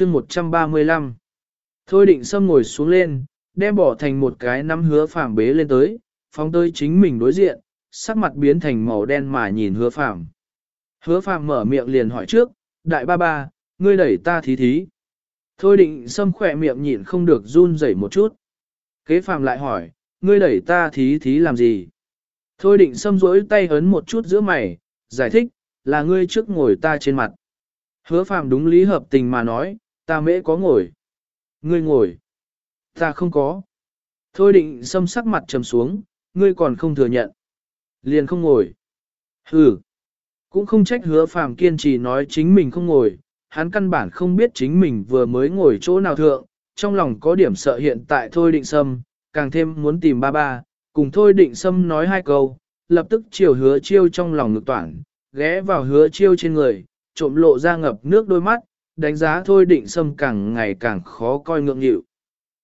chương 135. Thôi định Sâm ngồi xuống lên, đem bỏ thành một cái nắm hứa phàm bế lên tới, phóng tới chính mình đối diện, sắc mặt biến thành màu đen mà nhìn hứa phàm. Hứa phàm mở miệng liền hỏi trước, đại ba ba, ngươi đẩy ta thí thí. Thôi định Sâm khỏe miệng nhịn không được run rẩy một chút. Kế phàm lại hỏi, ngươi đẩy ta thí thí làm gì? Thôi định Sâm rỗi tay ấn một chút giữa mày, giải thích, là ngươi trước ngồi ta trên mặt. Hứa phàm đúng lý hợp tình mà nói, ta mễ có ngồi. Ngươi ngồi. Ta không có. Thôi định xâm sắc mặt trầm xuống, ngươi còn không thừa nhận. Liền không ngồi. Hừ. Cũng không trách hứa phàm kiên trì nói chính mình không ngồi, hắn căn bản không biết chính mình vừa mới ngồi chỗ nào thượng, trong lòng có điểm sợ hiện tại thôi định sâm, càng thêm muốn tìm ba ba, cùng thôi định sâm nói hai câu, lập tức chiều hứa chiêu trong lòng ngực toản, ghé vào hứa chiêu trên người, trộm lộ ra ngập nước đôi mắt, đánh giá thôi định sâm càng ngày càng khó coi ngượng nghịu.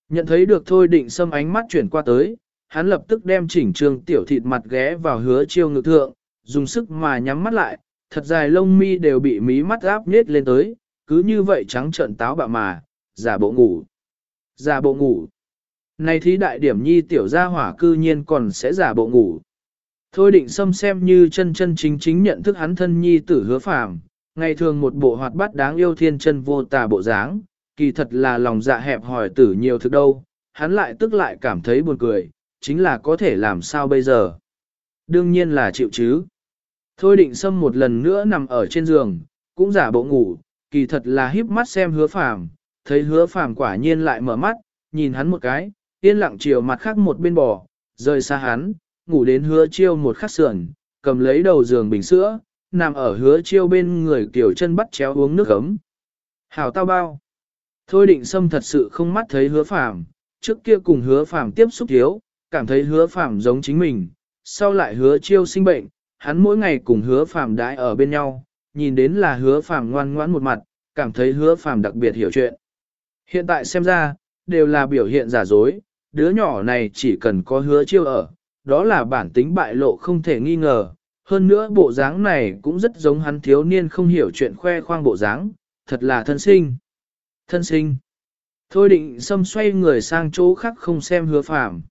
Nhận thấy được thôi định sâm ánh mắt chuyển qua tới, hắn lập tức đem chỉnh trương tiểu thịt mặt ghé vào hứa chiêu ngực thượng, dùng sức mà nhắm mắt lại, thật dài lông mi đều bị mí mắt áp nết lên tới, cứ như vậy trắng trợn táo bạo mà, giả bộ ngủ. Giả bộ ngủ. Này thí đại điểm nhi tiểu gia hỏa cư nhiên còn sẽ giả bộ ngủ. Thôi định xâm xem như chân chân chính chính nhận thức hắn thân nhi tử hứa phàm, ngày thường một bộ hoạt bát đáng yêu thiên chân vô tà bộ dáng, kỳ thật là lòng dạ hẹp hỏi tử nhiều thực đâu, hắn lại tức lại cảm thấy buồn cười, chính là có thể làm sao bây giờ. Đương nhiên là chịu chứ. Thôi định xâm một lần nữa nằm ở trên giường, cũng giả bộ ngủ, kỳ thật là híp mắt xem hứa phàm, thấy hứa phàm quả nhiên lại mở mắt, nhìn hắn một cái, yên lặng chiều mặt khác một bên bò, rời xa hắn, ngủ đến hứa chiêu một khắc sườn, cầm lấy đầu giường bình sữa, nằm ở hứa chiêu bên người kiểu chân bắt chéo uống nước ấm. Hảo tao bao. Thôi định sâm thật sự không mắt thấy hứa phàm, trước kia cùng hứa phàm tiếp xúc thiếu, cảm thấy hứa phàm giống chính mình, sau lại hứa chiêu sinh bệnh, hắn mỗi ngày cùng hứa phàm đãi ở bên nhau, nhìn đến là hứa phàm ngoan ngoãn một mặt, cảm thấy hứa phàm đặc biệt hiểu chuyện. Hiện tại xem ra, đều là biểu hiện giả dối, đứa nhỏ này chỉ cần có hứa chiêu ở, đó là bản tính bại lộ không thể nghi ngờ. Hơn nữa bộ dáng này cũng rất giống hắn thiếu niên không hiểu chuyện khoe khoang bộ dáng, thật là thân sinh. Thân sinh. Thôi định xâm xoay người sang chỗ khác không xem hứa phàm.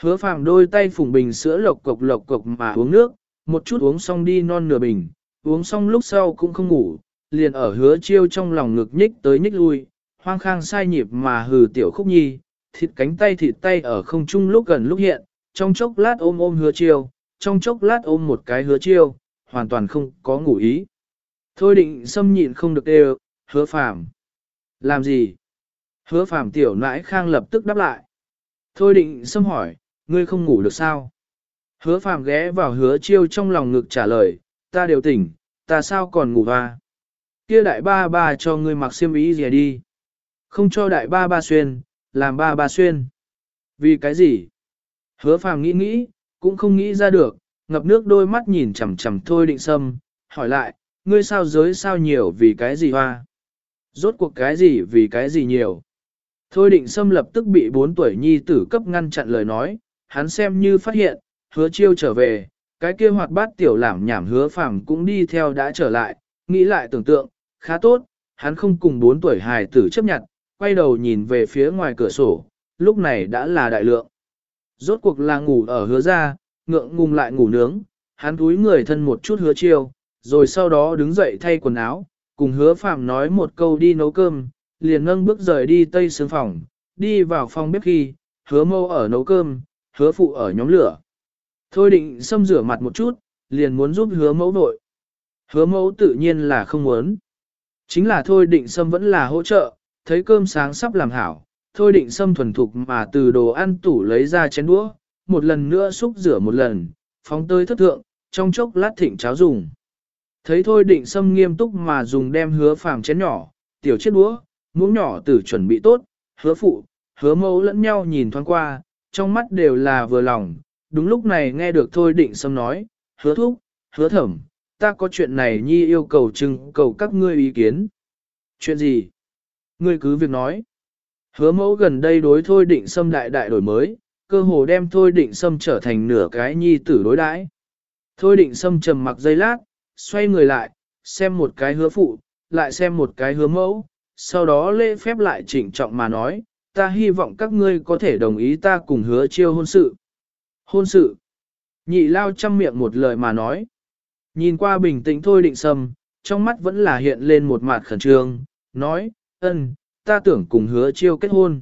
Hứa phàm đôi tay phùng bình sữa lộc cộc lộc cộc mà uống nước, một chút uống xong đi non nửa bình, uống xong lúc sau cũng không ngủ, liền ở hứa chiêu trong lòng ngực nhích tới nhích lui, hoang khang sai nhịp mà hừ tiểu khúc nhi, thịt cánh tay thịt tay ở không trung lúc gần lúc hiện, trong chốc lát ôm ôm hứa chiêu, trong chốc lát ôm một cái hứa chiêu, hoàn toàn không có ngủ ý. Thôi định xâm nhịn không được đều, hứa phàm. Làm gì? Hứa phàm tiểu nãi khang lập tức đáp lại. Thôi định xâm hỏi, ngươi không ngủ được sao? Hứa phàm ghé vào hứa chiêu trong lòng ngực trả lời, ta đều tỉnh, ta sao còn ngủ va? Kia đại ba ba cho ngươi mặc xiêm y gì đi. Không cho đại ba ba xuyên, làm ba ba xuyên. Vì cái gì? Hứa phàm nghĩ nghĩ, cũng không nghĩ ra được, ngập nước đôi mắt nhìn chằm chằm thôi định sâm, hỏi lại, ngươi sao giới sao nhiều vì cái gì hoa? Rốt cuộc cái gì vì cái gì nhiều? Thôi định sâm lập tức bị 4 tuổi nhi tử cấp ngăn chặn lời nói, hắn xem như phát hiện, hứa chiêu trở về, cái kia hoạt bát tiểu làm nhảm hứa phẳng cũng đi theo đã trở lại, nghĩ lại tưởng tượng, khá tốt, hắn không cùng 4 tuổi hài tử chấp nhận, quay đầu nhìn về phía ngoài cửa sổ, lúc này đã là đại lượng. Rốt cuộc là ngủ ở hứa ra, ngượng ngùng lại ngủ nướng, hắn túi người thân một chút hứa chiêu, rồi sau đó đứng dậy thay quần áo, cùng hứa phạm nói một câu đi nấu cơm, liền ngâng bước rời đi tây sướng phòng, đi vào phòng bếp khi, hứa mâu ở nấu cơm, hứa phụ ở nhóm lửa. Thôi định xâm rửa mặt một chút, liền muốn giúp hứa mẫu nội. Hứa mẫu tự nhiên là không muốn. Chính là thôi định xâm vẫn là hỗ trợ, thấy cơm sáng sắp làm hảo, thôi định xâm thuần thục mà từ đồ ăn tủ lấy ra chén đũa, một lần nữa xúc rửa một lần, phóng tới thất thượng, trong chốc lát thịnh cháo dùng. Thấy thôi định xâm nghiêm túc mà dùng đem hứa phàm chén nhỏ, tiểu chiếc đũa, muỗng nhỏ tử chuẩn bị tốt, hứa phụ, hứa mẫu lẫn nhau nhìn thoáng qua, trong mắt đều là vừa lòng. Đúng lúc này nghe được thôi định xâm nói, hứa thúc, hứa thẩm, ta có chuyện này nhi yêu cầu trưng cầu các ngươi ý kiến. Chuyện gì? Ngươi cứ việc nói. Hứa mẫu gần đây đối thôi định xâm đại đại đổi mới, cơ hồ đem thôi định xâm trở thành nửa cái nhi tử đối đãi. Thôi định xâm trầm mặc giây lát, xoay người lại, xem một cái hứa phụ, lại xem một cái hứa mẫu, sau đó lễ phép lại trịnh trọng mà nói, ta hy vọng các ngươi có thể đồng ý ta cùng hứa chiêu hôn sự. Hôn sự. Nhị lao chăm miệng một lời mà nói. Nhìn qua bình tĩnh thôi định sâm, trong mắt vẫn là hiện lên một mặt khẩn trương, nói, ơn, ta tưởng cùng hứa chiêu kết hôn.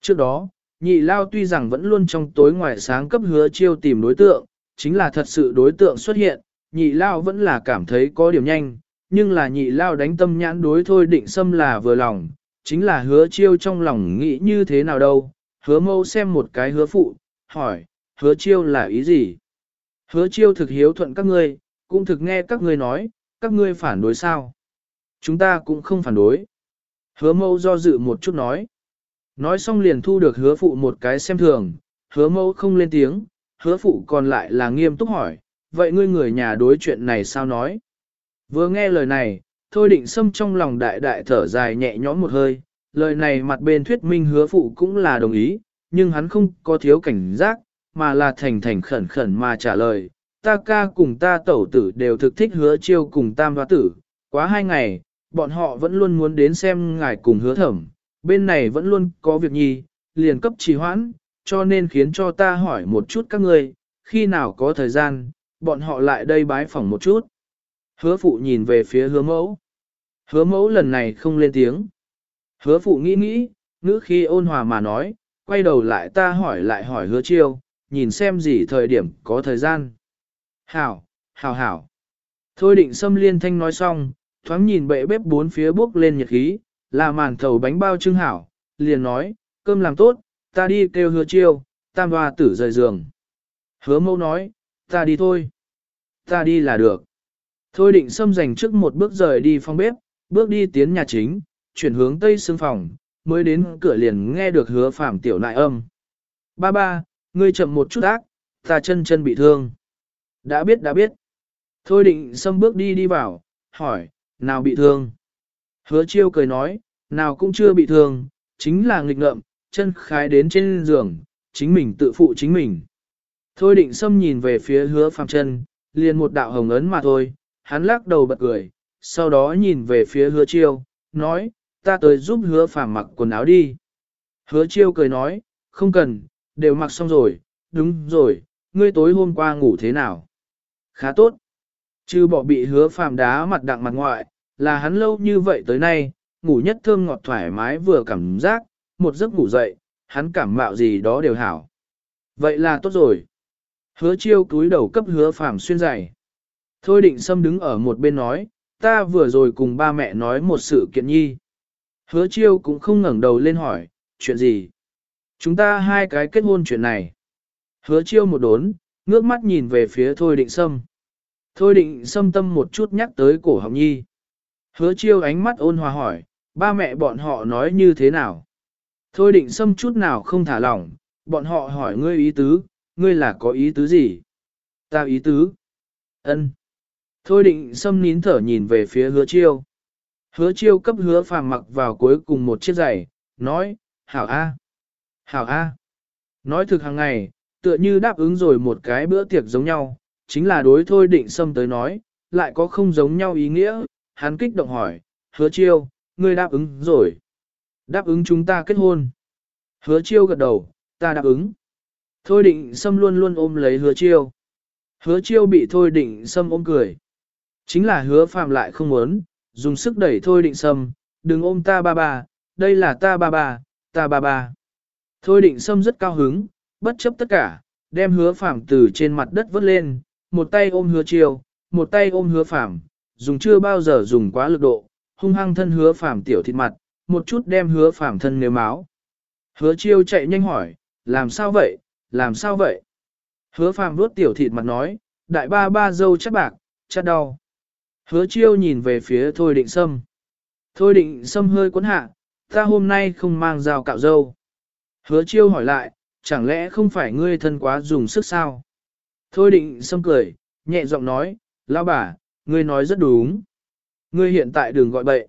Trước đó, nhị lao tuy rằng vẫn luôn trong tối ngoài sáng cấp hứa chiêu tìm đối tượng, chính là thật sự đối tượng xuất hiện, nhị lao vẫn là cảm thấy có điểm nhanh, nhưng là nhị lao đánh tâm nhãn đối thôi định xâm là vừa lòng, chính là hứa chiêu trong lòng nghĩ như thế nào đâu, hứa mâu xem một cái hứa phụ, hỏi, hứa chiêu là ý gì? Hứa chiêu thực hiếu thuận các ngươi, cũng thực nghe các ngươi nói, các ngươi phản đối sao? Chúng ta cũng không phản đối. Hứa mâu do dự một chút nói. Nói xong liền thu được hứa phụ một cái xem thường, hứa mâu không lên tiếng, hứa phụ còn lại là nghiêm túc hỏi, vậy ngươi người nhà đối chuyện này sao nói? Vừa nghe lời này, thôi định xâm trong lòng đại đại thở dài nhẹ nhõm một hơi, lời này mặt bên thuyết minh hứa phụ cũng là đồng ý, nhưng hắn không có thiếu cảnh giác, mà là thành thành khẩn khẩn mà trả lời, ta ca cùng ta tẩu tử đều thực thích hứa chiêu cùng tam hoa tử, quá hai ngày, bọn họ vẫn luôn muốn đến xem ngài cùng hứa thẩm, bên này vẫn luôn có việc nhi, liền cấp trì hoãn, cho nên khiến cho ta hỏi một chút các ngươi, khi nào có thời gian, bọn họ lại đây bái phỏng một chút. Hứa phụ nhìn về phía hứa mẫu. Hứa mẫu lần này không lên tiếng. Hứa phụ nghĩ nghĩ, ngữ khi ôn hòa mà nói, quay đầu lại ta hỏi lại hỏi hứa chiêu, nhìn xem gì thời điểm có thời gian. Hảo, hảo hảo. Thôi định xâm liên thanh nói xong, thoáng nhìn bệ bếp bốn phía bước lên nhiệt khí, là màn thầu bánh bao trưng hảo, liền nói, cơm làm tốt, ta đi kêu hứa chiêu, tam hoa tử rời giường. Hứa mẫu nói, ta đi thôi. Ta đi là được. Thôi định xâm dành trước một bước rời đi phòng bếp, bước đi tiến nhà chính, chuyển hướng tây xương phòng, mới đến cửa liền nghe được hứa phạm tiểu nại âm. Ba ba, ngươi chậm một chút ác, ta chân chân bị thương. Đã biết đã biết. Thôi định xâm bước đi đi vào, hỏi, nào bị thương? Hứa chiêu cười nói, nào cũng chưa bị thương, chính là nghịch ngợm, chân khái đến trên giường, chính mình tự phụ chính mình. Thôi định xâm nhìn về phía hứa phàm chân, liền một đạo hồng ấn mà thôi, hắn lắc đầu bật cười, sau đó nhìn về phía hứa chiêu, nói, ta tới giúp hứa phàm mặc quần áo đi. Hứa chiêu cười nói, không cần, đều mặc xong rồi, đúng rồi, ngươi tối hôm qua ngủ thế nào? Khá tốt. Chứ bỏ bị hứa phàm đá mặt đặng mặt ngoại, là hắn lâu như vậy tới nay, ngủ nhất thơm ngọt thoải mái vừa cảm giác, một giấc ngủ dậy, hắn cảm mạo gì đó đều hảo. Vậy là tốt rồi. Hứa chiêu cúi đầu cấp hứa phàm xuyên giày. Thôi định xâm đứng ở một bên nói, ta vừa rồi cùng ba mẹ nói một sự kiện nhi. Hứa chiêu cũng không ngẩng đầu lên hỏi, chuyện gì? Chúng ta hai cái kết hôn chuyện này. Hứa chiêu một đốn, ngước mắt nhìn về phía thôi định sâm. Thôi định sâm tâm một chút nhắc tới cổ họng nhi. Hứa chiêu ánh mắt ôn hòa hỏi, ba mẹ bọn họ nói như thế nào? Thôi định sâm chút nào không thả lỏng, bọn họ hỏi ngươi ý tứ, ngươi là có ý tứ gì? Ta ý tứ. ân. Thôi định sâm nín thở nhìn về phía hứa chiêu. Hứa chiêu cấp hứa phàm mặc vào cuối cùng một chiếc giày, nói, hảo A. Hảo A. Nói thực hàng ngày, tựa như đáp ứng rồi một cái bữa tiệc giống nhau, chính là đối thôi định sâm tới nói, lại có không giống nhau ý nghĩa, hắn kích động hỏi, hứa chiêu, ngươi đáp ứng rồi. Đáp ứng chúng ta kết hôn. Hứa chiêu gật đầu, ta đáp ứng. Thôi định sâm luôn luôn ôm lấy hứa chiêu. Hứa chiêu bị thôi định sâm ôm cười. Chính là hứa phạm lại không muốn, dùng sức đẩy thôi định sâm, đừng ôm ta ba ba, đây là ta ba ba, ta ba ba. Thôi định sâm rất cao hứng, bất chấp tất cả, đem hứa phạm từ trên mặt đất vớt lên, một tay ôm hứa chiêu, một tay ôm hứa phạm, dùng chưa bao giờ dùng quá lực độ, hung hăng thân hứa phàm tiểu thịt mặt, một chút đem hứa phàm thân nếu máu. Hứa chiêu chạy nhanh hỏi, làm sao vậy, làm sao vậy? Hứa phàm vuốt tiểu thịt mặt nói, đại ba ba dâu chắc bạc, chắc đau. Hứa chiêu nhìn về phía thôi định sâm. Thôi định sâm hơi cuốn hạ, ta hôm nay không mang dao cạo dâu. Hứa chiêu hỏi lại, chẳng lẽ không phải ngươi thân quá dùng sức sao? Thôi định sâm cười, nhẹ giọng nói, lão bà, ngươi nói rất đúng. Ngươi hiện tại đừng gọi bậy.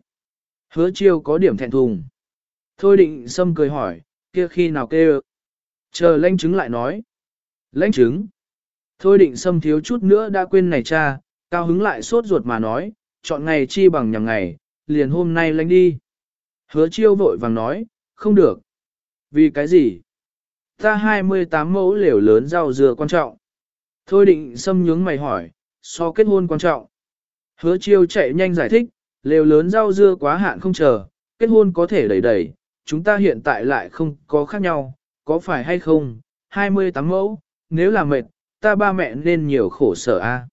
Hứa chiêu có điểm thẹn thùng. Thôi định sâm cười hỏi, kia khi nào kêu? Chờ lãnh chứng lại nói. Lãnh chứng. Thôi định sâm thiếu chút nữa đã quên này cha, cao hứng lại sốt ruột mà nói, chọn ngày chi bằng nhằm ngày, liền hôm nay lãnh đi. Hứa chiêu vội vàng nói, không được. Vì cái gì? Ta 28 mẫu lều lớn rau dừa quan trọng. Thôi định xâm nhướng mày hỏi, so kết hôn quan trọng. Hứa chiêu chạy nhanh giải thích, lều lớn rau dưa quá hạn không chờ, kết hôn có thể đẩy đẩy, chúng ta hiện tại lại không có khác nhau, có phải hay không, 28 mẫu, nếu là mệt, ta ba mẹ nên nhiều khổ sở a.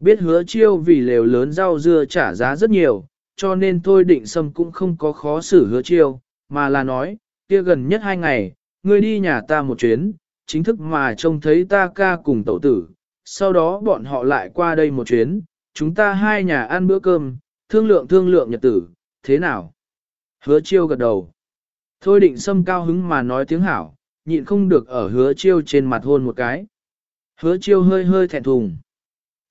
Biết hứa chiêu vì lều lớn rau dưa trả giá rất nhiều, cho nên thôi định sâm cũng không có khó xử hứa chiêu, mà là nói, kia gần nhất hai ngày, ngươi đi nhà ta một chuyến, chính thức mà trông thấy ta ca cùng tẩu tử, sau đó bọn họ lại qua đây một chuyến, chúng ta hai nhà ăn bữa cơm, thương lượng thương lượng nhật tử, thế nào? Hứa chiêu gật đầu. Thôi định sâm cao hứng mà nói tiếng hảo, nhịn không được ở hứa chiêu trên mặt hôn một cái. Hứa chiêu hơi hơi thẹn thùng.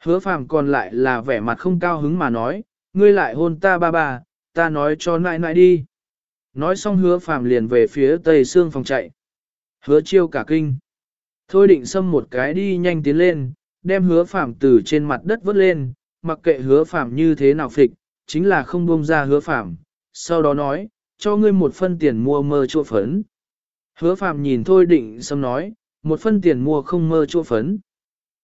Hứa phàm còn lại là vẻ mặt không cao hứng mà nói, ngươi lại hôn ta ba ba, ta nói cho nại nại đi. Nói xong hứa phàm liền về phía tây xương phòng chạy. Hứa chiêu cả kinh. Thôi định xâm một cái đi nhanh tiến lên, đem hứa phàm từ trên mặt đất vớt lên, mặc kệ hứa phạm như thế nào phịch, chính là không buông ra hứa phạm Sau đó nói, cho ngươi một phân tiền mua mơ chua phấn. Hứa phạm nhìn thôi định xâm nói, một phân tiền mua không mơ chua phấn.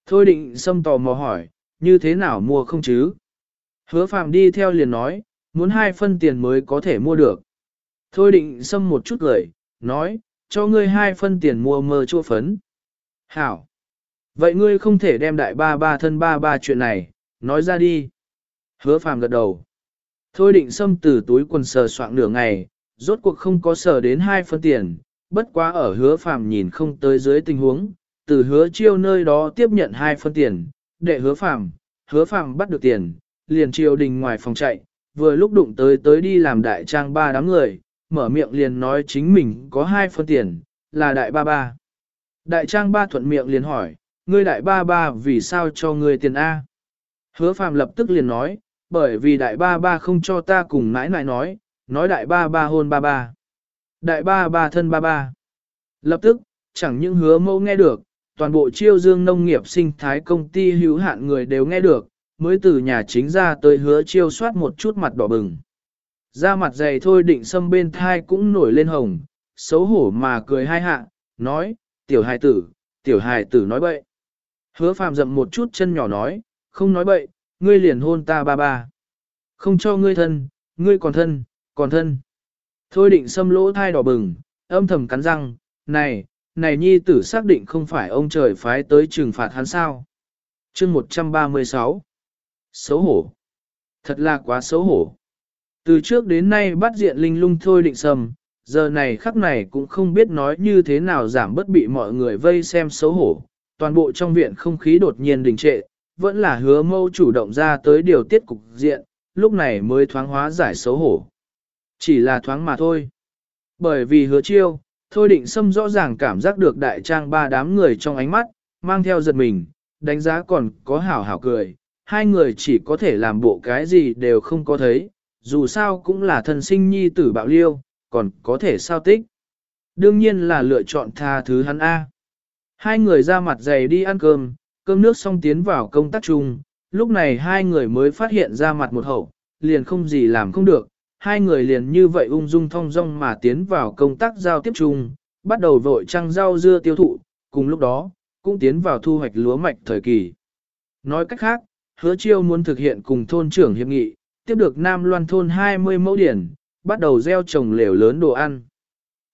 Thôi định xâm tò mò hỏi, như thế nào mua không chứ? Hứa phạm đi theo liền nói, muốn hai phân tiền mới có thể mua được. Thôi định xâm một chút gửi, nói, cho ngươi hai phân tiền mua mơ chua phấn. Hảo! Vậy ngươi không thể đem đại ba ba thân ba ba chuyện này, nói ra đi. Hứa phàm gật đầu. Thôi định xâm từ túi quần sờ soạn nửa ngày, rốt cuộc không có sờ đến hai phân tiền, bất quá ở hứa phàm nhìn không tới dưới tình huống, từ hứa chiêu nơi đó tiếp nhận hai phân tiền, để hứa phàm, hứa phàm bắt được tiền, liền triều đình ngoài phòng chạy, vừa lúc đụng tới tới đi làm đại trang ba đám người, mở miệng liền nói chính mình có hai phân tiền, là đại ba ba. Đại trang ba thuận miệng liền hỏi, ngươi đại ba ba vì sao cho ngươi tiền A? Hứa phàm lập tức liền nói, bởi vì đại ba ba không cho ta cùng nãi nãi nói, nói đại ba ba hôn ba ba. Đại ba ba thân ba ba. Lập tức, chẳng những hứa mẫu nghe được, toàn bộ chiêu dương nông nghiệp sinh thái công ty hữu hạn người đều nghe được, mới từ nhà chính ra tới hứa chiêu soát một chút mặt đỏ bừng. Ra mặt dày thôi định xâm bên thai cũng nổi lên hồng, xấu hổ mà cười hai hạ, nói, tiểu hài tử, tiểu hài tử nói bậy. Hứa phàm dậm một chút chân nhỏ nói, không nói bậy, ngươi liền hôn ta ba ba. Không cho ngươi thân, ngươi còn thân, còn thân. Thôi định xâm lỗ thai đỏ bừng, âm thầm cắn răng, này, này nhi tử xác định không phải ông trời phái tới trừng phạt hắn sao. chương 136 Xấu hổ. Thật là quá xấu hổ. Từ trước đến nay bắt diện linh lung thôi định sầm, giờ này khắc này cũng không biết nói như thế nào giảm bất bị mọi người vây xem xấu hổ. Toàn bộ trong viện không khí đột nhiên đình trệ, vẫn là hứa mâu chủ động ra tới điều tiết cục diện, lúc này mới thoáng hóa giải xấu hổ. Chỉ là thoáng mà thôi. Bởi vì hứa chiêu, thôi định xâm rõ ràng cảm giác được đại trang ba đám người trong ánh mắt, mang theo giật mình, đánh giá còn có hảo hảo cười, hai người chỉ có thể làm bộ cái gì đều không có thấy, dù sao cũng là thân sinh nhi tử bạo liêu, còn có thể sao tích. Đương nhiên là lựa chọn tha thứ hắn A. Hai người ra mặt dày đi ăn cơm, cơm nước xong tiến vào công tác chung, lúc này hai người mới phát hiện ra mặt một hậu, liền không gì làm không được, hai người liền như vậy ung dung thong dong mà tiến vào công tác giao tiếp chung, bắt đầu vội trăng rau dưa tiêu thụ, cùng lúc đó, cũng tiến vào thu hoạch lúa mạch thời kỳ. Nói cách khác, hứa chiêu muốn thực hiện cùng thôn trưởng hiệp nghị, tiếp được Nam Loan thôn 20 mẫu điển, bắt đầu gieo trồng lều lớn đồ ăn.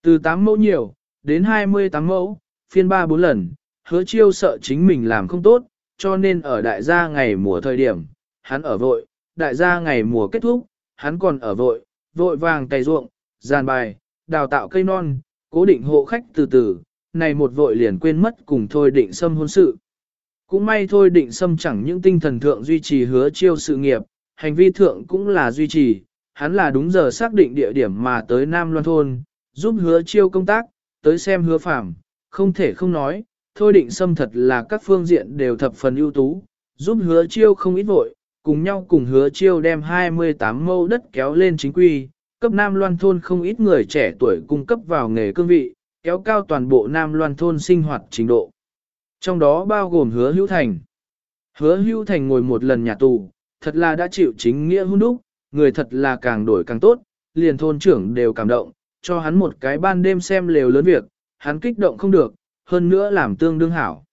Từ 8 mẫu nhiều, đến 28 mẫu, phiên 3-4 lần, hứa chiêu sợ chính mình làm không tốt, cho nên ở đại gia ngày mùa thời điểm, hắn ở vội, đại gia ngày mùa kết thúc, hắn còn ở vội, vội vàng cày ruộng, giàn bài, đào tạo cây non, cố định hộ khách từ từ, này một vội liền quên mất cùng thôi định xâm hôn sự. Cũng may thôi định xâm chẳng những tinh thần thượng duy trì hứa chiêu sự nghiệp, hành vi thượng cũng là duy trì, hắn là đúng giờ xác định địa điểm mà tới Nam Loan Thôn, giúp hứa chiêu công tác, tới xem hứa phạm, không thể không nói, thôi định xâm thật là các phương diện đều thập phần ưu tú, giúp hứa chiêu không ít vội, cùng nhau cùng hứa chiêu đem 28 mâu đất kéo lên chính quy, cấp Nam Loan Thôn không ít người trẻ tuổi cung cấp vào nghề cương vị, kéo cao toàn bộ Nam Loan Thôn sinh hoạt trình độ. Trong đó bao gồm hứa hữu thành. Hứa hữu thành ngồi một lần nhà tù, thật là đã chịu chính nghĩa hôn đúc, người thật là càng đổi càng tốt, liền thôn trưởng đều cảm động, cho hắn một cái ban đêm xem lều lớn việc, hắn kích động không được, hơn nữa làm tương đương hảo.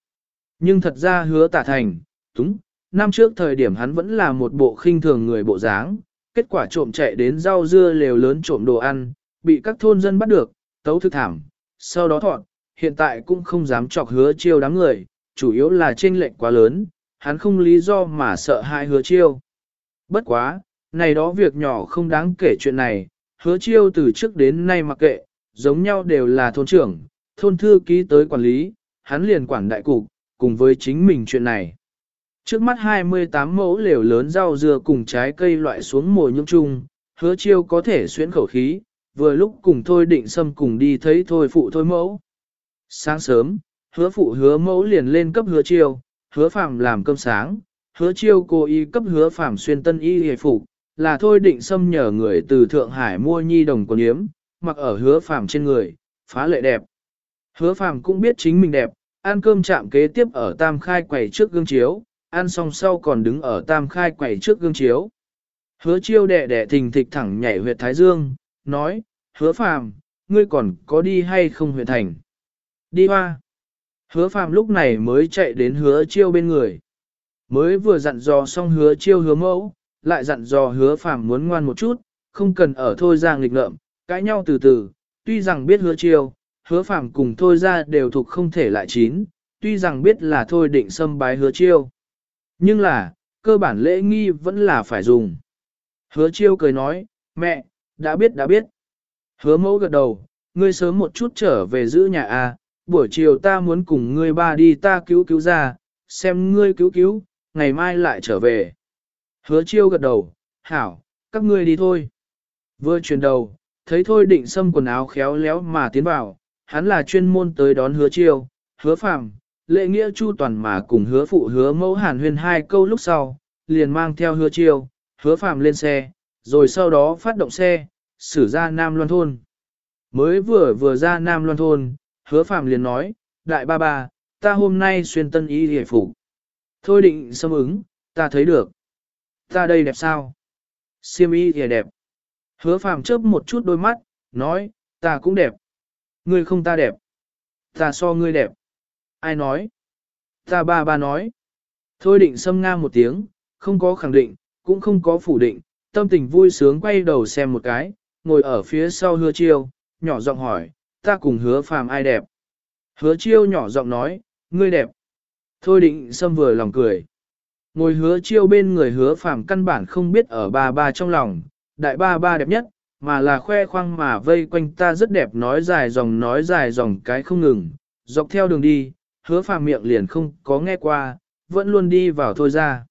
Nhưng thật ra hứa tả thành, túng, năm trước thời điểm hắn vẫn là một bộ khinh thường người bộ dáng, kết quả trộm chạy đến rau dưa lều lớn trộm đồ ăn, bị các thôn dân bắt được, tấu thực thảm, sau đó thọn, hiện tại cũng không dám chọc hứa chiêu đám người, chủ yếu là trên lệnh quá lớn, hắn không lý do mà sợ hai hứa chiêu. Bất quá, này đó việc nhỏ không đáng kể chuyện này, hứa chiêu từ trước đến nay mặc kệ, giống nhau đều là thôn trưởng, thôn thư ký tới quản lý, hắn liền quản đại cục, cùng với chính mình chuyện này. Trước mắt 28 mẫu lều lớn rau dưa cùng trái cây loại xuống mồi nhung chung, hứa chiêu có thể xuyến khẩu khí, vừa lúc cùng thôi định xâm cùng đi thấy thôi phụ thôi mẫu. Sáng sớm, hứa phụ hứa mẫu liền lên cấp hứa chiêu, hứa phạm làm cơm sáng, hứa chiêu cô y cấp hứa phạm xuyên tân y hề phục, là thôi định xâm nhờ người từ Thượng Hải mua nhi đồng quần yếm, mặc ở hứa phạm trên người, phá lệ đẹp. Hứa Phàm cũng biết chính mình đẹp, ăn cơm chạm kế tiếp ở tam khai quầy trước gương chiếu, ăn xong sau còn đứng ở tam khai quầy trước gương chiếu. Hứa chiêu đẻ đẻ thình thịch thẳng nhảy huyệt thái dương, nói, hứa phàm, ngươi còn có đi hay không huyện thành? Đi hoa. Hứa phàm lúc này mới chạy đến hứa chiêu bên người. Mới vừa dặn dò xong hứa chiêu hứa mẫu, lại dặn dò hứa phàm muốn ngoan một chút, không cần ở thôi ra nghịch ngợm, cãi nhau từ từ, tuy rằng biết hứa chiêu, hứa phàm cùng thôi ra đều thuộc không thể lại chín, tuy rằng biết là thôi định xâm bái hứa chiêu. Nhưng là, cơ bản lễ nghi vẫn là phải dùng. Hứa chiêu cười nói, mẹ, đã biết đã biết. Hứa mẫu gật đầu, ngươi sớm một chút trở về giữ nhà a. buổi chiều ta muốn cùng ngươi ba đi ta cứu cứu ra, xem ngươi cứu cứu, ngày mai lại trở về. Hứa chiêu gật đầu, hảo, các ngươi đi thôi. Vừa chuyển đầu, thấy thôi định xâm quần áo khéo léo mà tiến vào, hắn là chuyên môn tới đón hứa chiêu, hứa phạm, lệ nghĩa chu toàn mà cùng hứa phụ hứa mẫu hàn huyên hai câu lúc sau, liền mang theo hứa chiêu, hứa phạm lên xe, rồi sau đó phát động xe, xử ra Nam Loan Thôn. Mới vừa vừa ra Nam Loan Thôn, hứa phạm liền nói, đại ba ba, ta hôm nay xuyên tân y hề phục. Thôi định xâm ứng, ta thấy được. Ta đây đẹp sao? Siêm y hề đẹp. Hứa phạm chớp một chút đôi mắt, nói, ta cũng đẹp. Ngươi không ta đẹp. Ta so ngươi đẹp. Ai nói? Ta ba ba nói. Thôi định xâm ngang một tiếng, không có khẳng định, cũng không có phủ định, tâm tình vui sướng quay đầu xem một cái, ngồi ở phía sau hứa chiêu, nhỏ giọng hỏi, ta cùng hứa phàm ai đẹp? Hứa chiêu nhỏ giọng nói, ngươi đẹp. Thôi định xâm vừa lòng cười. Ngồi hứa chiêu bên người hứa phàm căn bản không biết ở ba ba trong lòng, đại ba ba đẹp nhất, mà là khoe khoang mà vây quanh ta rất đẹp nói dài dòng nói dài dòng cái không ngừng, dọc theo đường đi, hứa phàm miệng liền không có nghe qua, vẫn luôn đi vào thôi ra.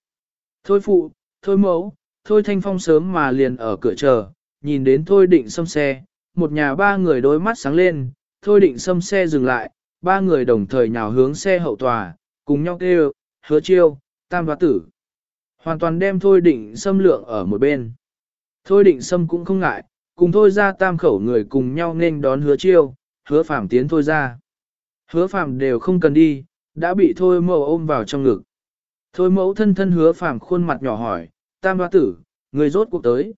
Thôi phụ, thôi mẫu, thôi thanh phong sớm mà liền ở cửa chờ, nhìn đến thôi định xâm xe, một nhà ba người đôi mắt sáng lên, thôi định xâm xe dừng lại, ba người đồng thời nhào hướng xe hậu tòa, cùng nhau kêu, hứa chiêu, tam và tử. Hoàn toàn đem thôi định xâm lượng ở một bên. Thôi định xâm cũng không ngại, cùng thôi ra tam khẩu người cùng nhau nên đón hứa chiêu, hứa phàm tiến thôi ra. Hứa phàm đều không cần đi, đã bị thôi mẫu ôm vào trong ngực. Thôi mẫu thân thân hứa phàm khuôn mặt nhỏ hỏi, tam hoa tử, người rốt cuộc tới.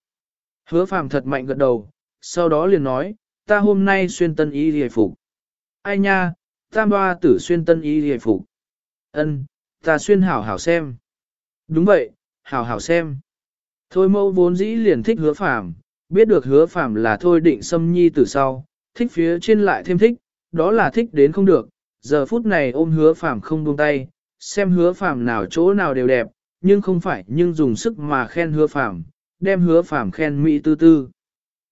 Hứa phàm thật mạnh gật đầu, sau đó liền nói, ta hôm nay xuyên tân y hề phục. Ai nha, tam hoa tử xuyên tân y hề phục. Ân, ta xuyên hảo hảo xem. Đúng vậy, hảo hảo xem. Thôi mẫu vốn dĩ liền thích hứa phàm, biết được hứa phàm là thôi định xâm nhi từ sau, thích phía trên lại thêm thích, đó là thích đến không được, giờ phút này ôm hứa phàm không buông tay, xem hứa phàm nào chỗ nào đều đẹp, nhưng không phải nhưng dùng sức mà khen hứa phàm, đem hứa phàm khen mỹ tư tư.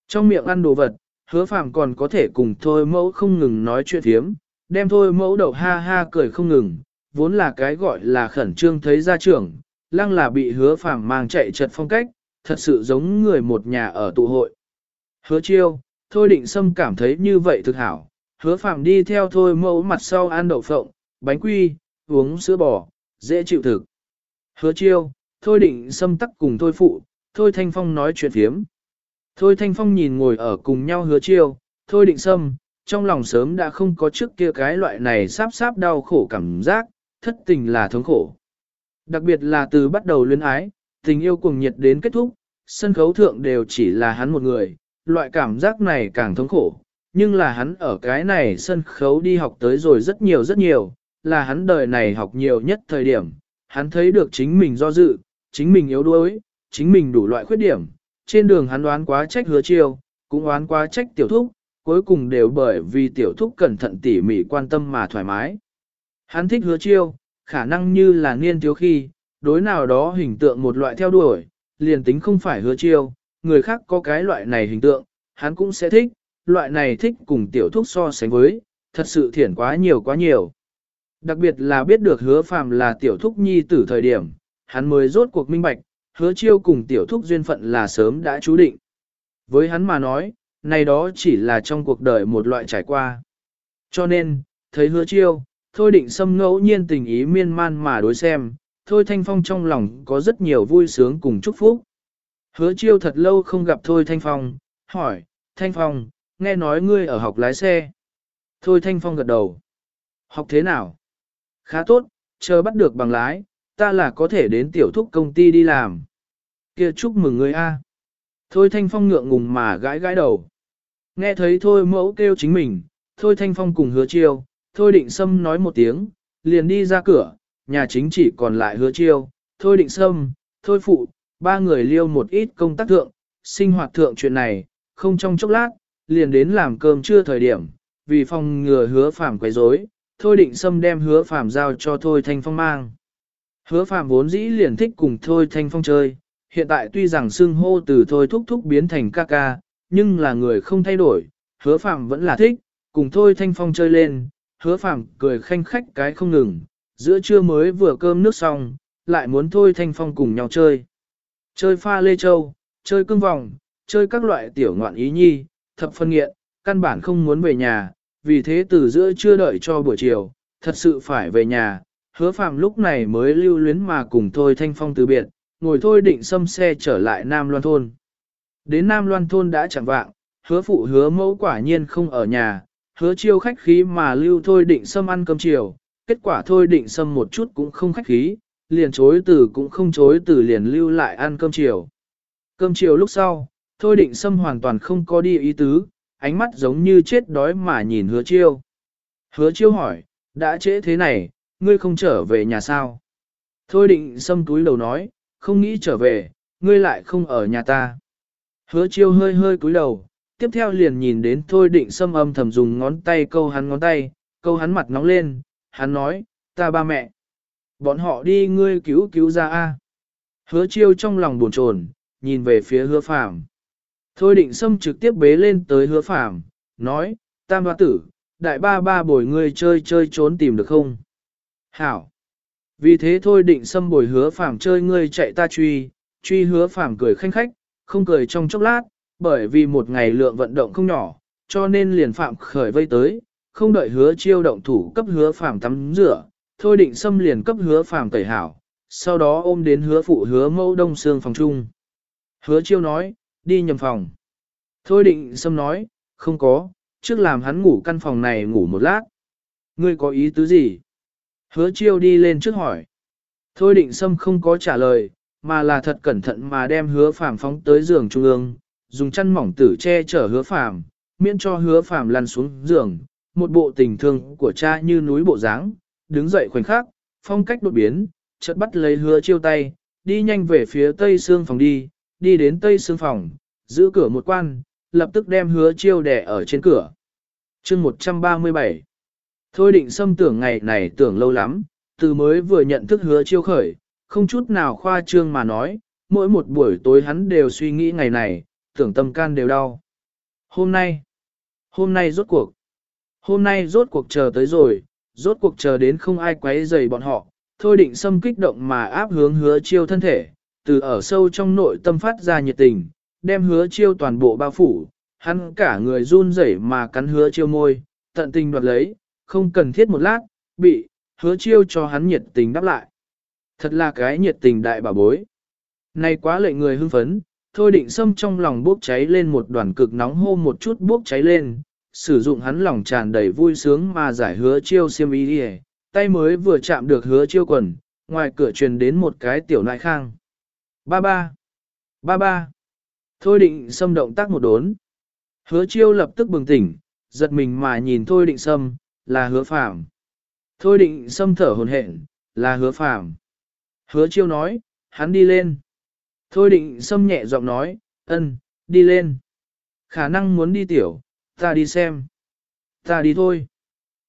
Trong miệng ăn đồ vật, hứa phàm còn có thể cùng thôi mẫu không ngừng nói chuyện thiếm, đem thôi mẫu đầu ha ha cười không ngừng, vốn là cái gọi là khẩn trương thấy gia trưởng, lăng là bị hứa phàm mang chạy trật phong cách, thật sự giống người một nhà ở tụ hội. Hứa chiêu, thôi định sâm cảm thấy như vậy thực hảo, hứa phạm đi theo thôi mẫu mặt sau ăn đậu phộng, bánh quy, uống sữa bò, dễ chịu thực. Hứa chiêu, thôi định Sâm tắc cùng thôi phụ, thôi thanh phong nói chuyện phiếm. Thôi thanh phong nhìn ngồi ở cùng nhau hứa chiêu, thôi định Sâm trong lòng sớm đã không có trước kia cái loại này sáp sáp đau khổ cảm giác, thất tình là thống khổ. Đặc biệt là từ bắt đầu luyến ái, tình yêu cuồng nhiệt đến kết thúc, sân khấu thượng đều chỉ là hắn một người, loại cảm giác này càng thống khổ, nhưng là hắn ở cái này sân khấu đi học tới rồi rất nhiều rất nhiều, là hắn đời này học nhiều nhất thời điểm, hắn thấy được chính mình do dự, chính mình yếu đuối, chính mình đủ loại khuyết điểm, trên đường hắn đoán quá trách hứa chiêu, cũng đoán quá trách tiểu thúc, cuối cùng đều bởi vì tiểu thúc cẩn thận tỉ mỉ quan tâm mà thoải mái. Hắn thích hứa chiêu, khả năng như là niên thiếu khi, đối nào đó hình tượng một loại theo đuổi, liền tính không phải hứa chiêu, người khác có cái loại này hình tượng, hắn cũng sẽ thích, loại này thích cùng tiểu thúc so sánh với, thật sự thiển quá nhiều quá nhiều. Đặc biệt là biết được hứa phàm là tiểu thúc nhi tử thời điểm, hắn mới rốt cuộc minh bạch, hứa chiêu cùng tiểu thúc duyên phận là sớm đã chú định. Với hắn mà nói, này đó chỉ là trong cuộc đời một loại trải qua. Cho nên, thấy hứa chiêu, thôi định xâm ngẫu nhiên tình ý miên man mà đối xem, thôi thanh phong trong lòng có rất nhiều vui sướng cùng chúc phúc. Hứa chiêu thật lâu không gặp thôi thanh phong, hỏi, thanh phong, nghe nói ngươi ở học lái xe. Thôi thanh phong gật đầu. Học thế nào? Khá tốt, chờ bắt được bằng lái, ta là có thể đến tiểu thúc công ty đi làm. Kia chúc mừng ngươi a. Thôi thanh phong ngượng ngùng mà gãi gãi đầu. Nghe thấy thôi mẫu kêu chính mình, thôi thanh phong cùng hứa chiêu, thôi định sâm nói một tiếng, liền đi ra cửa, nhà chính chỉ còn lại hứa chiêu, thôi định sâm, thôi phụ, ba người liêu một ít công tác thượng, sinh hoạt thượng chuyện này, không trong chốc lát, liền đến làm cơm trưa thời điểm, vì phòng ngừa hứa phàm quấy rối, thôi định sâm đem hứa phàm giao cho thôi thanh phong mang. Hứa phàm vốn dĩ liền thích cùng thôi thanh phong chơi, hiện tại tuy rằng xưng hô từ thôi thúc thúc biến thành ca ca, nhưng là người không thay đổi, hứa phàm vẫn là thích, cùng thôi thanh phong chơi lên, hứa phàm cười khanh khách cái không ngừng, giữa trưa mới vừa cơm nước xong, lại muốn thôi thanh phong cùng nhau chơi. Chơi pha lê châu, chơi cương vòng, chơi các loại tiểu ngoạn ý nhi, thập phân nghiện, căn bản không muốn về nhà, vì thế từ giữa trưa đợi cho buổi chiều, thật sự phải về nhà, hứa phàm lúc này mới lưu luyến mà cùng thôi thanh phong từ biệt, ngồi thôi định xâm xe trở lại Nam Loan Thôn. Đến Nam Loan Thôn đã chẳng vạng, hứa phụ hứa mẫu quả nhiên không ở nhà, hứa chiêu khách khí mà lưu thôi định xâm ăn cơm chiều, kết quả thôi định xâm một chút cũng không khách khí, liền chối từ cũng không chối từ liền lưu lại ăn cơm chiều. Cơm chiều lúc sau, thôi định xâm hoàn toàn không có đi ý tứ, ánh mắt giống như chết đói mà nhìn hứa chiêu. Hứa chiêu hỏi, đã trễ thế này, ngươi không trở về nhà sao? Thôi định xâm túi đầu nói, không nghĩ trở về, ngươi lại không ở nhà ta. Hứa chiêu hơi hơi cúi đầu, tiếp theo liền nhìn đến thôi định xâm âm thầm dùng ngón tay câu hắn ngón tay, câu hắn mặt nóng lên, hắn nói, ta ba mẹ. Bọn họ đi ngươi cứu cứu ra a. Hứa chiêu trong lòng buồn chồn, nhìn về phía hứa phàm. Thôi định xâm trực tiếp bế lên tới hứa phàm, nói, tam hoa tử, đại ba ba bồi ngươi chơi chơi trốn tìm được không? Hảo! Vì thế thôi định xâm bồi hứa phàm chơi ngươi chạy ta truy, truy hứa phàm cười khanh khách, không cười trong chốc lát, bởi vì một ngày lượng vận động không nhỏ, cho nên liền phạm khởi vây tới, không đợi hứa chiêu động thủ cấp hứa phàm tắm rửa, thôi định xâm liền cấp hứa phàm tẩy hảo, sau đó ôm đến hứa phụ hứa mẫu đông xương phòng chung. Hứa chiêu nói, đi nhầm phòng. Thôi định xâm nói, không có, trước làm hắn ngủ căn phòng này ngủ một lát. Ngươi có ý tứ gì? Hứa chiêu đi lên trước hỏi. Thôi định xâm không có trả lời, mà là thật cẩn thận mà đem hứa phàm phóng tới giường trung ương, dùng chăn mỏng tử che chở hứa phàm, miễn cho hứa phàm lăn xuống giường, một bộ tình thương của cha như núi bộ dáng, đứng dậy khoảnh khắc, phong cách đột biến, chợt bắt lấy hứa chiêu tay, đi nhanh về phía tây xương phòng đi, đi đến tây xương phòng, giữ cửa một quan, lập tức đem hứa chiêu đè ở trên cửa. chương 137 Thôi định xâm tưởng ngày này tưởng lâu lắm, từ mới vừa nhận thức hứa chiêu khởi, không chút nào khoa trương mà nói, mỗi một buổi tối hắn đều suy nghĩ ngày này, tưởng tâm can đều đau. Hôm nay, hôm nay rốt cuộc, hôm nay rốt cuộc chờ tới rồi, rốt cuộc chờ đến không ai quấy rầy bọn họ, thôi định xâm kích động mà áp hướng hứa chiêu thân thể, từ ở sâu trong nội tâm phát ra nhiệt tình, đem hứa chiêu toàn bộ bao phủ, hắn cả người run rẩy mà cắn hứa chiêu môi, tận tình đoạt lấy, không cần thiết một lát, bị, hứa chiêu cho hắn nhiệt tình đáp lại. Thật là cái nhiệt tình đại bà bối. Này quá lệ người hưng phấn, thôi định xâm trong lòng bốc cháy lên một đoàn cực nóng hô một chút bốc cháy lên, sử dụng hắn lòng tràn đầy vui sướng mà giải hứa chiêu xiêm ý đi tay mới vừa chạm được hứa chiêu quần, ngoài cửa truyền đến một cái tiểu nại khang. Ba ba, ba ba, thôi định xâm động tác một đốn. Hứa chiêu lập tức bừng tỉnh, giật mình mà nhìn Thôi định sâm, là hứa phạm. Thôi định sâm thở hồn hển, là hứa phạm. Hứa chiêu nói, hắn đi lên. Thôi định sâm nhẹ giọng nói, ân, đi lên. Khả năng muốn đi tiểu, ta đi xem. Ta đi thôi.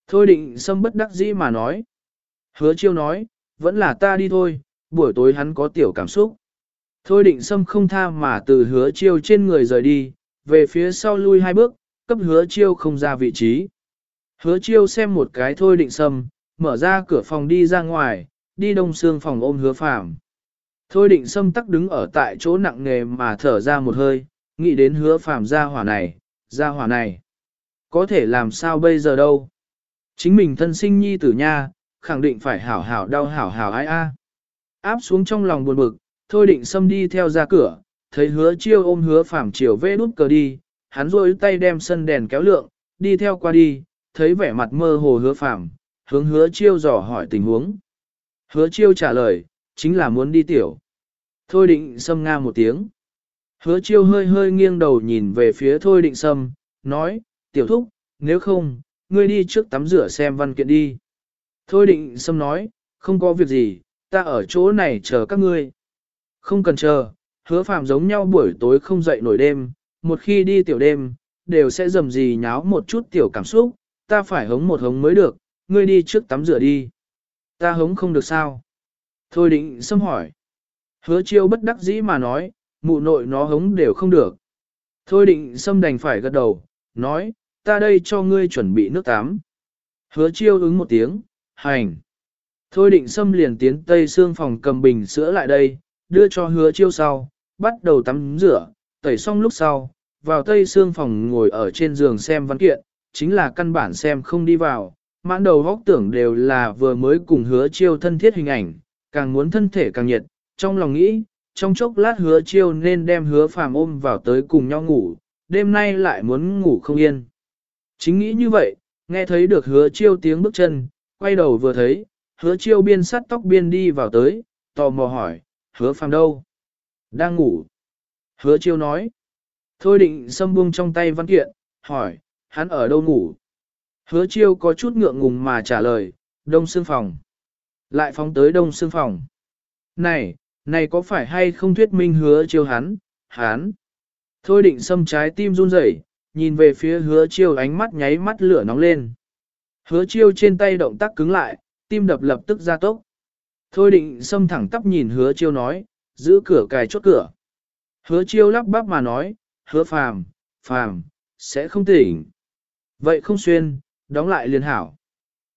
Thôi định sâm bất đắc dĩ mà nói. Hứa chiêu nói, vẫn là ta đi thôi, buổi tối hắn có tiểu cảm xúc. Thôi định sâm không tha mà từ hứa chiêu trên người rời đi, về phía sau lui hai bước, cấp hứa chiêu không ra vị trí. Hứa chiêu xem một cái thôi định sâm, mở ra cửa phòng đi ra ngoài, đi đông xương phòng ôm hứa phàm. Thôi định sâm tắc đứng ở tại chỗ nặng nề mà thở ra một hơi, nghĩ đến hứa phàm ra hỏa này, gia hỏa này. Có thể làm sao bây giờ đâu. Chính mình thân sinh nhi tử nha, khẳng định phải hảo hảo đau hảo hảo ai a. Áp xuống trong lòng buồn bực, thôi định xâm đi theo ra cửa, thấy hứa chiêu ôm hứa phàm chiều vê đút cờ đi, hắn rôi tay đem sân đèn kéo lượng, đi theo qua đi, thấy vẻ mặt mơ hồ hứa phàm, hướng hứa chiêu dò hỏi tình huống. Hứa chiêu trả lời, chính là muốn đi tiểu. Thôi định xâm nga một tiếng. Hứa chiêu hơi hơi nghiêng đầu nhìn về phía thôi định Sâm nói, tiểu thúc, nếu không, ngươi đi trước tắm rửa xem văn kiện đi. Thôi định Sâm nói, không có việc gì, ta ở chỗ này chờ các ngươi. Không cần chờ, hứa phàm giống nhau buổi tối không dậy nổi đêm, một khi đi tiểu đêm, đều sẽ dầm gì nháo một chút tiểu cảm xúc, ta phải hống một hống mới được, ngươi đi trước tắm rửa đi. Ta hống không được sao? Thôi định xâm hỏi. Hứa chiêu bất đắc dĩ mà nói, mụ nội nó hống đều không được. Thôi định xâm đành phải gật đầu, nói, ta đây cho ngươi chuẩn bị nước tắm. Hứa chiêu ứng một tiếng, hành. Thôi định xâm liền tiến tây xương phòng cầm bình sữa lại đây, đưa cho hứa chiêu sau, bắt đầu tắm rửa, tẩy xong lúc sau, vào tây xương phòng ngồi ở trên giường xem văn kiện, chính là căn bản xem không đi vào, mãn đầu góc tưởng đều là vừa mới cùng hứa chiêu thân thiết hình ảnh, càng muốn thân thể càng nhiệt, trong lòng nghĩ, trong chốc lát hứa chiêu nên đem hứa phàm ôm vào tới cùng nhau ngủ, đêm nay lại muốn ngủ không yên. Chính nghĩ như vậy, nghe thấy được hứa chiêu tiếng bước chân, quay đầu vừa thấy, hứa chiêu biên sắt tóc biên đi vào tới, tò mò hỏi, hứa phàm đâu? Đang ngủ. Hứa chiêu nói. Thôi định xâm buông trong tay văn kiện, hỏi, hắn ở đâu ngủ? Hứa chiêu có chút ngượng ngùng mà trả lời, đông xương phòng. Lại phóng tới đông xương phòng. Này, này có phải hay không thuyết minh hứa chiêu hắn, hắn? Thôi định xâm trái tim run rẩy, nhìn về phía hứa chiêu ánh mắt nháy mắt lửa nóng lên. Hứa chiêu trên tay động tác cứng lại, tim đập lập tức ra tốc. Thôi định xâm thẳng tắp nhìn hứa chiêu nói, giữ cửa cài chốt cửa. Hứa chiêu lắp bắp mà nói, hứa phàm, phàm, sẽ không tỉnh. Vậy không xuyên, đóng lại liền hảo.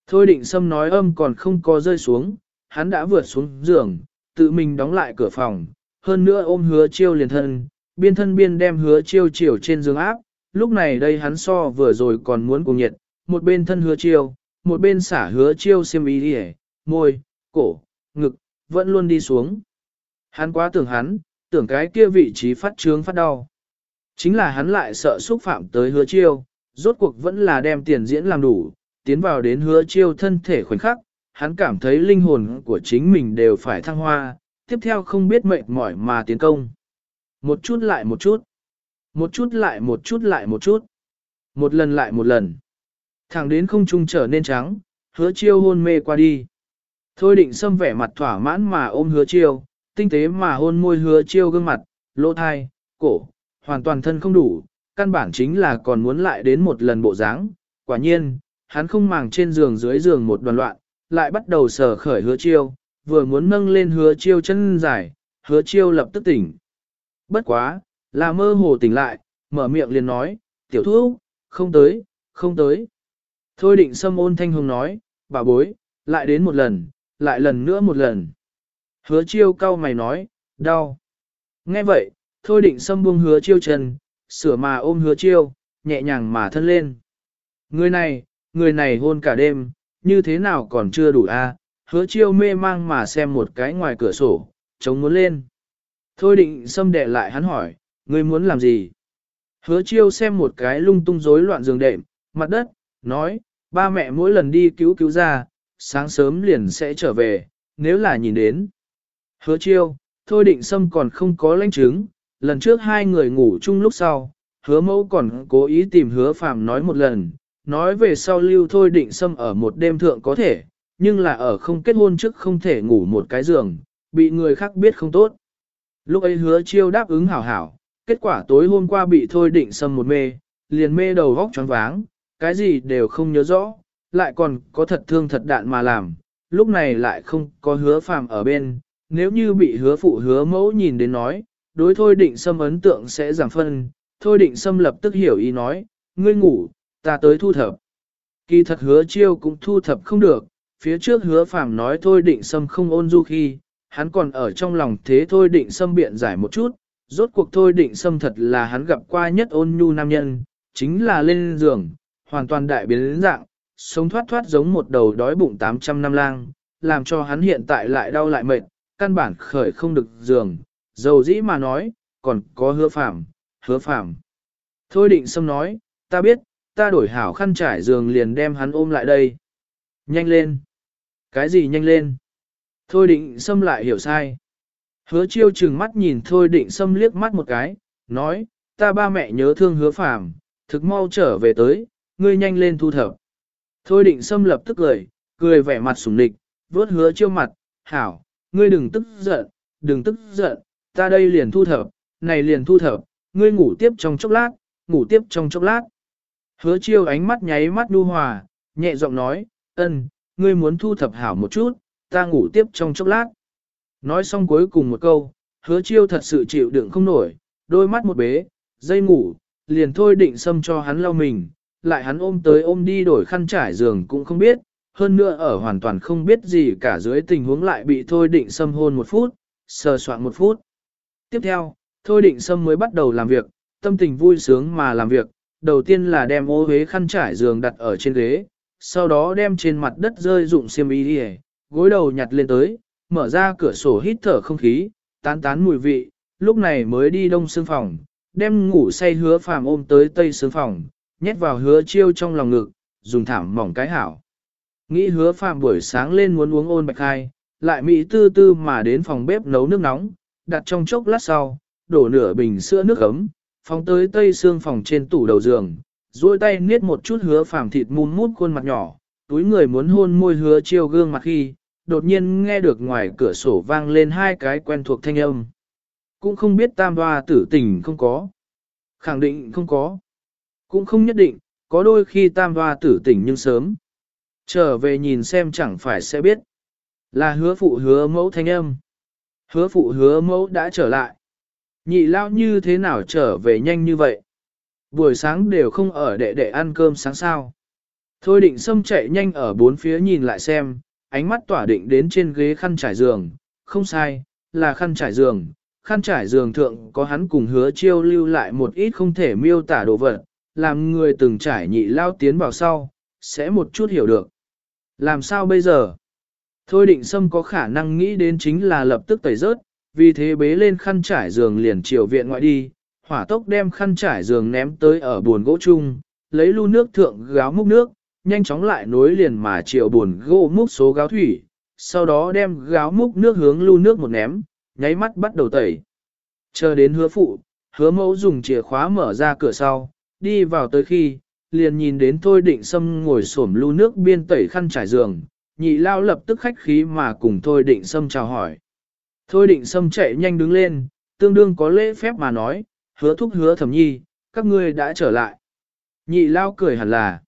Thôi định xâm nói âm còn không có rơi xuống, hắn đã vượt xuống giường, tự mình đóng lại cửa phòng, hơn nữa ôm hứa chiêu liền thân, biên thân biên đem hứa chiêu chiều trên giường áp, lúc này đây hắn so vừa rồi còn muốn cùng nhiệt, một bên thân hứa chiêu, một bên xả hứa chiêu xiêm ý đi môi, cổ, ngực, vẫn luôn đi xuống. Hắn quá tưởng hắn, tưởng cái kia vị trí phát trướng phát đau. Chính là hắn lại sợ xúc phạm tới hứa chiêu, rốt cuộc vẫn là đem tiền diễn làm đủ, tiến vào đến hứa chiêu thân thể khoảnh khắc, hắn cảm thấy linh hồn của chính mình đều phải thăng hoa, tiếp theo không biết mệt mỏi mà tiến công. Một chút lại một chút. Một chút lại một chút lại một chút. Một lần lại một lần. Thẳng đến không trung trở nên trắng, hứa chiêu hôn mê qua đi. Thôi định xâm vẻ mặt thỏa mãn mà ôm hứa chiêu, tinh tế mà hôn môi hứa chiêu gương mặt, lỗ thai, cổ, hoàn toàn thân không đủ, căn bản chính là còn muốn lại đến một lần bộ dáng. Quả nhiên, hắn không màng trên giường dưới giường một đoàn loạn, lại bắt đầu sờ khởi hứa chiêu, vừa muốn nâng lên hứa chiêu chân dài, hứa chiêu lập tức tỉnh. Bất quá, là mơ hồ tỉnh lại, mở miệng liền nói, tiểu thúc, không tới, không tới. Thôi định xâm ôn thanh hùng nói, bà bối, lại đến một lần, lại lần nữa một lần. Hứa chiêu cau mày nói, đau. Nghe vậy, thôi định xâm buông hứa chiêu chân, sửa mà ôm hứa chiêu, nhẹ nhàng mà thân lên. Người này, người này hôn cả đêm, như thế nào còn chưa đủ a? hứa chiêu mê mang mà xem một cái ngoài cửa sổ, chống muốn lên. Thôi định xâm đệ lại hắn hỏi, ngươi muốn làm gì? Hứa chiêu xem một cái lung tung rối loạn giường đệm, mặt đất, nói, ba mẹ mỗi lần đi cứu cứu ra, sáng sớm liền sẽ trở về, nếu là nhìn đến. Hứa chiêu, thôi định xâm còn không có lãnh chứng, lần trước hai người ngủ chung lúc sau, hứa mẫu còn cố ý tìm hứa phàm nói một lần, nói về sau lưu thôi định xâm ở một đêm thượng có thể, nhưng là ở không kết hôn trước không thể ngủ một cái giường, bị người khác biết không tốt. Lúc ấy hứa chiêu đáp ứng hảo hảo, kết quả tối hôm qua bị thôi định xâm một mê, liền mê đầu vóc choáng váng, cái gì đều không nhớ rõ, lại còn có thật thương thật đạn mà làm, lúc này lại không có hứa phàm ở bên, nếu như bị hứa phụ hứa mẫu nhìn đến nói, đối thôi định xâm ấn tượng sẽ giảm phân, thôi định xâm lập tức hiểu ý nói, ngươi ngủ, ta tới thu thập. Kỳ thật hứa chiêu cũng thu thập không được, phía trước hứa phàm nói thôi định sâm không ôn du khi, hắn còn ở trong lòng thế thôi định sâm biện giải một chút, rốt cuộc thôi định sâm thật là hắn gặp qua nhất ôn nhu nam nhân, chính là lên giường, hoàn toàn đại biến dạng, sống thoát thoát giống một đầu đói bụng 800 năm lang, làm cho hắn hiện tại lại đau lại mệt, căn bản khởi không được giường, dầu dĩ mà nói, còn có hứa phàm, hứa phàm. Thôi định sâm nói, ta biết, ta đổi hảo khăn trải giường liền đem hắn ôm lại đây. Nhanh lên. Cái gì nhanh lên? Thôi định xâm lại hiểu sai. Hứa chiêu chừng mắt nhìn thôi định xâm liếc mắt một cái, nói, ta ba mẹ nhớ thương hứa phàm, thực mau trở về tới, ngươi nhanh lên thu thập. Thôi định xâm lập tức cười, cười vẻ mặt sủng nịch, vớt hứa chiêu mặt, hảo, ngươi đừng tức giận, đừng tức giận, ta đây liền thu thập, này liền thu thập, ngươi ngủ tiếp trong chốc lát, ngủ tiếp trong chốc lát. Hứa chiêu ánh mắt nháy mắt đu hòa, nhẹ giọng nói, ân, ngươi muốn thu thập hảo một chút, ta ngủ tiếp trong chốc lát. Nói xong cuối cùng một câu, hứa chiêu thật sự chịu đựng không nổi, đôi mắt một bế, dây ngủ, liền thôi định xâm cho hắn lau mình, lại hắn ôm tới ôm đi đổi khăn trải giường cũng không biết, hơn nữa ở hoàn toàn không biết gì cả dưới tình huống lại bị thôi định xâm hôn một phút, sờ soạn một phút. Tiếp theo, thôi định xâm mới bắt đầu làm việc, tâm tình vui sướng mà làm việc, đầu tiên là đem ô huế khăn trải giường đặt ở trên ghế, sau đó đem trên mặt đất rơi dụng xiêm y đi gối đầu nhặt lên tới, mở ra cửa sổ hít thở không khí, tán tán mùi vị, lúc này mới đi đông xương phòng, đem ngủ say hứa phàm ôm tới tây xương phòng, nhét vào hứa chiêu trong lòng ngực, dùng thảm mỏng cái hảo. Nghĩ hứa phàm buổi sáng lên muốn uống ôn bạch hai, lại mỹ tư tư mà đến phòng bếp nấu nước nóng, đặt trong chốc lát sau, đổ nửa bình sữa nước ấm, phóng tới tây xương phòng trên tủ đầu giường, duỗi tay niết một chút hứa phàm thịt mum mút khuôn mặt nhỏ, túi người muốn hôn môi hứa chiêu gương mặt khi, đột nhiên nghe được ngoài cửa sổ vang lên hai cái quen thuộc thanh âm. Cũng không biết tam hoa tử tình không có. Khẳng định không có. Cũng không nhất định, có đôi khi tam hoa tử tỉnh nhưng sớm. Trở về nhìn xem chẳng phải sẽ biết. Là hứa phụ hứa mẫu thanh âm. Hứa phụ hứa mẫu đã trở lại. Nhị lao như thế nào trở về nhanh như vậy? Buổi sáng đều không ở đệ đệ ăn cơm sáng sao. Thôi định xâm chạy nhanh ở bốn phía nhìn lại xem, ánh mắt tỏa định đến trên ghế khăn trải giường, không sai, là khăn trải giường. Khăn trải giường thượng có hắn cùng hứa chiêu lưu lại một ít không thể miêu tả đồ vật, làm người từng trải nhị lao tiến vào sau, sẽ một chút hiểu được. Làm sao bây giờ? Thôi định sâm có khả năng nghĩ đến chính là lập tức tẩy rớt, vì thế bế lên khăn trải giường liền chiều viện ngoại đi, hỏa tốc đem khăn trải giường ném tới ở buồn gỗ chung, lấy lu nước thượng gáo múc nước, nhanh chóng lại nối liền mà chiều buồn gỗ múc số gáo thủy, sau đó đem gáo múc nước hướng lu nước một ném, nháy mắt bắt đầu tẩy. Chờ đến hứa phụ, hứa mẫu dùng chìa khóa mở ra cửa sau, đi vào tới khi, liền nhìn đến Thôi Định Sâm ngồi xổm lu nước biên tẩy khăn trải giường, nhị lao lập tức khách khí mà cùng Thôi Định Sâm chào hỏi. Thôi Định Sâm chạy nhanh đứng lên, tương đương có lễ phép mà nói, hứa thúc hứa thẩm nhi, các ngươi đã trở lại. Nhị lao cười hẳn là.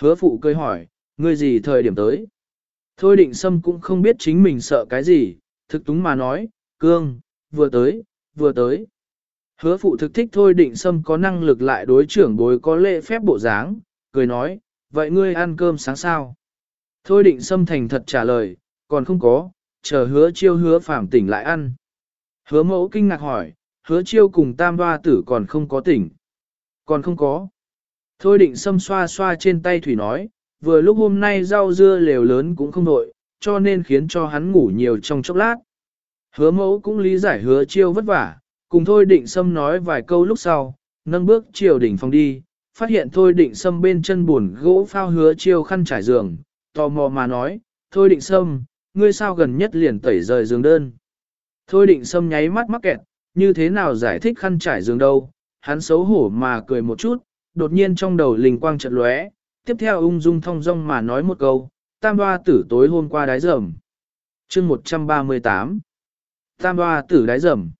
Hứa phụ cười hỏi, ngươi gì thời điểm tới? Thôi định sâm cũng không biết chính mình sợ cái gì, thực túng mà nói, cương, vừa tới, vừa tới. Hứa phụ thực thích thôi định sâm có năng lực lại đối trưởng bối có lễ phép bộ dáng, cười nói, vậy ngươi ăn cơm sáng sao? Thôi định sâm thành thật trả lời, còn không có, chờ hứa chiêu hứa phàm tỉnh lại ăn. Hứa mẫu kinh ngạc hỏi, hứa chiêu cùng tam hoa tử còn không có tỉnh. Còn không có. Thôi định xâm xoa xoa trên tay thủy nói, vừa lúc hôm nay rau dưa lều lớn cũng không nội, cho nên khiến cho hắn ngủ nhiều trong chốc lát. Hứa mẫu cũng lý giải hứa chiêu vất vả, Cùng thôi định xâm nói vài câu lúc sau, nâng bước chiều đỉnh phòng đi, phát hiện thôi định xâm bên chân buồn gỗ phao hứa chiêu khăn trải giường, tò mò mà nói, thôi định xâm ngươi sao gần nhất liền tẩy rời giường đơn. Thôi định sâm nháy mắt mắc kẹt, như thế nào giải thích khăn trải giường đâu, hắn xấu hổ mà cười một chút, đột nhiên trong đầu linh quang chợt lóe, tiếp theo ung dung thong dong mà nói một câu, tam hoa tử tối hôm qua đái rầm. chương 138 Tam hoa tử đái rầm.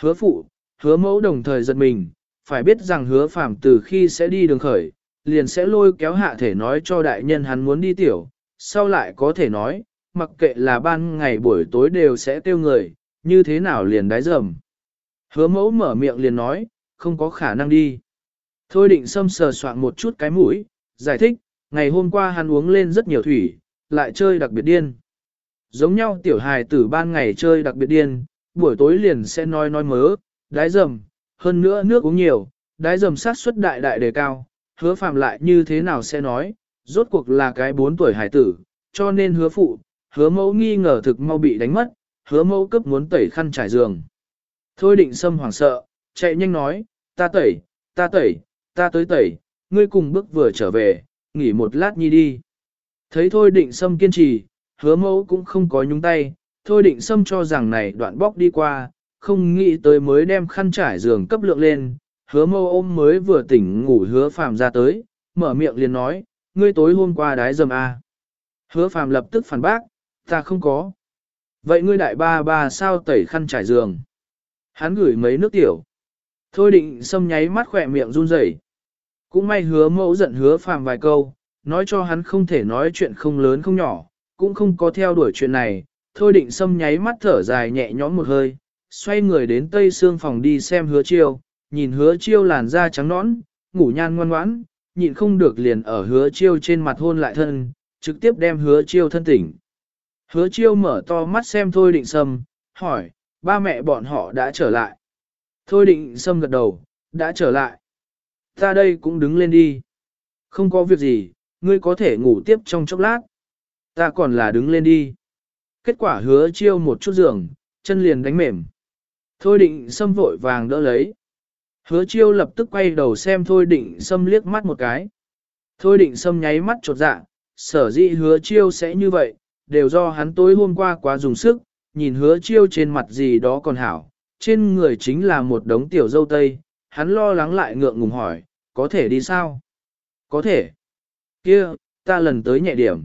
Hứa phụ, hứa mẫu đồng thời giật mình, phải biết rằng hứa phàm từ khi sẽ đi đường khởi, liền sẽ lôi kéo hạ thể nói cho đại nhân hắn muốn đi tiểu, sau lại có thể nói, mặc kệ là ban ngày buổi tối đều sẽ tiêu người, như thế nào liền đái dầm. Hứa mẫu mở miệng liền nói, không có khả năng đi. Thôi định xâm sờ soạn một chút cái mũi, giải thích, ngày hôm qua hắn uống lên rất nhiều thủy, lại chơi đặc biệt điên. Giống nhau tiểu hài tử ban ngày chơi đặc biệt điên, buổi tối liền sẽ nói nói mớ, đái dầm, hơn nữa nước uống nhiều, đái dầm sát suất đại đại đề cao, hứa phạm lại như thế nào sẽ nói, rốt cuộc là cái 4 tuổi hài tử, cho nên hứa phụ, hứa mẫu nghi ngờ thực mau bị đánh mất, hứa mẫu cấp muốn tẩy khăn trải giường. Thôi định Sâm hoảng sợ, chạy nhanh nói, ta tẩy, ta tẩy, ta tới tẩy, ngươi cùng bước vừa trở về, nghỉ một lát nhi đi. Thấy thôi định Sâm kiên trì, hứa mẫu cũng không có nhúng tay, thôi định Sâm cho rằng này đoạn bóc đi qua, không nghĩ tới mới đem khăn trải giường cấp lượng lên, hứa mẫu ôm mới vừa tỉnh ngủ hứa phàm ra tới, mở miệng liền nói, ngươi tối hôm qua đái dầm à. Hứa phàm lập tức phản bác, ta không có. Vậy ngươi đại ba ba sao tẩy khăn trải giường? Hắn gửi mấy nước tiểu. Thôi định xâm nháy mắt khỏe miệng run rẩy. Cũng may hứa mẫu giận hứa phàm vài câu, nói cho hắn không thể nói chuyện không lớn không nhỏ, cũng không có theo đuổi chuyện này. Thôi định xâm nháy mắt thở dài nhẹ nhõm một hơi, xoay người đến tây xương phòng đi xem hứa chiêu, nhìn hứa chiêu làn da trắng nõn, ngủ nhan ngoan ngoãn, nhịn không được liền ở hứa chiêu trên mặt hôn lại thân, trực tiếp đem hứa chiêu thân tỉnh. Hứa chiêu mở to mắt xem thôi định sâm, hỏi, ba mẹ bọn họ đã trở lại. Thôi định sâm gật đầu, đã trở lại. Ta đây cũng đứng lên đi. Không có việc gì, ngươi có thể ngủ tiếp trong chốc lát. Ta còn là đứng lên đi. Kết quả hứa chiêu một chút giường, chân liền đánh mềm. Thôi định sâm vội vàng đỡ lấy. Hứa chiêu lập tức quay đầu xem thôi định sâm liếc mắt một cái. Thôi định sâm nháy mắt trột dạ, sở dĩ hứa chiêu sẽ như vậy, đều do hắn tối hôm qua quá dùng sức, nhìn hứa chiêu trên mặt gì đó còn hảo, trên người chính là một đống tiểu dâu tây, hắn lo lắng lại ngượng ngùng hỏi, có thể đi sao? Có thể. Kia, ta lần tới nhẹ điểm.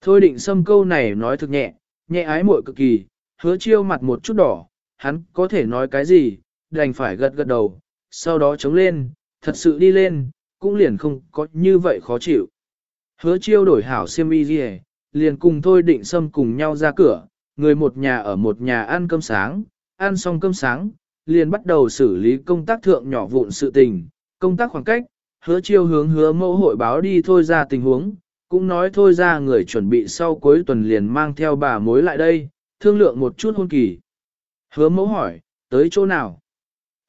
Thôi định xâm câu này nói thực nhẹ, nhẹ ái muội cực kỳ, hứa chiêu mặt một chút đỏ, hắn có thể nói cái gì, đành phải gật gật đầu, sau đó chống lên, thật sự đi lên, cũng liền không có như vậy khó chịu. Hứa chiêu đổi hảo xiêm y gì liền cùng thôi định xâm cùng nhau ra cửa, người một nhà ở một nhà ăn cơm sáng, ăn xong cơm sáng, liền bắt đầu xử lý công tác thượng nhỏ vụn sự tình, công tác khoảng cách, hứa chiêu hướng hứa mẫu hội báo đi thôi ra tình huống, cũng nói thôi ra người chuẩn bị sau cuối tuần liền mang theo bà mối lại đây, thương lượng một chút hôn kỳ. Hứa mẫu hỏi, tới chỗ nào?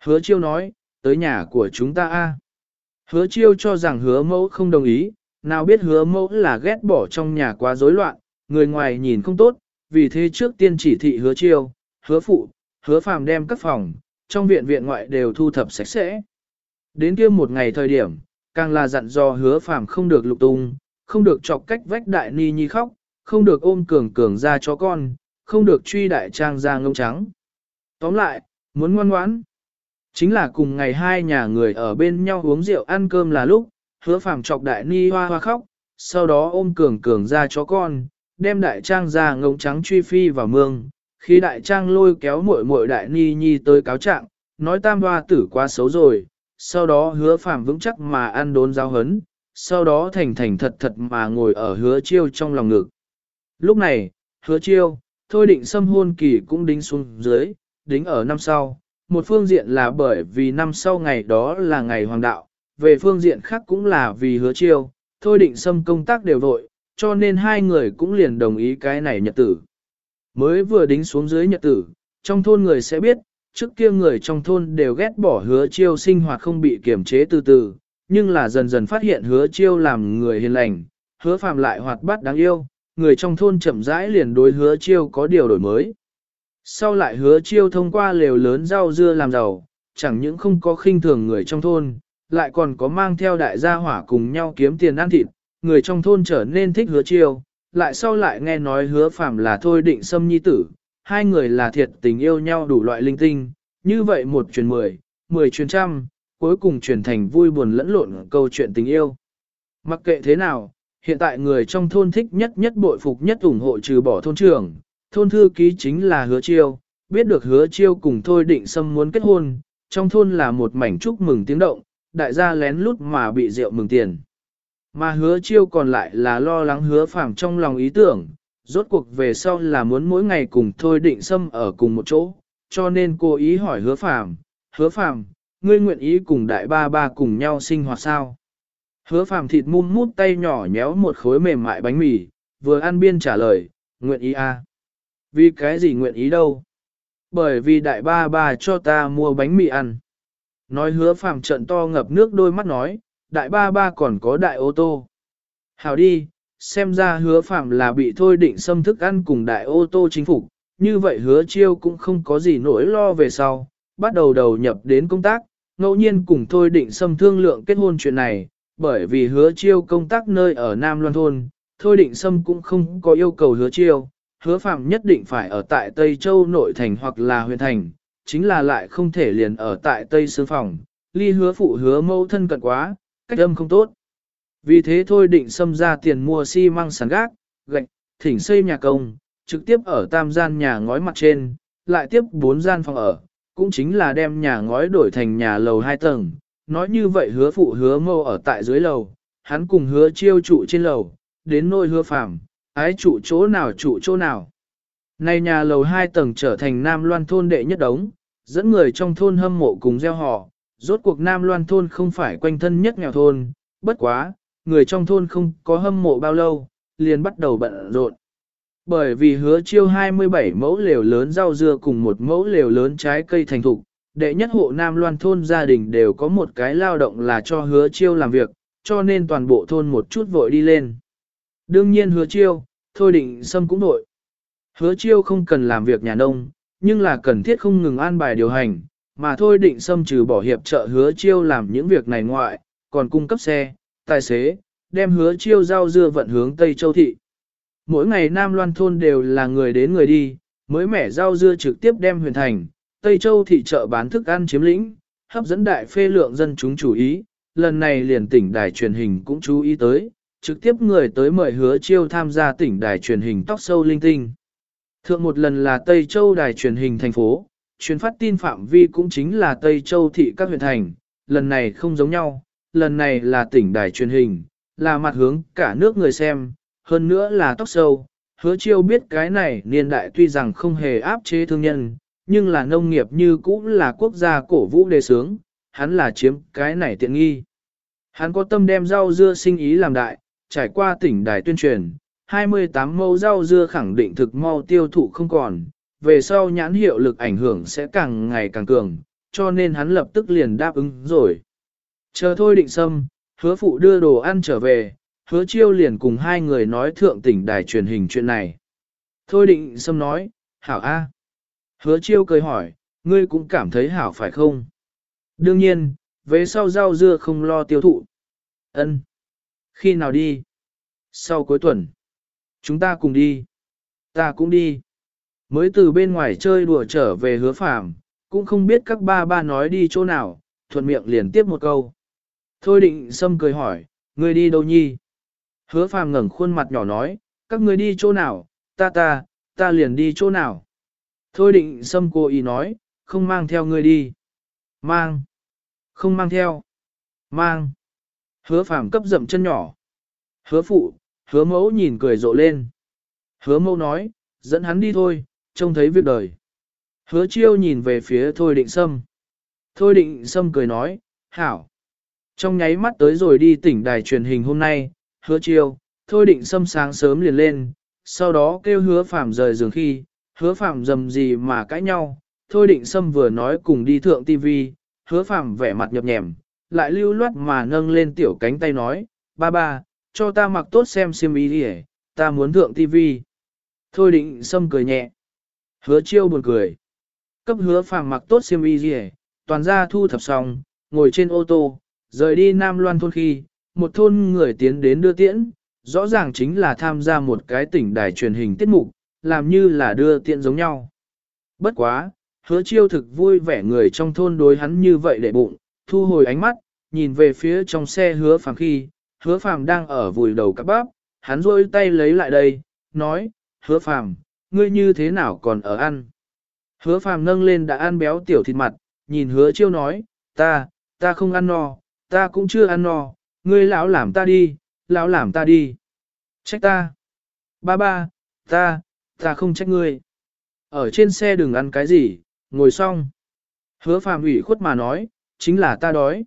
Hứa chiêu nói, tới nhà của chúng ta a. Hứa chiêu cho rằng hứa mẫu không đồng ý, nào biết hứa mẫu là ghét bỏ trong nhà quá rối loạn, người ngoài nhìn không tốt, vì thế trước tiên chỉ thị hứa chiêu, hứa phụ, hứa phàm đem các phòng, trong viện viện ngoại đều thu thập sạch sẽ. Đến kia một ngày thời điểm, càng là dặn dò hứa phàm không được lục tung, không được chọc cách vách đại ni nhi khóc, không được ôm cường cường ra cho con, không được truy đại trang ra ngông trắng. Tóm lại, muốn ngoan ngoãn. Chính là cùng ngày hai nhà người ở bên nhau uống rượu ăn cơm là lúc, hứa phàm chọc đại ni hoa hoa khóc, sau đó ôm cường cường ra chó con, đem đại trang ra ngông trắng truy phi vào mương. Khi đại trang lôi kéo muội muội đại ni nhi tới cáo trạng, nói tam hoa tử quá xấu rồi, sau đó hứa phàm vững chắc mà ăn đốn giáo hấn, sau đó thành thành thật thật mà ngồi ở hứa chiêu trong lòng ngực. Lúc này, hứa chiêu, thôi định xâm hôn kỳ cũng đính xuống dưới, đính ở năm sau. Một phương diện là bởi vì năm sau ngày đó là ngày hoàng đạo, về phương diện khác cũng là vì hứa chiêu, thôi định xâm công tác đều vội, cho nên hai người cũng liền đồng ý cái này nhật tử. Mới vừa đính xuống dưới nhật tử, trong thôn người sẽ biết, trước kia người trong thôn đều ghét bỏ hứa chiêu sinh hoạt không bị kiểm chế từ từ, nhưng là dần dần phát hiện hứa chiêu làm người hiền lành, hứa phàm lại hoạt bát đáng yêu, người trong thôn chậm rãi liền đối hứa chiêu có điều đổi mới. Sau lại hứa chiêu thông qua lều lớn rau dưa làm giàu, chẳng những không có khinh thường người trong thôn, lại còn có mang theo đại gia hỏa cùng nhau kiếm tiền ăn thịt, người trong thôn trở nên thích hứa chiêu, lại sau lại nghe nói hứa phàm là thôi định xâm nhi tử, hai người là thiệt tình yêu nhau đủ loại linh tinh, như vậy một truyền mười, mười truyền trăm, cuối cùng truyền thành vui buồn lẫn lộn câu chuyện tình yêu. Mặc kệ thế nào, hiện tại người trong thôn thích nhất nhất bội phục nhất ủng hộ trừ bỏ thôn trưởng, thôn thư ký chính là hứa chiêu, biết được hứa chiêu cùng thôi định xâm muốn kết hôn, trong thôn là một mảnh chúc mừng tiếng động, đại gia lén lút mà bị rượu mừng tiền. Mà hứa chiêu còn lại là lo lắng hứa phàm trong lòng ý tưởng, rốt cuộc về sau là muốn mỗi ngày cùng thôi định xâm ở cùng một chỗ, cho nên cô ý hỏi hứa phàm, hứa phàm, ngươi nguyện ý cùng đại ba ba cùng nhau sinh hoạt sao? Hứa phàm thịt mum mút tay nhỏ nhéo một khối mềm mại bánh mì, vừa ăn biên trả lời, nguyện ý à? Vì cái gì nguyện ý đâu? Bởi vì đại ba ba cho ta mua bánh mì ăn. Nói hứa phàm trận to ngập nước đôi mắt nói, đại ba ba còn có đại ô tô. Hào đi, xem ra hứa phàm là bị thôi định xâm thức ăn cùng đại ô tô chính phủ, như vậy hứa chiêu cũng không có gì nỗi lo về sau, bắt đầu đầu nhập đến công tác, ngẫu nhiên cùng thôi định xâm thương lượng kết hôn chuyện này, bởi vì hứa chiêu công tác nơi ở Nam Loan Thôn, thôi định xâm cũng không có yêu cầu hứa chiêu, hứa phạm nhất định phải ở tại Tây Châu nội thành hoặc là huyện thành, chính là lại không thể liền ở tại Tây Sương Phòng, ly hứa phụ hứa mâu thân cận quá, cách âm không tốt. Vì thế thôi định xâm ra tiền mua xi măng sàn gác, gạch, thỉnh xây nhà công, trực tiếp ở tam gian nhà ngói mặt trên, lại tiếp bốn gian phòng ở, cũng chính là đem nhà ngói đổi thành nhà lầu hai tầng. Nói như vậy hứa phụ hứa mâu ở tại dưới lầu, hắn cùng hứa chiêu trụ trên lầu, đến nôi hứa phàm, ái trụ chỗ nào trụ chỗ nào. Này nhà lầu hai tầng trở thành Nam Loan thôn đệ nhất đống, dẫn người trong thôn hâm mộ cùng gieo họ, rốt cuộc Nam Loan thôn không phải quanh thân nhất nghèo thôn, bất quá, người trong thôn không có hâm mộ bao lâu, liền bắt đầu bận rộn. Bởi vì hứa chiêu 27 mẫu lều lớn rau dưa cùng một mẫu lều lớn trái cây thành thục, đệ nhất hộ Nam Loan thôn gia đình đều có một cái lao động là cho hứa chiêu làm việc, cho nên toàn bộ thôn một chút vội đi lên. Đương nhiên hứa chiêu, thôi định xâm cũng nội. Hứa chiêu không cần làm việc nhà nông, nhưng là cần thiết không ngừng an bài điều hành, mà thôi định xâm trừ bỏ hiệp trợ hứa chiêu làm những việc này ngoại, còn cung cấp xe, tài xế, đem hứa chiêu rau dưa vận hướng Tây Châu Thị. Mỗi ngày Nam Loan thôn đều là người đến người đi, mới mẻ rau dưa trực tiếp đem huyền thành, Tây Châu thị chợ bán thức ăn chiếm lĩnh, hấp dẫn đại phê lượng dân chúng chú ý, lần này liền tỉnh đài truyền hình cũng chú ý tới, trực tiếp người tới mời hứa chiêu tham gia tỉnh đài truyền hình tóc sâu linh tinh. Thượng một lần là Tây Châu đài truyền hình thành phố, truyền phát tin phạm vi cũng chính là Tây Châu thị các huyện thành, lần này không giống nhau, lần này là tỉnh đài truyền hình, là mặt hướng cả nước người xem, hơn nữa là tóc sâu. Hứa chiêu biết cái này niên đại tuy rằng không hề áp chế thương nhân, nhưng là nông nghiệp như cũng là quốc gia cổ vũ đề sướng, hắn là chiếm cái này tiện nghi. Hắn có tâm đem rau dưa sinh ý làm đại, trải qua tỉnh đài tuyên truyền, 28 mẫu rau dưa khẳng định thực mau tiêu thụ không còn, về sau nhãn hiệu lực ảnh hưởng sẽ càng ngày càng cường, cho nên hắn lập tức liền đáp ứng rồi. Chờ thôi định xâm, hứa phụ đưa đồ ăn trở về, hứa chiêu liền cùng hai người nói thượng tỉnh đài truyền hình chuyện này. Thôi định xâm nói, hảo A. Hứa chiêu cười hỏi, ngươi cũng cảm thấy hảo phải không? Đương nhiên, về sau rau dưa không lo tiêu thụ. Ân. Khi nào đi? Sau cuối tuần. Chúng ta cùng đi. Ta cũng đi. Mới từ bên ngoài chơi đùa trở về hứa phạm, cũng không biết các ba ba nói đi chỗ nào, thuận miệng liền tiếp một câu. Thôi định sâm cười hỏi, ngươi đi đâu nhi? Hứa phàm ngẩng khuôn mặt nhỏ nói, các ngươi đi chỗ nào, ta ta, ta liền đi chỗ nào. Thôi định sâm cô ý nói, không mang theo ngươi đi. Mang. Không mang theo. Mang. Hứa phàm cấp dậm chân nhỏ. Hứa phụ, hứa mẫu nhìn cười rộ lên. Hứa mẫu nói, dẫn hắn đi thôi, trông thấy việc đời. Hứa chiêu nhìn về phía thôi định sâm. Thôi định sâm cười nói, hảo. Trong nháy mắt tới rồi đi tỉnh đài truyền hình hôm nay, hứa chiêu, thôi định Sâm sáng sớm liền lên, sau đó kêu hứa phạm rời giường khi, hứa phạm dầm gì mà cãi nhau, thôi định Sâm vừa nói cùng đi thượng TV. hứa phạm vẻ mặt nhập nhèm, lại lưu loát mà nâng lên tiểu cánh tay nói, ba ba, cho ta mặc tốt xem xiêm y đi ta muốn thượng tivi. Thôi định sâm cười nhẹ, hứa chiêu buồn cười, cấp hứa phàm mặc tốt xiêm y đi toàn ra thu thập xong, ngồi trên ô tô, rời đi Nam Loan thôn khi, một thôn người tiến đến đưa tiễn, rõ ràng chính là tham gia một cái tỉnh đài truyền hình tiết mục, làm như là đưa tiễn giống nhau. Bất quá, hứa chiêu thực vui vẻ người trong thôn đối hắn như vậy để bụng, thu hồi ánh mắt, nhìn về phía trong xe hứa phàm khi, hứa phàm đang ở vùi đầu cắp bắp, hắn rôi tay lấy lại đây, nói, hứa phàm, ngươi như thế nào còn ở ăn. Hứa phàm nâng lên đã ăn béo tiểu thịt mặt, nhìn hứa chiêu nói, ta, ta không ăn no, ta cũng chưa ăn no, ngươi lão làm ta đi, lão làm ta đi. Trách ta. Ba ba, ta, ta không trách ngươi. Ở trên xe đừng ăn cái gì, ngồi xong. Hứa phàm ủy khuất mà nói, chính là ta đói.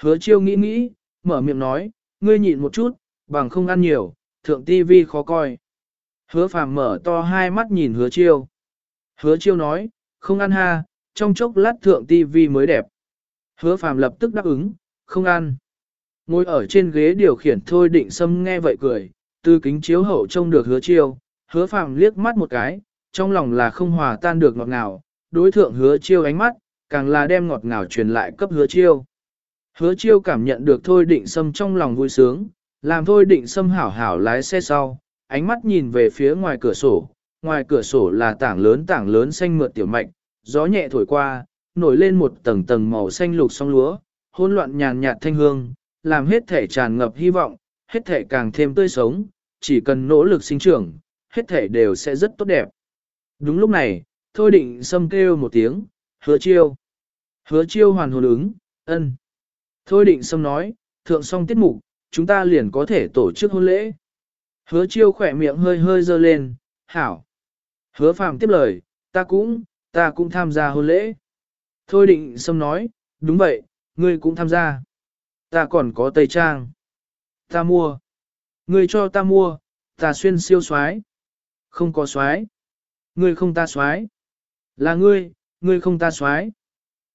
Hứa chiêu nghĩ nghĩ, mở miệng nói, ngươi nhịn một chút, bằng không ăn nhiều, thượng tivi khó coi. Hứa phàm mở to hai mắt nhìn hứa chiêu. Hứa chiêu nói, không ăn ha, trong chốc lát thượng tivi mới đẹp. Hứa phàm lập tức đáp ứng, không ăn. Ngồi ở trên ghế điều khiển thôi định sâm nghe vậy cười, từ kính chiếu hậu trông được hứa chiêu, hứa phàm liếc mắt một cái, trong lòng là không hòa tan được ngọt ngào, đối thượng hứa chiêu ánh mắt, càng là đem ngọt ngào truyền lại cấp hứa chiêu. Hứa chiêu cảm nhận được thôi định Sâm trong lòng vui sướng, làm thôi định Sâm hảo hảo lái xe sau, ánh mắt nhìn về phía ngoài cửa sổ, ngoài cửa sổ là tảng lớn tảng lớn xanh mượt tiểu mạch, gió nhẹ thổi qua, nổi lên một tầng tầng màu xanh lục song lúa, hỗn loạn nhàn nhạt thanh hương, làm hết thể tràn ngập hy vọng, hết thể càng thêm tươi sống, chỉ cần nỗ lực sinh trưởng, hết thể đều sẽ rất tốt đẹp. Đúng lúc này, Thôi định Sâm kêu một tiếng, hứa chiêu. Hứa chiêu hoàn hồn ứng, ân. Thôi định xâm nói, thượng xong tiết mục, chúng ta liền có thể tổ chức hôn lễ. Hứa chiêu khỏe miệng hơi hơi dơ lên, hảo. Hứa phàm tiếp lời, ta cũng, ta cũng tham gia hôn lễ. Thôi định xâm nói, đúng vậy, ngươi cũng tham gia. Ta còn có tây trang. Ta mua. Ngươi cho ta mua, ta xuyên siêu xoái. Không có xoái. Ngươi không ta xoái. Là ngươi, ngươi không ta xoái.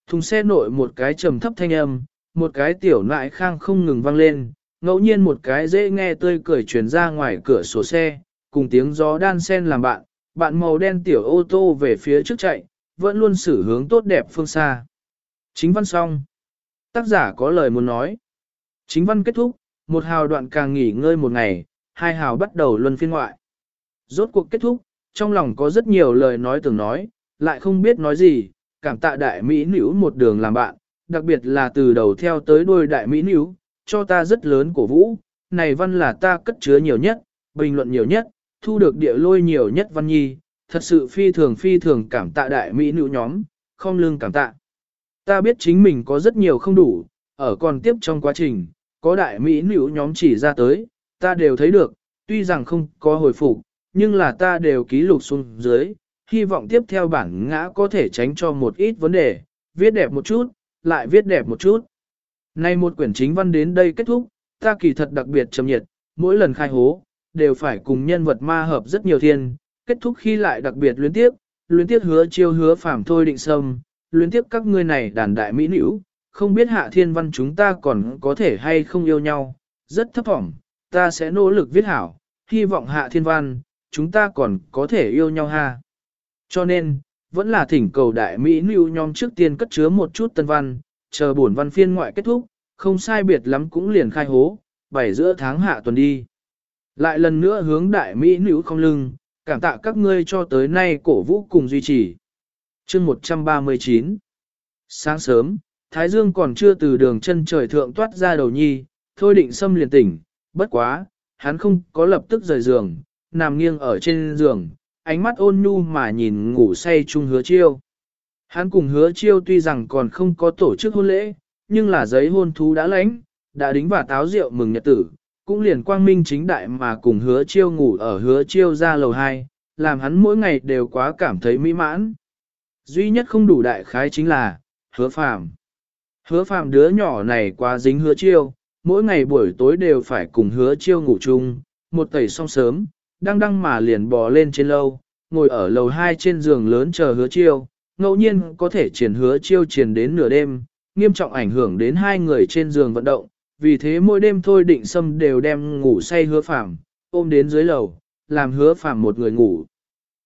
Thùng xe nội một cái trầm thấp thanh âm, một cái tiểu nại khang không ngừng vang lên, ngẫu nhiên một cái dễ nghe tươi cười truyền ra ngoài cửa sổ xe, cùng tiếng gió đan sen làm bạn, bạn màu đen tiểu ô tô về phía trước chạy, vẫn luôn xử hướng tốt đẹp phương xa. Chính văn xong. Tác giả có lời muốn nói. Chính văn kết thúc, một hào đoạn càng nghỉ ngơi một ngày, hai hào bắt đầu luân phiên ngoại. Rốt cuộc kết thúc, trong lòng có rất nhiều lời nói tưởng nói, lại không biết nói gì, cảm tạ đại Mỹ nữ một đường làm bạn, đặc biệt là từ đầu theo tới đuôi đại Mỹ nữ, cho ta rất lớn cổ vũ, này văn là ta cất chứa nhiều nhất, bình luận nhiều nhất, thu được địa lôi nhiều nhất văn nhi, thật sự phi thường phi thường cảm tạ đại Mỹ nữ nhóm, không lương cảm tạ. Ta biết chính mình có rất nhiều không đủ, ở còn tiếp trong quá trình, có đại Mỹ nữ nhóm chỉ ra tới, ta đều thấy được, tuy rằng không có hồi phục, nhưng là ta đều ký lục xuống dưới, hy vọng tiếp theo bản ngã có thể tránh cho một ít vấn đề, viết đẹp một chút, lại viết đẹp một chút. Nay một quyển chính văn đến đây kết thúc, ta kỳ thật đặc biệt trầm nhiệt, mỗi lần khai hố, đều phải cùng nhân vật ma hợp rất nhiều thiên, kết thúc khi lại đặc biệt luyến tiếp, luyến tiếp hứa chiêu hứa phàm thôi định sâm, luyến tiếp các ngươi này đàn đại mỹ nữ, không biết hạ thiên văn chúng ta còn có thể hay không yêu nhau, rất thấp thỏm, ta sẽ nỗ lực viết hảo, hy vọng hạ thiên văn, chúng ta còn có thể yêu nhau ha. Cho nên, vẫn là thỉnh cầu đại Mỹ lưu nhóm trước tiên cất chứa một chút tân văn, chờ buồn văn phiên ngoại kết thúc, không sai biệt lắm cũng liền khai hố, bảy giữa tháng hạ tuần đi. Lại lần nữa hướng đại Mỹ nữ không lưng, cảm tạ các ngươi cho tới nay cổ vũ cùng duy trì. chương 139 Sáng sớm, Thái Dương còn chưa từ đường chân trời thượng toát ra đầu nhi, thôi định xâm liền tỉnh, bất quá, hắn không có lập tức rời giường, nằm nghiêng ở trên giường, ánh mắt ôn nhu mà nhìn ngủ say chung hứa chiêu. Hắn cùng hứa chiêu tuy rằng còn không có tổ chức hôn lễ, nhưng là giấy hôn thú đã lãnh, đã đính và táo rượu mừng nhật tử, cũng liền quang minh chính đại mà cùng hứa chiêu ngủ ở hứa chiêu ra lầu 2, làm hắn mỗi ngày đều quá cảm thấy mỹ mãn. Duy nhất không đủ đại khái chính là, hứa phàm. Hứa phàm đứa nhỏ này quá dính hứa chiêu, mỗi ngày buổi tối đều phải cùng hứa chiêu ngủ chung, một tẩy xong sớm, đang đăng mà liền bò lên trên lâu, ngồi ở lầu 2 trên giường lớn chờ hứa chiêu, ngẫu nhiên có thể triển hứa chiêu triển đến nửa đêm, nghiêm trọng ảnh hưởng đến hai người trên giường vận động, vì thế mỗi đêm thôi định Sâm đều đem ngủ say hứa phạm, ôm đến dưới lầu, làm hứa phạm một người ngủ.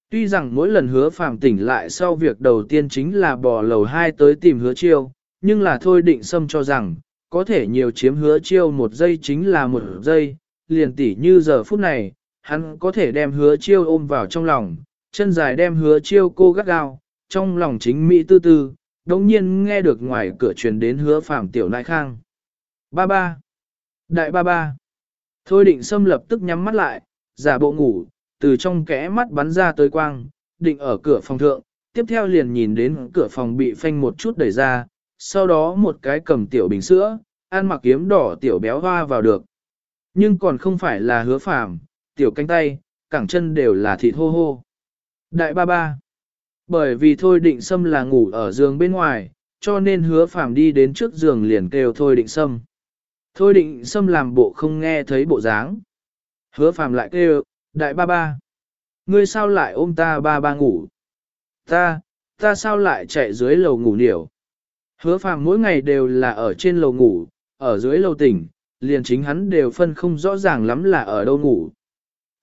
Tuy rằng mỗi lần hứa phạm tỉnh lại sau việc đầu tiên chính là bò lầu 2 tới tìm hứa chiêu, nhưng là thôi định Sâm cho rằng, có thể nhiều chiếm hứa chiêu một giây chính là một giây, liền tỉ như giờ phút này, hắn có thể đem hứa chiêu ôm vào trong lòng, chân dài đem hứa chiêu cô gắt gao, trong lòng chính mỹ tư tư, đồng nhiên nghe được ngoài cửa truyền đến hứa phạm tiểu nại khang. Ba ba. Đại ba ba. Thôi định xâm lập tức nhắm mắt lại, giả bộ ngủ, từ trong kẽ mắt bắn ra tới quang, định ở cửa phòng thượng, tiếp theo liền nhìn đến cửa phòng bị phanh một chút đẩy ra, sau đó một cái cầm tiểu bình sữa, ăn mặc kiếm đỏ tiểu béo hoa vào được. Nhưng còn không phải là hứa phạm, tiểu cánh tay, cẳng chân đều là thịt hô hô. Đại ba ba. Bởi vì thôi định sâm là ngủ ở giường bên ngoài, cho nên hứa phàm đi đến trước giường liền kêu thôi định sâm. Thôi định sâm làm bộ không nghe thấy bộ dáng. Hứa phàm lại kêu, đại ba ba. Ngươi sao lại ôm ta ba ba ngủ? Ta, ta sao lại chạy dưới lầu ngủ niểu? Hứa phàm mỗi ngày đều là ở trên lầu ngủ, ở dưới lầu tỉnh, liền chính hắn đều phân không rõ ràng lắm là ở đâu ngủ.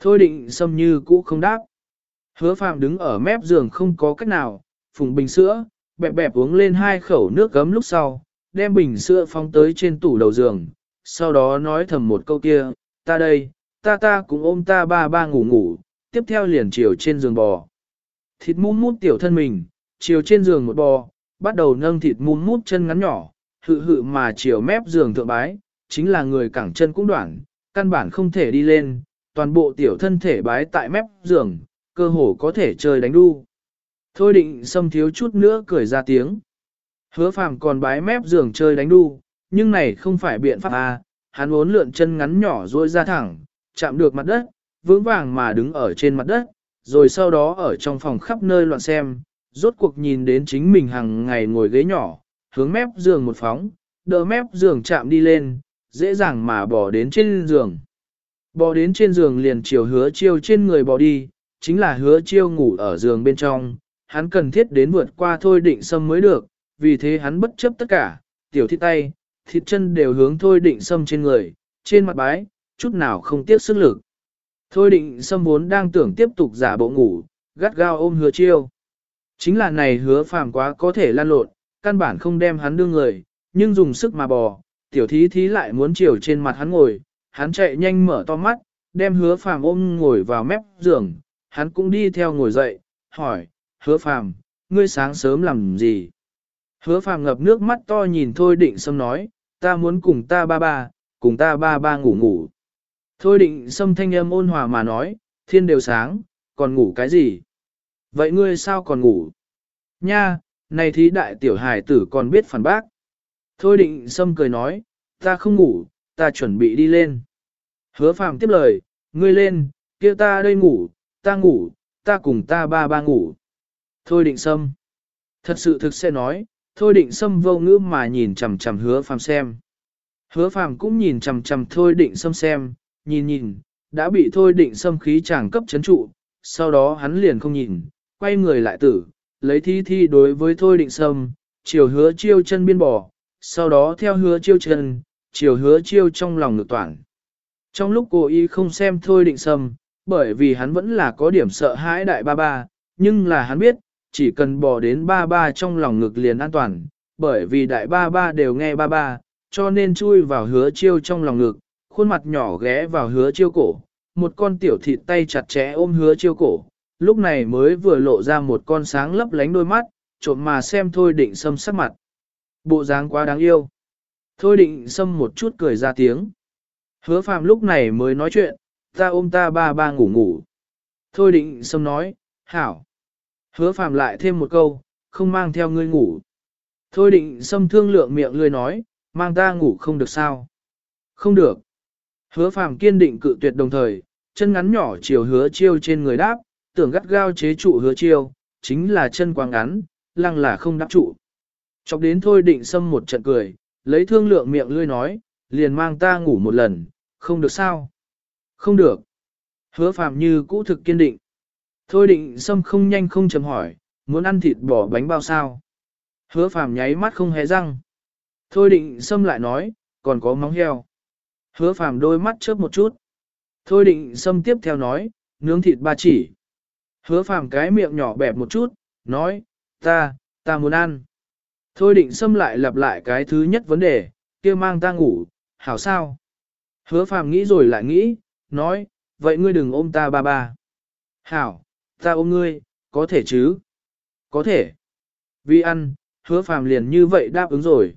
Thôi định xâm như cũ không đáp. Hứa phàm đứng ở mép giường không có cách nào, phùng bình sữa, bẹp bẹp uống lên hai khẩu nước gấm lúc sau, đem bình sữa phong tới trên tủ đầu giường, sau đó nói thầm một câu kia, ta đây, ta ta cũng ôm ta ba ba ngủ ngủ, tiếp theo liền chiều trên giường bò. Thịt mút mút tiểu thân mình, chiều trên giường một bò, bắt đầu nâng thịt mút mút chân ngắn nhỏ, hự hự mà chiều mép giường thượng bái, chính là người cẳng chân cũng đoạn, căn bản không thể đi lên, toàn bộ tiểu thân thể bái tại mép giường, cơ hồ có thể chơi đánh đu. Thôi định xâm thiếu chút nữa cười ra tiếng. Hứa phàm còn bái mép giường chơi đánh đu, nhưng này không phải biện pháp à, hắn uốn lượn chân ngắn nhỏ duỗi ra thẳng, chạm được mặt đất, vững vàng mà đứng ở trên mặt đất, rồi sau đó ở trong phòng khắp nơi loạn xem, rốt cuộc nhìn đến chính mình hàng ngày ngồi ghế nhỏ, hướng mép giường một phóng, đỡ mép giường chạm đi lên, dễ dàng mà bỏ đến trên giường. Bò đến trên giường liền chiều hứa chiêu trên người bò đi, chính là hứa chiêu ngủ ở giường bên trong, hắn cần thiết đến vượt qua thôi định sâm mới được, vì thế hắn bất chấp tất cả, tiểu thịt tay, thịt chân đều hướng thôi định sâm trên người, trên mặt bái, chút nào không tiếc sức lực. Thôi định sâm vốn đang tưởng tiếp tục giả bộ ngủ, gắt gao ôm hứa chiêu. Chính là này hứa phàm quá có thể lan lộn, căn bản không đem hắn đưa người, nhưng dùng sức mà bò, tiểu thí thí lại muốn chiều trên mặt hắn ngồi, hắn chạy nhanh mở to mắt, đem hứa phàm ôm ngồi vào mép giường, hắn cũng đi theo ngồi dậy, hỏi, hứa phàm, ngươi sáng sớm làm gì? Hứa phàm ngập nước mắt to nhìn thôi định sâm nói, ta muốn cùng ta ba ba, cùng ta ba ba ngủ ngủ. Thôi định sâm thanh âm ôn hòa mà nói, thiên đều sáng, còn ngủ cái gì? Vậy ngươi sao còn ngủ? Nha, này thí đại tiểu hài tử còn biết phản bác. Thôi định sâm cười nói, ta không ngủ, ta chuẩn bị đi lên. Hứa phàm tiếp lời, ngươi lên, kia ta đây ngủ, ta ngủ, ta cùng ta ba ba ngủ. Thôi định sâm. Thật sự thực sẽ nói, thôi định sâm vô ngữ mà nhìn chằm chằm hứa phàm xem. Hứa phàm cũng nhìn chằm chằm thôi định sâm xem, nhìn nhìn, đã bị thôi định sâm khí chàng cấp chấn trụ, sau đó hắn liền không nhìn, quay người lại tử, lấy thi thi đối với thôi định sâm, chiều hứa chiêu chân biên bỏ, sau đó theo hứa chiêu chân, chiều hứa chiêu trong lòng ngược toàn. Trong lúc cô y không xem thôi định sâm, bởi vì hắn vẫn là có điểm sợ hãi đại ba ba, nhưng là hắn biết, chỉ cần bỏ đến ba ba trong lòng ngực liền an toàn, bởi vì đại ba ba đều nghe ba ba, cho nên chui vào hứa chiêu trong lòng ngực, khuôn mặt nhỏ ghé vào hứa chiêu cổ, một con tiểu thịt tay chặt chẽ ôm hứa chiêu cổ, lúc này mới vừa lộ ra một con sáng lấp lánh đôi mắt, trộm mà xem thôi định sâm sắc mặt. Bộ dáng quá đáng yêu. Thôi định sâm một chút cười ra tiếng. Hứa phàm lúc này mới nói chuyện, ta ôm ta ba ba ngủ ngủ. Thôi định sâm nói, hảo. Hứa phàm lại thêm một câu, không mang theo ngươi ngủ. Thôi định sâm thương lượng miệng lươi nói, mang ta ngủ không được sao. Không được. Hứa phàm kiên định cự tuyệt đồng thời, chân ngắn nhỏ chiều hứa chiêu trên người đáp, tưởng gắt gao chế trụ hứa chiêu, chính là chân quá ngắn, lăng là không đáp trụ. Chọc đến thôi định sâm một trận cười, lấy thương lượng miệng lươi nói, liền mang ta ngủ một lần, không được sao? Không được. Hứa Phạm như cũ thực kiên định. Thôi định sâm không nhanh không chấm hỏi, muốn ăn thịt bò bánh bao sao? Hứa Phạm nháy mắt không hé răng. Thôi định sâm lại nói, còn có móng heo. Hứa Phạm đôi mắt chớp một chút. Thôi định sâm tiếp theo nói, nướng thịt ba chỉ. Hứa phàm cái miệng nhỏ bẹp một chút, nói, ta, ta muốn ăn. Thôi định xâm lại lặp lại cái thứ nhất vấn đề, kia mang ta ngủ, hảo sao? Hứa phàm nghĩ rồi lại nghĩ, nói, vậy ngươi đừng ôm ta ba ba. Hảo, ta ôm ngươi, có thể chứ? Có thể. Vì ăn, hứa phàm liền như vậy đáp ứng rồi.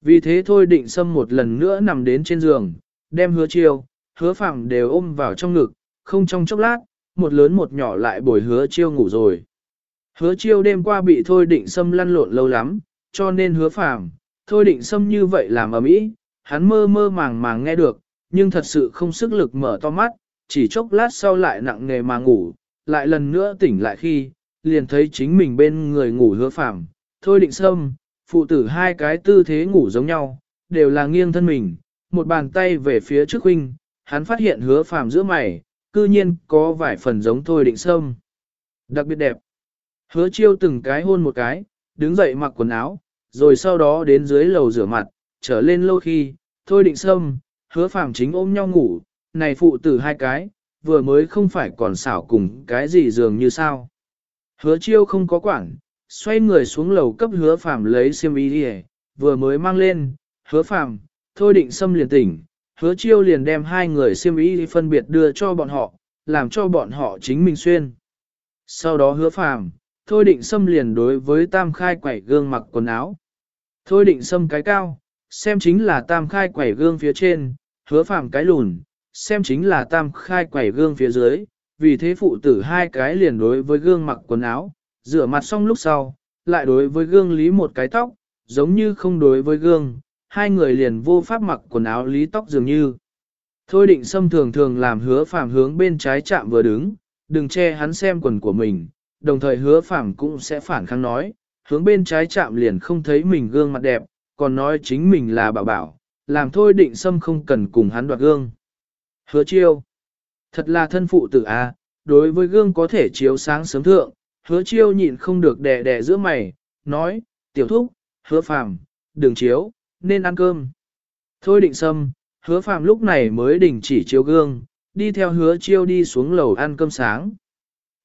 Vì thế thôi định xâm một lần nữa nằm đến trên giường, đem hứa chiêu, hứa phàm đều ôm vào trong ngực, không trong chốc lát, một lớn một nhỏ lại bồi hứa chiêu ngủ rồi. Hứa chiêu đêm qua bị thôi định xâm lăn lộn lâu lắm, cho nên hứa phàm, thôi định xâm như vậy làm ở mỹ, hắn mơ mơ màng màng nghe được, nhưng thật sự không sức lực mở to mắt, chỉ chốc lát sau lại nặng nề mà ngủ, lại lần nữa tỉnh lại khi, liền thấy chính mình bên người ngủ hứa phàm, thôi định xâm, phụ tử hai cái tư thế ngủ giống nhau, đều là nghiêng thân mình, một bàn tay về phía trước huynh, hắn phát hiện hứa phàm giữa mày, cư nhiên có vài phần giống thôi định sâm. Đặc biệt đẹp. Hứa chiêu từng cái hôn một cái, đứng dậy mặc quần áo, rồi sau đó đến dưới lầu rửa mặt, trở lên lâu khi, thôi định sâm, hứa phàm chính ôm nhau ngủ, này phụ tử hai cái, vừa mới không phải còn xảo cùng cái gì dường như sao. Hứa chiêu không có quản, xoay người xuống lầu cấp hứa phàm lấy xiêm y đi vừa mới mang lên, hứa phàm, thôi định sâm liền tỉnh, hứa chiêu liền đem hai người xiêm y phân biệt đưa cho bọn họ, làm cho bọn họ chính mình xuyên. Sau đó hứa phàm, thôi định xâm liền đối với tam khai quẩy gương mặc quần áo. Thôi định xâm cái cao, xem chính là tam khai quẩy gương phía trên, hứa phạm cái lùn, xem chính là tam khai quẩy gương phía dưới, vì thế phụ tử hai cái liền đối với gương mặc quần áo, rửa mặt xong lúc sau, lại đối với gương lý một cái tóc, giống như không đối với gương, hai người liền vô pháp mặc quần áo lý tóc dường như. Thôi định xâm thường thường làm hứa phạm hướng bên trái chạm vừa đứng, đừng che hắn xem quần của mình, đồng thời hứa phạm cũng sẽ phản kháng nói, hướng bên trái chạm liền không thấy mình gương mặt đẹp, còn nói chính mình là bảo bảo, làm thôi định xâm không cần cùng hắn đoạt gương. Hứa chiêu, thật là thân phụ tử a, đối với gương có thể chiếu sáng sớm thượng, hứa chiêu nhịn không được đè đè giữa mày, nói, tiểu thúc, hứa phàm, đừng chiếu, nên ăn cơm. Thôi định sâm, hứa phàm lúc này mới đình chỉ chiếu gương, đi theo hứa chiêu đi xuống lầu ăn cơm sáng.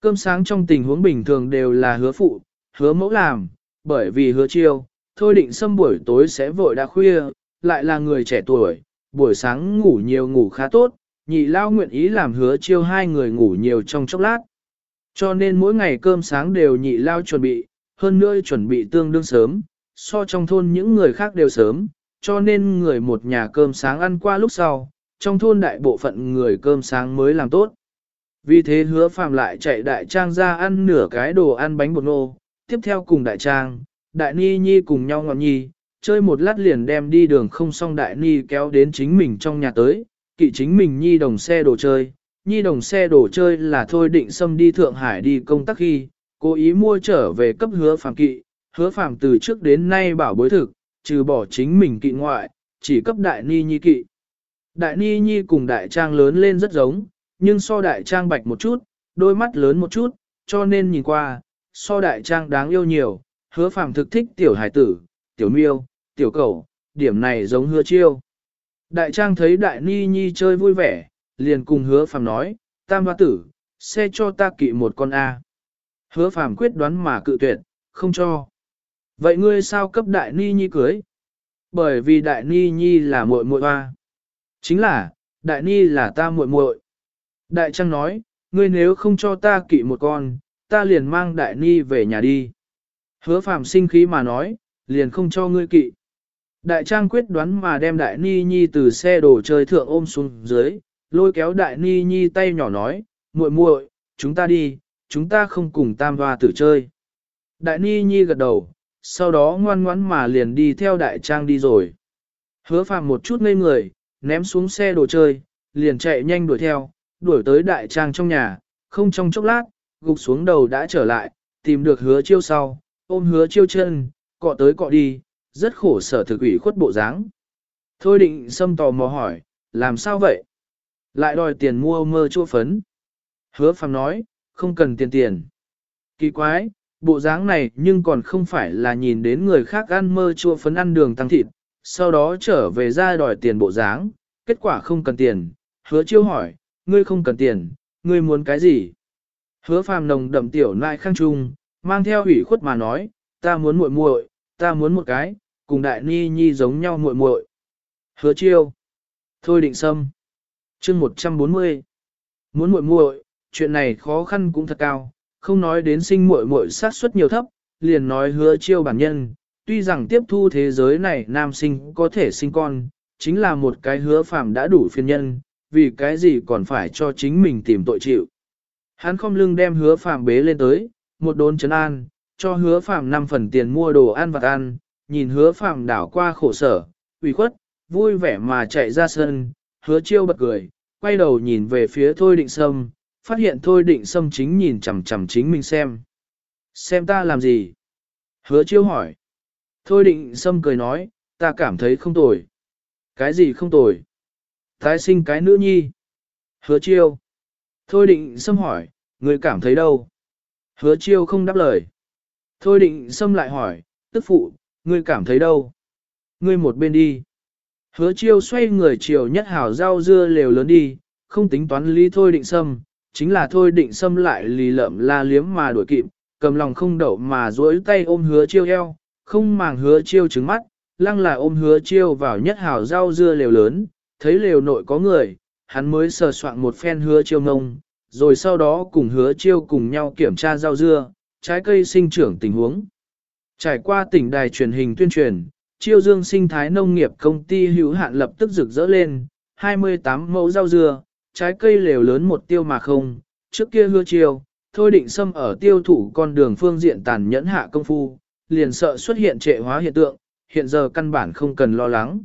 Cơm sáng trong tình huống bình thường đều là hứa phụ, hứa mẫu làm, bởi vì hứa chiêu, thôi định xâm buổi tối sẽ vội đã khuya, lại là người trẻ tuổi, buổi sáng ngủ nhiều ngủ khá tốt, nhị lao nguyện ý làm hứa chiêu hai người ngủ nhiều trong chốc lát. Cho nên mỗi ngày cơm sáng đều nhị lao chuẩn bị, hơn nữa chuẩn bị tương đương sớm, so trong thôn những người khác đều sớm, cho nên người một nhà cơm sáng ăn qua lúc sau, trong thôn đại bộ phận người cơm sáng mới làm tốt. Vì thế hứa phàm lại chạy đại trang ra ăn nửa cái đồ ăn bánh bột ngô, tiếp theo cùng đại trang, đại ni nhi cùng nhau ngọn nhi, chơi một lát liền đem đi đường không xong đại ni kéo đến chính mình trong nhà tới, kỵ chính mình nhi đồng xe đồ chơi. Nhi đồng xe đồ chơi là thôi định xâm đi Thượng Hải đi công tác khi, cố ý mua trở về cấp hứa phàm kỵ, hứa phàm từ trước đến nay bảo bối thực, trừ bỏ chính mình kỵ ngoại, chỉ cấp đại ni nhi kỵ. Đại ni nhi cùng đại trang lớn lên rất giống, nhưng so đại trang bạch một chút, đôi mắt lớn một chút, cho nên nhìn qua, so đại trang đáng yêu nhiều, hứa phàm thực thích tiểu hải tử, tiểu miêu, tiểu cầu, điểm này giống hứa chiêu. Đại trang thấy đại ni nhi chơi vui vẻ, liền cùng hứa phàm nói, tam hoa tử, xe cho ta kỵ một con A. Hứa phàm quyết đoán mà cự tuyệt, không cho. Vậy ngươi sao cấp đại ni nhi cưới? Bởi vì đại ni nhi là muội muội hoa. Chính là, đại ni là ta muội muội. Đại trang nói, ngươi nếu không cho ta kỵ một con, ta liền mang đại ni về nhà đi. Hứa phạm sinh khí mà nói, liền không cho ngươi kỵ. Đại trang quyết đoán mà đem đại ni nhi từ xe đồ chơi thượng ôm xuống dưới, lôi kéo đại ni nhi tay nhỏ nói, muội muội, chúng ta đi, chúng ta không cùng tam hoa tử chơi. Đại ni nhi gật đầu, sau đó ngoan ngoãn mà liền đi theo đại trang đi rồi. Hứa Phạm một chút ngây người, ném xuống xe đồ chơi, liền chạy nhanh đuổi theo, đuổi tới đại trang trong nhà, không trong chốc lát, gục xuống đầu đã trở lại, tìm được hứa chiêu sau, ôm hứa chiêu chân, cọ tới cọ đi, rất khổ sở thực ủy khuất bộ dáng. Thôi định xâm tò mò hỏi, làm sao vậy? Lại đòi tiền mua mơ chua phấn. Hứa phàm nói, không cần tiền tiền. Kỳ quái, bộ dáng này nhưng còn không phải là nhìn đến người khác ăn mơ chua phấn ăn đường tăng thịt, sau đó trở về ra đòi tiền bộ dáng, kết quả không cần tiền, hứa chiêu hỏi, ngươi không cần tiền, ngươi muốn cái gì? Hứa phàm nồng đậm tiểu nại khang trung, mang theo ủy khuất mà nói, ta muốn muội muội, ta muốn một cái, cùng đại ni nhi giống nhau muội muội. Hứa chiêu. Thôi định sâm. chương 140. Muốn muội muội, chuyện này khó khăn cũng thật cao, không nói đến sinh muội muội sát suất nhiều thấp, liền nói hứa chiêu bản nhân, tuy rằng tiếp thu thế giới này nam sinh có thể sinh con, chính là một cái hứa phàm đã đủ phiền nhân, vì cái gì còn phải cho chính mình tìm tội chịu. Hắn không lưng đem hứa phàm bế lên tới, một đốn chấn an, cho hứa phàm 5 phần tiền mua đồ ăn vặt ăn, nhìn hứa phàm đảo qua khổ sở, ủy khuất, vui vẻ mà chạy ra sân, hứa chiêu bật cười, quay đầu nhìn về phía thôi định sâm, phát hiện thôi định sâm chính nhìn chằm chằm chính mình xem. Xem ta làm gì? Hứa chiêu hỏi. Thôi định sâm cười nói, ta cảm thấy không tồi. Cái gì không tồi? Tái sinh cái nữ nhi. Hứa chiêu. Thôi định sâm hỏi, người cảm thấy đâu? Hứa chiêu không đáp lời. Thôi định sâm lại hỏi, tức phụ, ngươi cảm thấy đâu? Ngươi một bên đi. Hứa chiêu xoay người chiều nhất hảo rau dưa lều lớn đi, không tính toán lý thôi định sâm, chính là thôi định sâm lại lì lợm la liếm mà đuổi kịp, cầm lòng không đậu mà duỗi tay ôm hứa chiêu eo, không màng hứa chiêu trứng mắt, lăng là ôm hứa chiêu vào nhất hảo rau dưa lều lớn, thấy lều nội có người, hắn mới sờ soạn một phen hứa chiêu ngông, rồi sau đó cùng hứa chiêu cùng nhau kiểm tra rau dưa, trái cây sinh trưởng tình huống. Trải qua tỉnh đài truyền hình tuyên truyền, chiêu dương sinh thái nông nghiệp công ty hữu hạn lập tức rực rỡ lên, 28 mẫu rau dưa, trái cây lều lớn một tiêu mà không, trước kia hứa chiêu, thôi định xâm ở tiêu thụ con đường phương diện tàn nhẫn hạ công phu, liền sợ xuất hiện trệ hóa hiện tượng, hiện giờ căn bản không cần lo lắng.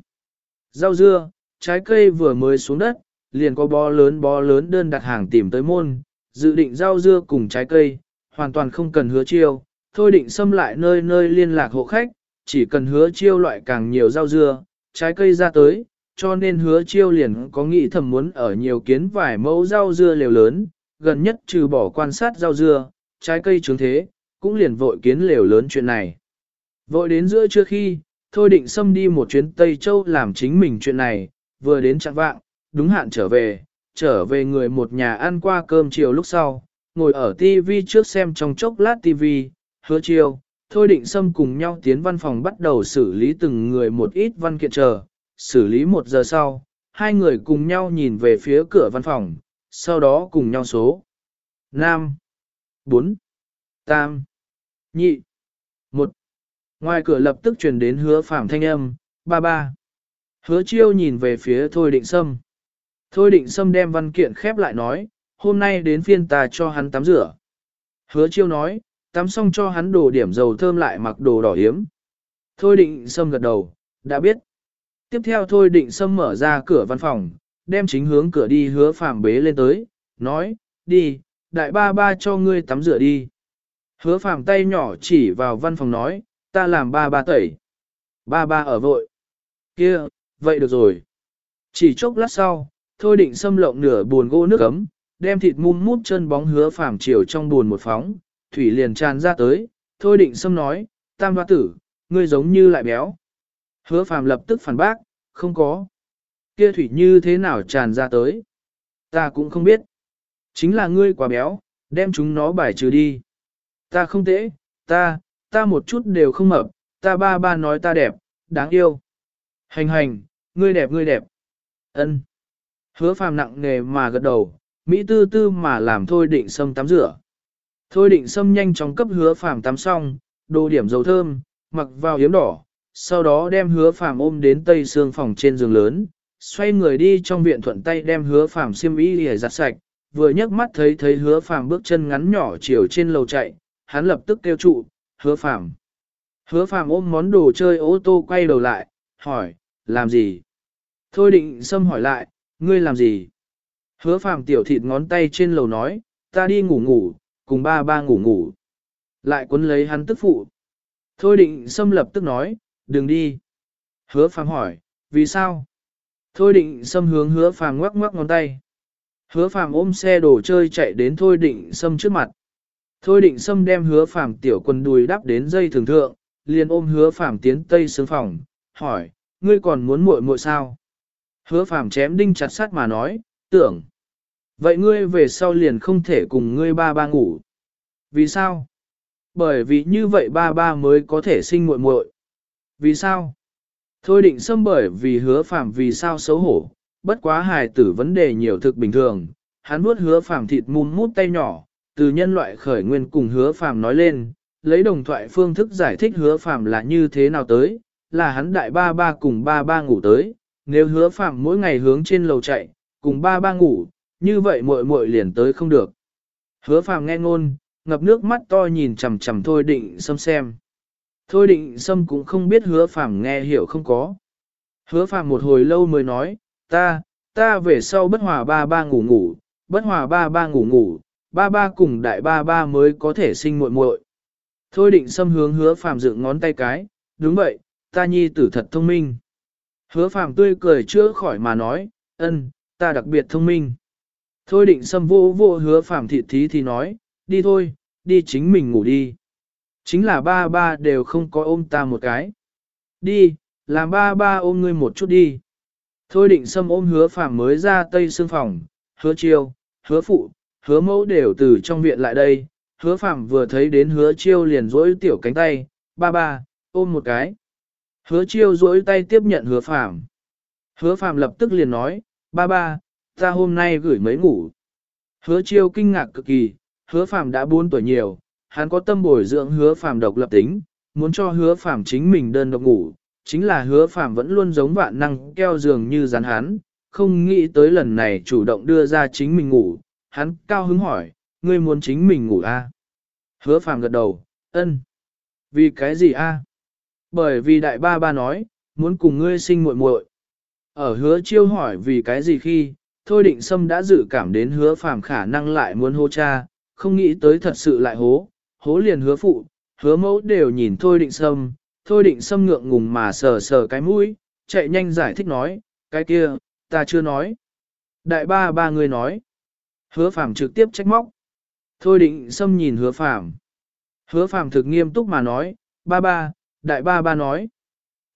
Rau dưa, trái cây vừa mới xuống đất, liền có bó lớn bó lớn đơn đặt hàng tìm tới môn, dự định rau dưa cùng trái cây, hoàn toàn không cần hứa chiêu, thôi định xâm lại nơi nơi liên lạc hộ khách, chỉ cần hứa chiêu loại càng nhiều rau dưa, trái cây ra tới, cho nên hứa chiêu liền có nghĩ thầm muốn ở nhiều kiến vài mẫu rau dưa liều lớn, gần nhất trừ bỏ quan sát rau dưa, trái cây trướng thế, cũng liền vội kiến liều lớn chuyện này. Vội đến giữa trưa khi, thôi định xâm đi một chuyến Tây Châu làm chính mình chuyện này, vừa đến chặng vạng, đúng hạn trở về, trở về người một nhà ăn qua cơm chiều lúc sau, ngồi ở TV trước xem trong chốc lát TV, hứa chiều, thôi định xâm cùng nhau tiến văn phòng bắt đầu xử lý từng người một ít văn kiện chờ, xử lý một giờ sau, hai người cùng nhau nhìn về phía cửa văn phòng, sau đó cùng nhau số. Nam, 4, Tam, Nhị, 1. Ngoài cửa lập tức truyền đến hứa phạm thanh âm, ba ba. Hứa chiêu nhìn về phía Thôi Định Sâm. Thôi Định Sâm đem văn kiện khép lại nói, hôm nay đến phiên ta cho hắn tắm rửa. Hứa chiêu nói, tắm xong cho hắn đồ điểm dầu thơm lại mặc đồ đỏ hiếm. Thôi Định Sâm gật đầu, đã biết. Tiếp theo Thôi Định Sâm mở ra cửa văn phòng, đem chính hướng cửa đi hứa phạm bế lên tới, nói, đi, đại ba ba cho ngươi tắm rửa đi. Hứa phạm tay nhỏ chỉ vào văn phòng nói, ta làm ba ba tẩy. Ba ba ở vội. Kia, vậy được rồi. Chỉ chốc lát sau, thôi định xâm lộng nửa buồn gỗ nước ấm, đem thịt mum mút chân bóng hứa phàm chiều trong buồn một phóng, thủy liền tràn ra tới, thôi định xâm nói, tam hoa tử, ngươi giống như lại béo. Hứa phàm lập tức phản bác, không có. Kia thủy như thế nào tràn ra tới? Ta cũng không biết. Chính là ngươi quá béo, đem chúng nó bài trừ đi. Ta không tễ, ta, ta một chút đều không mập, ta ba ba nói ta đẹp, đáng yêu. Hành hành, ngươi đẹp ngươi đẹp. Ân. Hứa phàm nặng nề mà gật đầu, Mỹ tư tư mà làm thôi định sâm tắm rửa. Thôi định sâm nhanh chóng cấp hứa phàm tắm xong, đồ điểm dầu thơm, mặc vào yếm đỏ, sau đó đem hứa phàm ôm đến tây xương phòng trên giường lớn, xoay người đi trong viện thuận tay đem hứa phàm xiêm y để giặt sạch, vừa nhấc mắt thấy thấy hứa phàm bước chân ngắn nhỏ chiều trên lầu chạy, hắn lập tức kêu trụ, hứa phàm. Hứa phàm ôm món đồ chơi ô tô quay đầu lại, hỏi, làm gì? Thôi định xâm hỏi lại, ngươi làm gì? Hứa phàm tiểu thịt ngón tay trên lầu nói, ta đi ngủ ngủ, cùng ba ba ngủ ngủ. Lại quấn lấy hắn tức phụ. Thôi định xâm lập tức nói, đừng đi. Hứa phàm hỏi, vì sao? Thôi định xâm hướng hứa phàm ngoắc ngoắc ngón tay. Hứa phàm ôm xe đồ chơi chạy đến thôi định xâm trước mặt. Thôi định xâm đem hứa phàm tiểu quần đùi đắp đến dây thường thượng, liền ôm hứa phàm tiến tây sướng phòng, hỏi, ngươi còn muốn muội muội sao? Hứa phàm chém đinh chặt sắt mà nói, tưởng. Vậy ngươi về sau liền không thể cùng ngươi ba ba ngủ. Vì sao? Bởi vì như vậy ba ba mới có thể sinh muội muội. Vì sao? Thôi định xâm bởi vì hứa phàm vì sao xấu hổ, bất quá hài tử vấn đề nhiều thực bình thường. Hắn vuốt hứa phàm thịt mùm mút tay nhỏ, từ nhân loại khởi nguyên cùng hứa phàm nói lên, lấy đồng thoại phương thức giải thích hứa phàm là như thế nào tới, là hắn đại ba ba cùng ba ba ngủ tới, nếu hứa phàm mỗi ngày hướng trên lầu chạy, cùng ba ba ngủ, như vậy muội muội liền tới không được. Hứa phàm nghe ngôn, ngập nước mắt to nhìn chằm chằm thôi định xâm xem. Thôi định xâm cũng không biết hứa phàm nghe hiểu không có. Hứa phàm một hồi lâu mới nói, ta, ta về sau bất hòa ba ba ngủ ngủ, bất hòa ba ba ngủ ngủ, ba ba cùng đại ba ba mới có thể sinh muội muội. Thôi định xâm hướng hứa phàm dựng ngón tay cái, đúng vậy, ta nhi tử thật thông minh. Hứa phàm tươi cười chữa khỏi mà nói, ân, ta đặc biệt thông minh. Thôi định xâm vô vô hứa phàm thị thí thì nói, đi thôi, đi chính mình ngủ đi. Chính là ba ba đều không có ôm ta một cái. Đi, làm ba ba ôm ngươi một chút đi. Thôi định xâm ôm hứa phàm mới ra tây xương phòng, hứa chiêu, hứa phụ, hứa mẫu đều từ trong viện lại đây. Hứa phàm vừa thấy đến hứa chiêu liền rỗi tiểu cánh tay, ba ba, ôm một cái. Hứa chiêu duỗi tay tiếp nhận hứa phàm. Hứa phàm lập tức liền nói, ba ba, ta hôm nay gửi mấy ngủ. Hứa chiêu kinh ngạc cực kỳ, hứa phàm đã 4 tuổi nhiều, hắn có tâm bồi dưỡng hứa phàm độc lập tính, muốn cho hứa phàm chính mình đơn độc ngủ, chính là hứa phàm vẫn luôn giống vạn năng keo giường như rắn hắn, không nghĩ tới lần này chủ động đưa ra chính mình ngủ, hắn cao hứng hỏi, ngươi muốn chính mình ngủ à? Hứa phàm gật đầu, ân. Vì cái gì a? Bởi vì đại ba ba nói, muốn cùng ngươi sinh muội muội. Ở hứa chiêu hỏi vì cái gì khi, Thôi định sâm đã dự cảm đến hứa phàm khả năng lại muốn hô cha, không nghĩ tới thật sự lại hố, hố liền hứa phụ, hứa mẫu đều nhìn thôi định sâm, thôi định sâm ngượng ngùng mà sờ sờ cái mũi, chạy nhanh giải thích nói, cái kia, ta chưa nói. Đại ba ba người nói. Hứa phàm trực tiếp trách móc. Thôi định sâm nhìn hứa phàm. Hứa phàm thực nghiêm túc mà nói, ba ba, đại ba ba nói.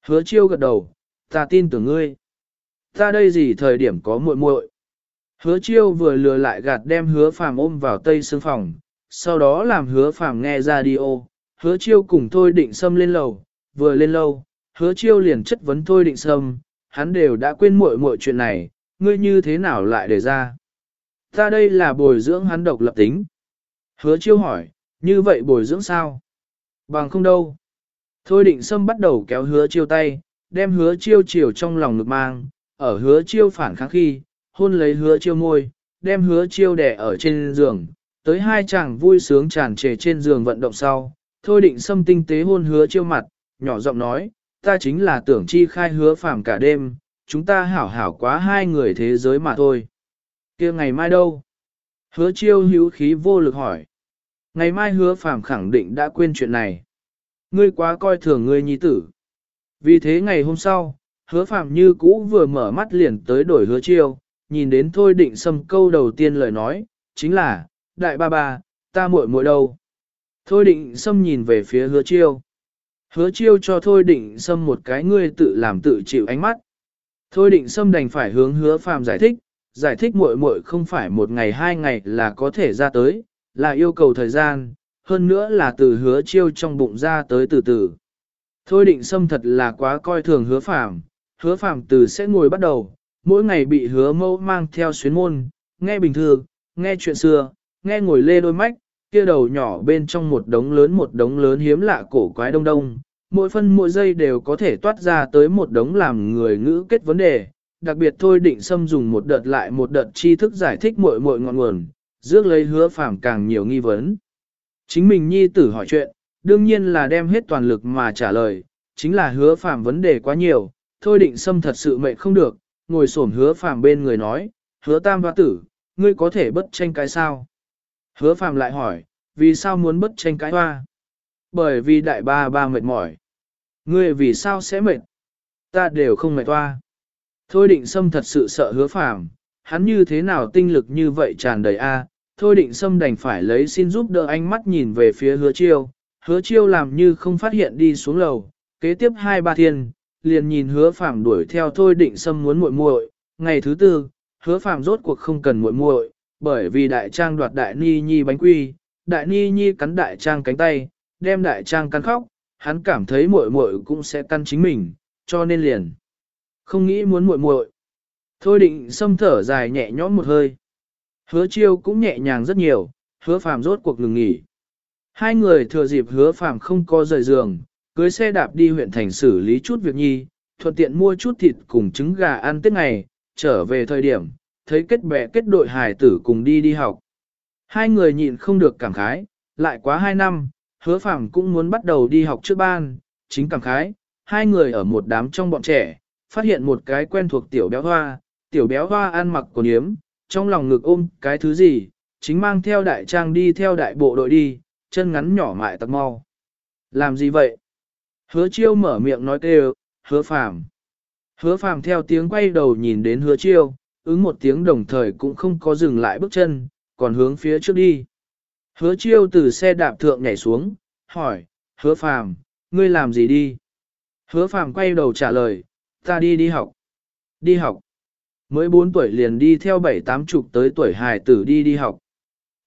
Hứa chiêu gật đầu, ta tin tưởng ngươi. Ta đây gì thời điểm có muội muội. Hứa chiêu vừa lừa lại gạt đem hứa phàm ôm vào tây sương phòng, sau đó làm hứa phàm nghe radio, hứa chiêu cùng thôi định xâm lên lầu, vừa lên lầu, hứa chiêu liền chất vấn thôi định xâm, hắn đều đã quên muội muội chuyện này, ngươi như thế nào lại để ra. Ta đây là bồi dưỡng hắn độc lập tính. Hứa chiêu hỏi, như vậy bồi dưỡng sao? Bằng không đâu. Thôi định sâm bắt đầu kéo hứa chiêu tay, đem hứa chiêu chiều trong lòng ngực mang, ở hứa chiêu phản kháng khi, hôn lấy hứa chiêu môi, đem hứa chiêu đè ở trên giường, tới hai chàng vui sướng tràn trề trên giường vận động sau, thôi định sâm tinh tế hôn hứa chiêu mặt, nhỏ giọng nói, ta chính là tưởng chi khai hứa phàm cả đêm, chúng ta hảo hảo quá hai người thế giới mà thôi. kia ngày mai đâu? Hứa chiêu hữu khí vô lực hỏi. Ngày mai hứa phàm khẳng định đã quên chuyện này. Ngươi quá coi thường ngươi nhi tử. Vì thế ngày hôm sau, hứa Phạm như cũ vừa mở mắt liền tới đổi hứa chiêu, nhìn đến thôi định sâm câu đầu tiên lời nói, chính là, đại ba ba, ta muội muội đâu. Thôi định sâm nhìn về phía hứa chiêu. Hứa chiêu cho thôi định sâm một cái ngươi tự làm tự chịu ánh mắt. Thôi định sâm đành phải hướng hứa phàm giải thích, giải thích muội muội không phải một ngày hai ngày là có thể ra tới, là yêu cầu thời gian, hơn nữa là từ hứa chiêu trong bụng ra tới từ từ. Thôi định sâm thật là quá coi thường hứa phạm, hứa phạm từ sẽ ngồi bắt đầu, mỗi ngày bị hứa mẫu mang theo xuyến môn, nghe bình thường, nghe chuyện xưa, nghe ngồi lê đôi mách, kia đầu nhỏ bên trong một đống lớn một đống lớn hiếm lạ cổ quái đông đông, mỗi phân mỗi giây đều có thể toát ra tới một đống làm người ngữ kết vấn đề, đặc biệt thôi định xâm dùng một đợt lại một đợt tri thức giải thích muội muội ngọn nguồn, dước lấy hứa phạm càng nhiều nghi vấn. Chính mình nhi tử hỏi chuyện, đương nhiên là đem hết toàn lực mà trả lời, chính là hứa phàm vấn đề quá nhiều, thôi định xâm thật sự mệnh không được, ngồi xổm hứa phàm bên người nói, hứa tam hoa tử, ngươi có thể bất tranh cái sao? Hứa phàm lại hỏi, vì sao muốn bất tranh cái hoa? Bởi vì đại ba ba mệt mỏi. Ngươi vì sao sẽ mệt? Ta đều không mệt toa, Thôi định sâm thật sự sợ hứa phàm, hắn như thế nào tinh lực như vậy tràn đầy a? Thôi định xâm đành phải lấy xin giúp đỡ ánh mắt nhìn về phía hứa chiêu, hứa chiêu làm như không phát hiện đi xuống lầu, kế tiếp hai ba thiên, liền nhìn hứa phàm đuổi theo thôi định xâm muốn muội muội. Ngày thứ tư, hứa phàm rốt cuộc không cần muội muội, bởi vì đại trang đoạt đại ni nhi bánh quy, đại ni nhi cắn đại trang cánh tay, đem đại trang cắn khóc, hắn cảm thấy muội muội cũng sẽ căn chính mình, cho nên liền không nghĩ muốn muội muội. Thôi định xâm thở dài nhẹ nhõm một hơi. Hứa chiêu cũng nhẹ nhàng rất nhiều, hứa phàm rốt cuộc ngừng nghỉ. Hai người thừa dịp hứa phàm không có rời giường, cưới xe đạp đi huyện thành xử lý chút việc nhi, thuận tiện mua chút thịt cùng trứng gà ăn tết ngày, trở về thời điểm, thấy kết bè kết đội hài tử cùng đi đi học. Hai người nhịn không được cảm khái, lại quá hai năm, hứa phàm cũng muốn bắt đầu đi học trước ban, chính cảm khái, hai người ở một đám trong bọn trẻ, phát hiện một cái quen thuộc tiểu béo hoa, tiểu béo hoa ăn mặc quần yếm, trong lòng ngực ôm cái thứ gì, chính mang theo đại trang đi theo đại bộ đội đi, chân ngắn nhỏ mại tặc mau. Làm gì vậy? Hứa chiêu mở miệng nói kêu, hứa phàm. Hứa phàm theo tiếng quay đầu nhìn đến hứa chiêu, ứng một tiếng đồng thời cũng không có dừng lại bước chân, còn hướng phía trước đi. Hứa chiêu từ xe đạp thượng nhảy xuống, hỏi, hứa phàm, ngươi làm gì đi? Hứa phàm quay đầu trả lời, ta đi đi học. Đi học. Mới 4 tuổi liền đi theo 7-8 chục tới tuổi hài tử đi đi học.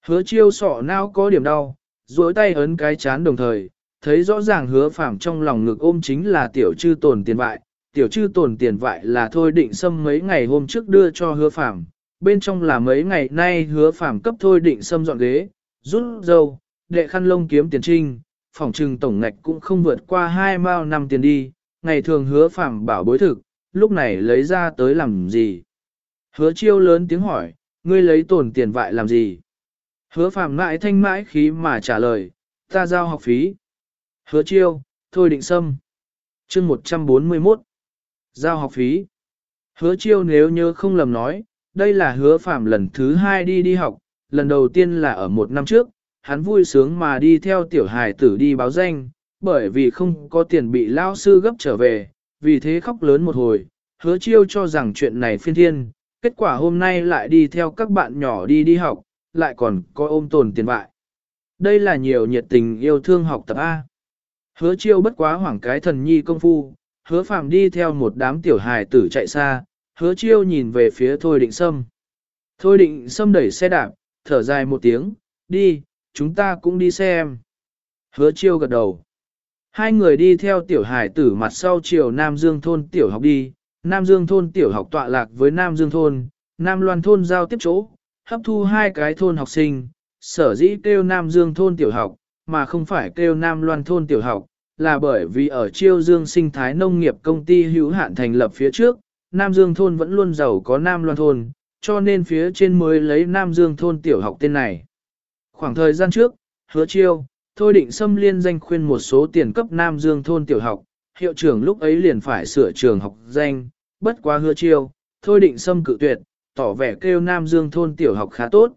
Hứa chiêu sọ não có điểm đau, duỗi tay ấn cái chán đồng thời, thấy rõ ràng hứa phạm trong lòng ngực ôm chính là tiểu chư tồn tiền vại. Tiểu chư tồn tiền vại là thôi định xâm mấy ngày hôm trước đưa cho hứa phạm, bên trong là mấy ngày nay hứa phạm cấp thôi định xâm dọn ghế, rút dâu, đệ khăn lông kiếm tiền trinh, phòng trừng tổng ngạch cũng không vượt qua hai mao năm tiền đi, ngày thường hứa phạm bảo bối thực, lúc này lấy ra tới làm gì. Hứa chiêu lớn tiếng hỏi, ngươi lấy tổn tiền vại làm gì? Hứa Phạm mãi thanh mãi khí mà trả lời, ta giao học phí. Hứa chiêu, thôi định xâm. chương 141. Giao học phí. Hứa chiêu nếu nhớ không lầm nói, đây là hứa phạm lần thứ hai đi đi học, lần đầu tiên là ở một năm trước, hắn vui sướng mà đi theo tiểu hài tử đi báo danh, bởi vì không có tiền bị lao sư gấp trở về, vì thế khóc lớn một hồi, hứa chiêu cho rằng chuyện này phiên thiên, kết quả hôm nay lại đi theo các bạn nhỏ đi đi học, lại còn có ôm tồn tiền bại. Đây là nhiều nhiệt tình yêu thương học tập A. Hứa chiêu bất quá hoảng cái thần nhi công phu, hứa phạm đi theo một đám tiểu hài tử chạy xa, hứa chiêu nhìn về phía Thôi Định Sâm. Thôi Định Sâm đẩy xe đạp, thở dài một tiếng, đi, chúng ta cũng đi xem. Hứa chiêu gật đầu. Hai người đi theo tiểu hải tử mặt sau chiều Nam Dương thôn tiểu học đi, Nam Dương thôn tiểu học tọa lạc với Nam Dương thôn, Nam Loan thôn giao tiếp chỗ, hấp thu hai cái thôn học sinh, sở dĩ kêu Nam Dương thôn tiểu học, mà không phải kêu Nam Loan thôn tiểu học, là bởi vì ở Chiêu Dương sinh thái nông nghiệp công ty hữu hạn thành lập phía trước, Nam Dương thôn vẫn luôn giàu có Nam Loan thôn, cho nên phía trên mới lấy Nam Dương thôn tiểu học tên này. Khoảng thời gian trước, hứa chiêu, thôi định xâm liên danh khuyên một số tiền cấp Nam Dương thôn tiểu học, hiệu trưởng lúc ấy liền phải sửa trường học danh, bất quá hứa chiêu, thôi định xâm cự tuyệt, tỏ vẻ kêu Nam Dương thôn tiểu học khá tốt.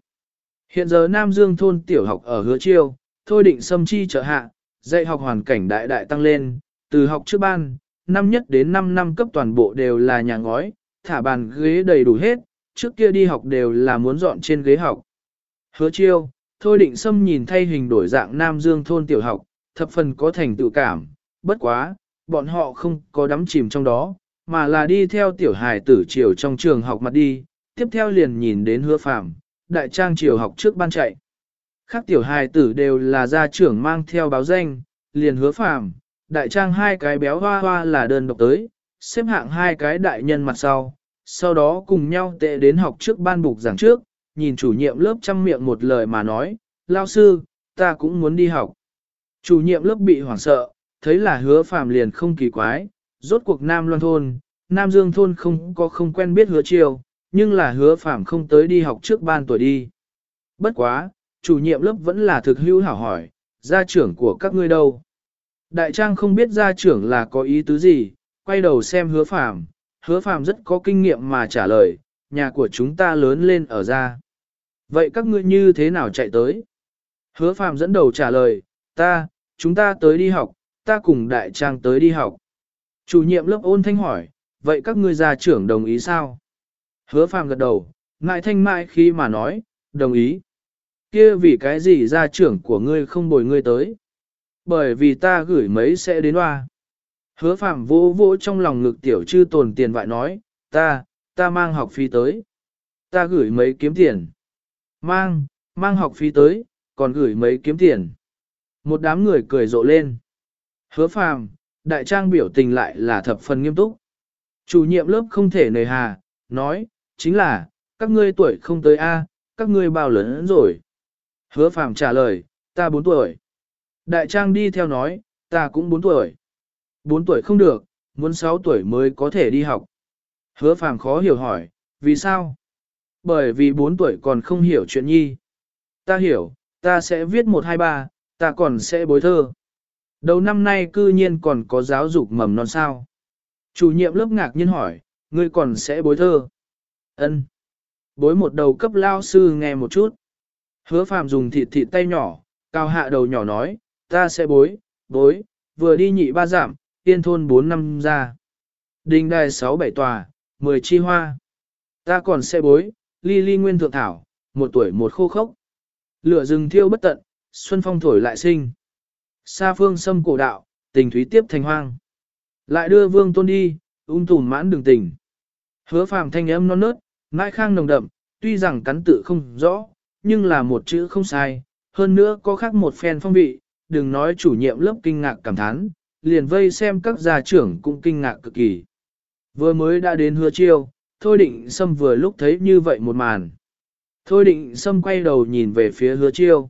Hiện giờ Nam Dương thôn tiểu học ở hứa chiêu, thôi định xâm chi trợ hạ, dạy học hoàn cảnh đại đại tăng lên, từ học trước ban, năm nhất đến 5 năm cấp toàn bộ đều là nhà ngói, thả bàn ghế đầy đủ hết, trước kia đi học đều là muốn dọn trên ghế học. Hứa chiêu, thôi định xâm nhìn thay hình đổi dạng Nam Dương thôn tiểu học, thập phần có thành tự cảm, bất quá, bọn họ không có đắm chìm trong đó, mà là đi theo tiểu hài tử chiều trong trường học mặt đi, tiếp theo liền nhìn đến hứa phạm, đại trang chiều học trước ban chạy. Khác tiểu hài tử đều là gia trưởng mang theo báo danh, liền hứa phạm, đại trang hai cái béo hoa hoa là đơn độc tới, xếp hạng hai cái đại nhân mặt sau, sau đó cùng nhau tệ đến học trước ban bục giảng trước, nhìn chủ nhiệm lớp chăm miệng một lời mà nói, lao sư, ta cũng muốn đi học. Chủ nhiệm lớp bị hoảng sợ, thấy là hứa phàm liền không kỳ quái, rốt cuộc Nam Loan Thôn, Nam Dương Thôn không có không quen biết hứa chiều, nhưng là hứa phàm không tới đi học trước ban tuổi đi. Bất quá, chủ nhiệm lớp vẫn là thực hữu hảo hỏi, gia trưởng của các ngươi đâu? Đại trang không biết gia trưởng là có ý tứ gì, quay đầu xem hứa phàm, hứa phàm rất có kinh nghiệm mà trả lời, nhà của chúng ta lớn lên ở ra. Vậy các ngươi như thế nào chạy tới? Hứa phàm dẫn đầu trả lời, ta, chúng ta tới đi học, ta cùng đại trang tới đi học. Chủ nhiệm lớp ôn thanh hỏi, vậy các ngươi gia trưởng đồng ý sao? Hứa phàm gật đầu, ngại thanh mại khi mà nói, đồng ý. kia vì cái gì gia trưởng của ngươi không bồi ngươi tới? Bởi vì ta gửi mấy sẽ đến hoa. Hứa phàm vô vô trong lòng ngực tiểu chư tồn tiền vại nói, ta, ta mang học phí tới. Ta gửi mấy kiếm tiền. Mang, mang học phí tới, còn gửi mấy kiếm tiền. Một đám người cười rộ lên. Hứa phàm, đại trang biểu tình lại là thập phần nghiêm túc. Chủ nhiệm lớp không thể nề hà, nói, chính là, các ngươi tuổi không tới A, các ngươi bao lớn rồi. Hứa Phạm trả lời, ta 4 tuổi. Đại trang đi theo nói, ta cũng 4 tuổi. 4 tuổi không được, muốn 6 tuổi mới có thể đi học. Hứa Phạm khó hiểu hỏi, vì sao? Bởi vì 4 tuổi còn không hiểu chuyện nhi. Ta hiểu, ta sẽ viết 1, 2, 3, ta còn sẽ bối thơ. Đầu năm nay cư nhiên còn có giáo dục mầm non sao. Chủ nhiệm lớp ngạc nhiên hỏi, ngươi còn sẽ bối thơ. Ân. Bối một đầu cấp lao sư nghe một chút. Hứa phàm dùng thịt thịt tay nhỏ, cao hạ đầu nhỏ nói, ta sẽ bối, bối, vừa đi nhị ba giảm, tiên thôn 4 năm ra. Đình đài 6 bảy tòa, 10 chi hoa. Ta còn sẽ bối, ly ly nguyên thượng thảo, một tuổi một khô khốc. Lửa rừng thiêu bất tận, xuân phong thổi lại sinh. Sa phương xâm cổ đạo, tình thúy tiếp thành hoang. Lại đưa vương tôn đi, ung tùm mãn đường tình. Hứa phàm thanh âm non nớt, mãi khang nồng đậm, tuy rằng cắn tự không rõ, nhưng là một chữ không sai, hơn nữa có khác một phen phong vị, đừng nói chủ nhiệm lớp kinh ngạc cảm thán, liền vây xem các gia trưởng cũng kinh ngạc cực kỳ. Vừa mới đã đến hứa chiêu, Thôi Định Sâm vừa lúc thấy như vậy một màn. Thôi Định Sâm quay đầu nhìn về phía hứa chiêu.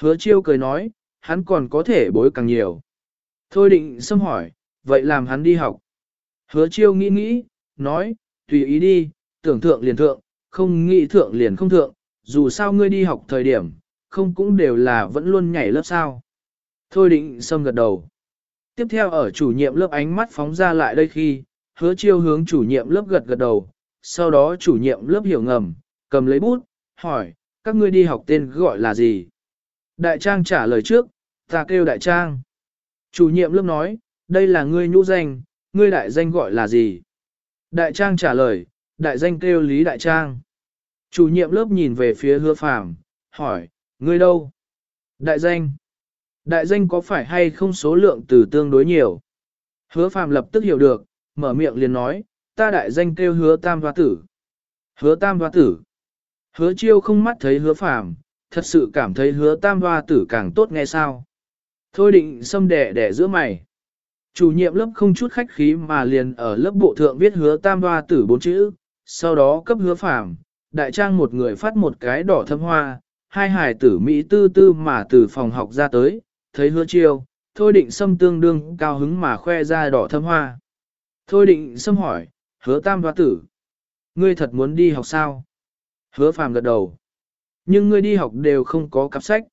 Hứa chiêu cười nói, hắn còn có thể bối càng nhiều. Thôi Định xâm hỏi, vậy làm hắn đi học. Hứa chiêu nghĩ nghĩ, nói, tùy ý đi, tưởng thượng liền thượng, không nghĩ thượng liền không thượng, dù sao ngươi đi học thời điểm, không cũng đều là vẫn luôn nhảy lớp sao. Thôi định xâm gật đầu. Tiếp theo ở chủ nhiệm lớp ánh mắt phóng ra lại đây khi, hứa chiêu hướng chủ nhiệm lớp gật gật đầu, sau đó chủ nhiệm lớp hiểu ngầm, cầm lấy bút, hỏi, các ngươi đi học tên gọi là gì? Đại Trang trả lời trước, ta kêu Đại Trang. Chủ nhiệm lớp nói, đây là ngươi nhũ danh, ngươi đại danh gọi là gì? Đại Trang trả lời, đại danh kêu Lý Đại Trang. Chủ nhiệm lớp nhìn về phía hứa phàm, hỏi, ngươi đâu? Đại danh. Đại danh có phải hay không số lượng từ tương đối nhiều? Hứa phàm lập tức hiểu được, mở miệng liền nói, ta đại danh kêu hứa tam hoa tử. Hứa tam hoa tử. Hứa chiêu không mắt thấy hứa phàm, thật sự cảm thấy hứa tam hoa tử càng tốt nghe sao. Thôi định xâm đẻ đẻ giữa mày. Chủ nhiệm lớp không chút khách khí mà liền ở lớp bộ thượng viết hứa tam hoa tử bốn chữ, sau đó cấp hứa phàm, đại trang một người phát một cái đỏ thâm hoa, hai hải tử Mỹ tư tư mà từ phòng học ra tới, thấy hứa chiêu, thôi định xâm tương đương cao hứng mà khoe ra đỏ thâm hoa. Thôi định xâm hỏi, hứa tam hoa tử, ngươi thật muốn đi học sao? Hứa phàm gật đầu. Nhưng ngươi đi học đều không có cặp sách.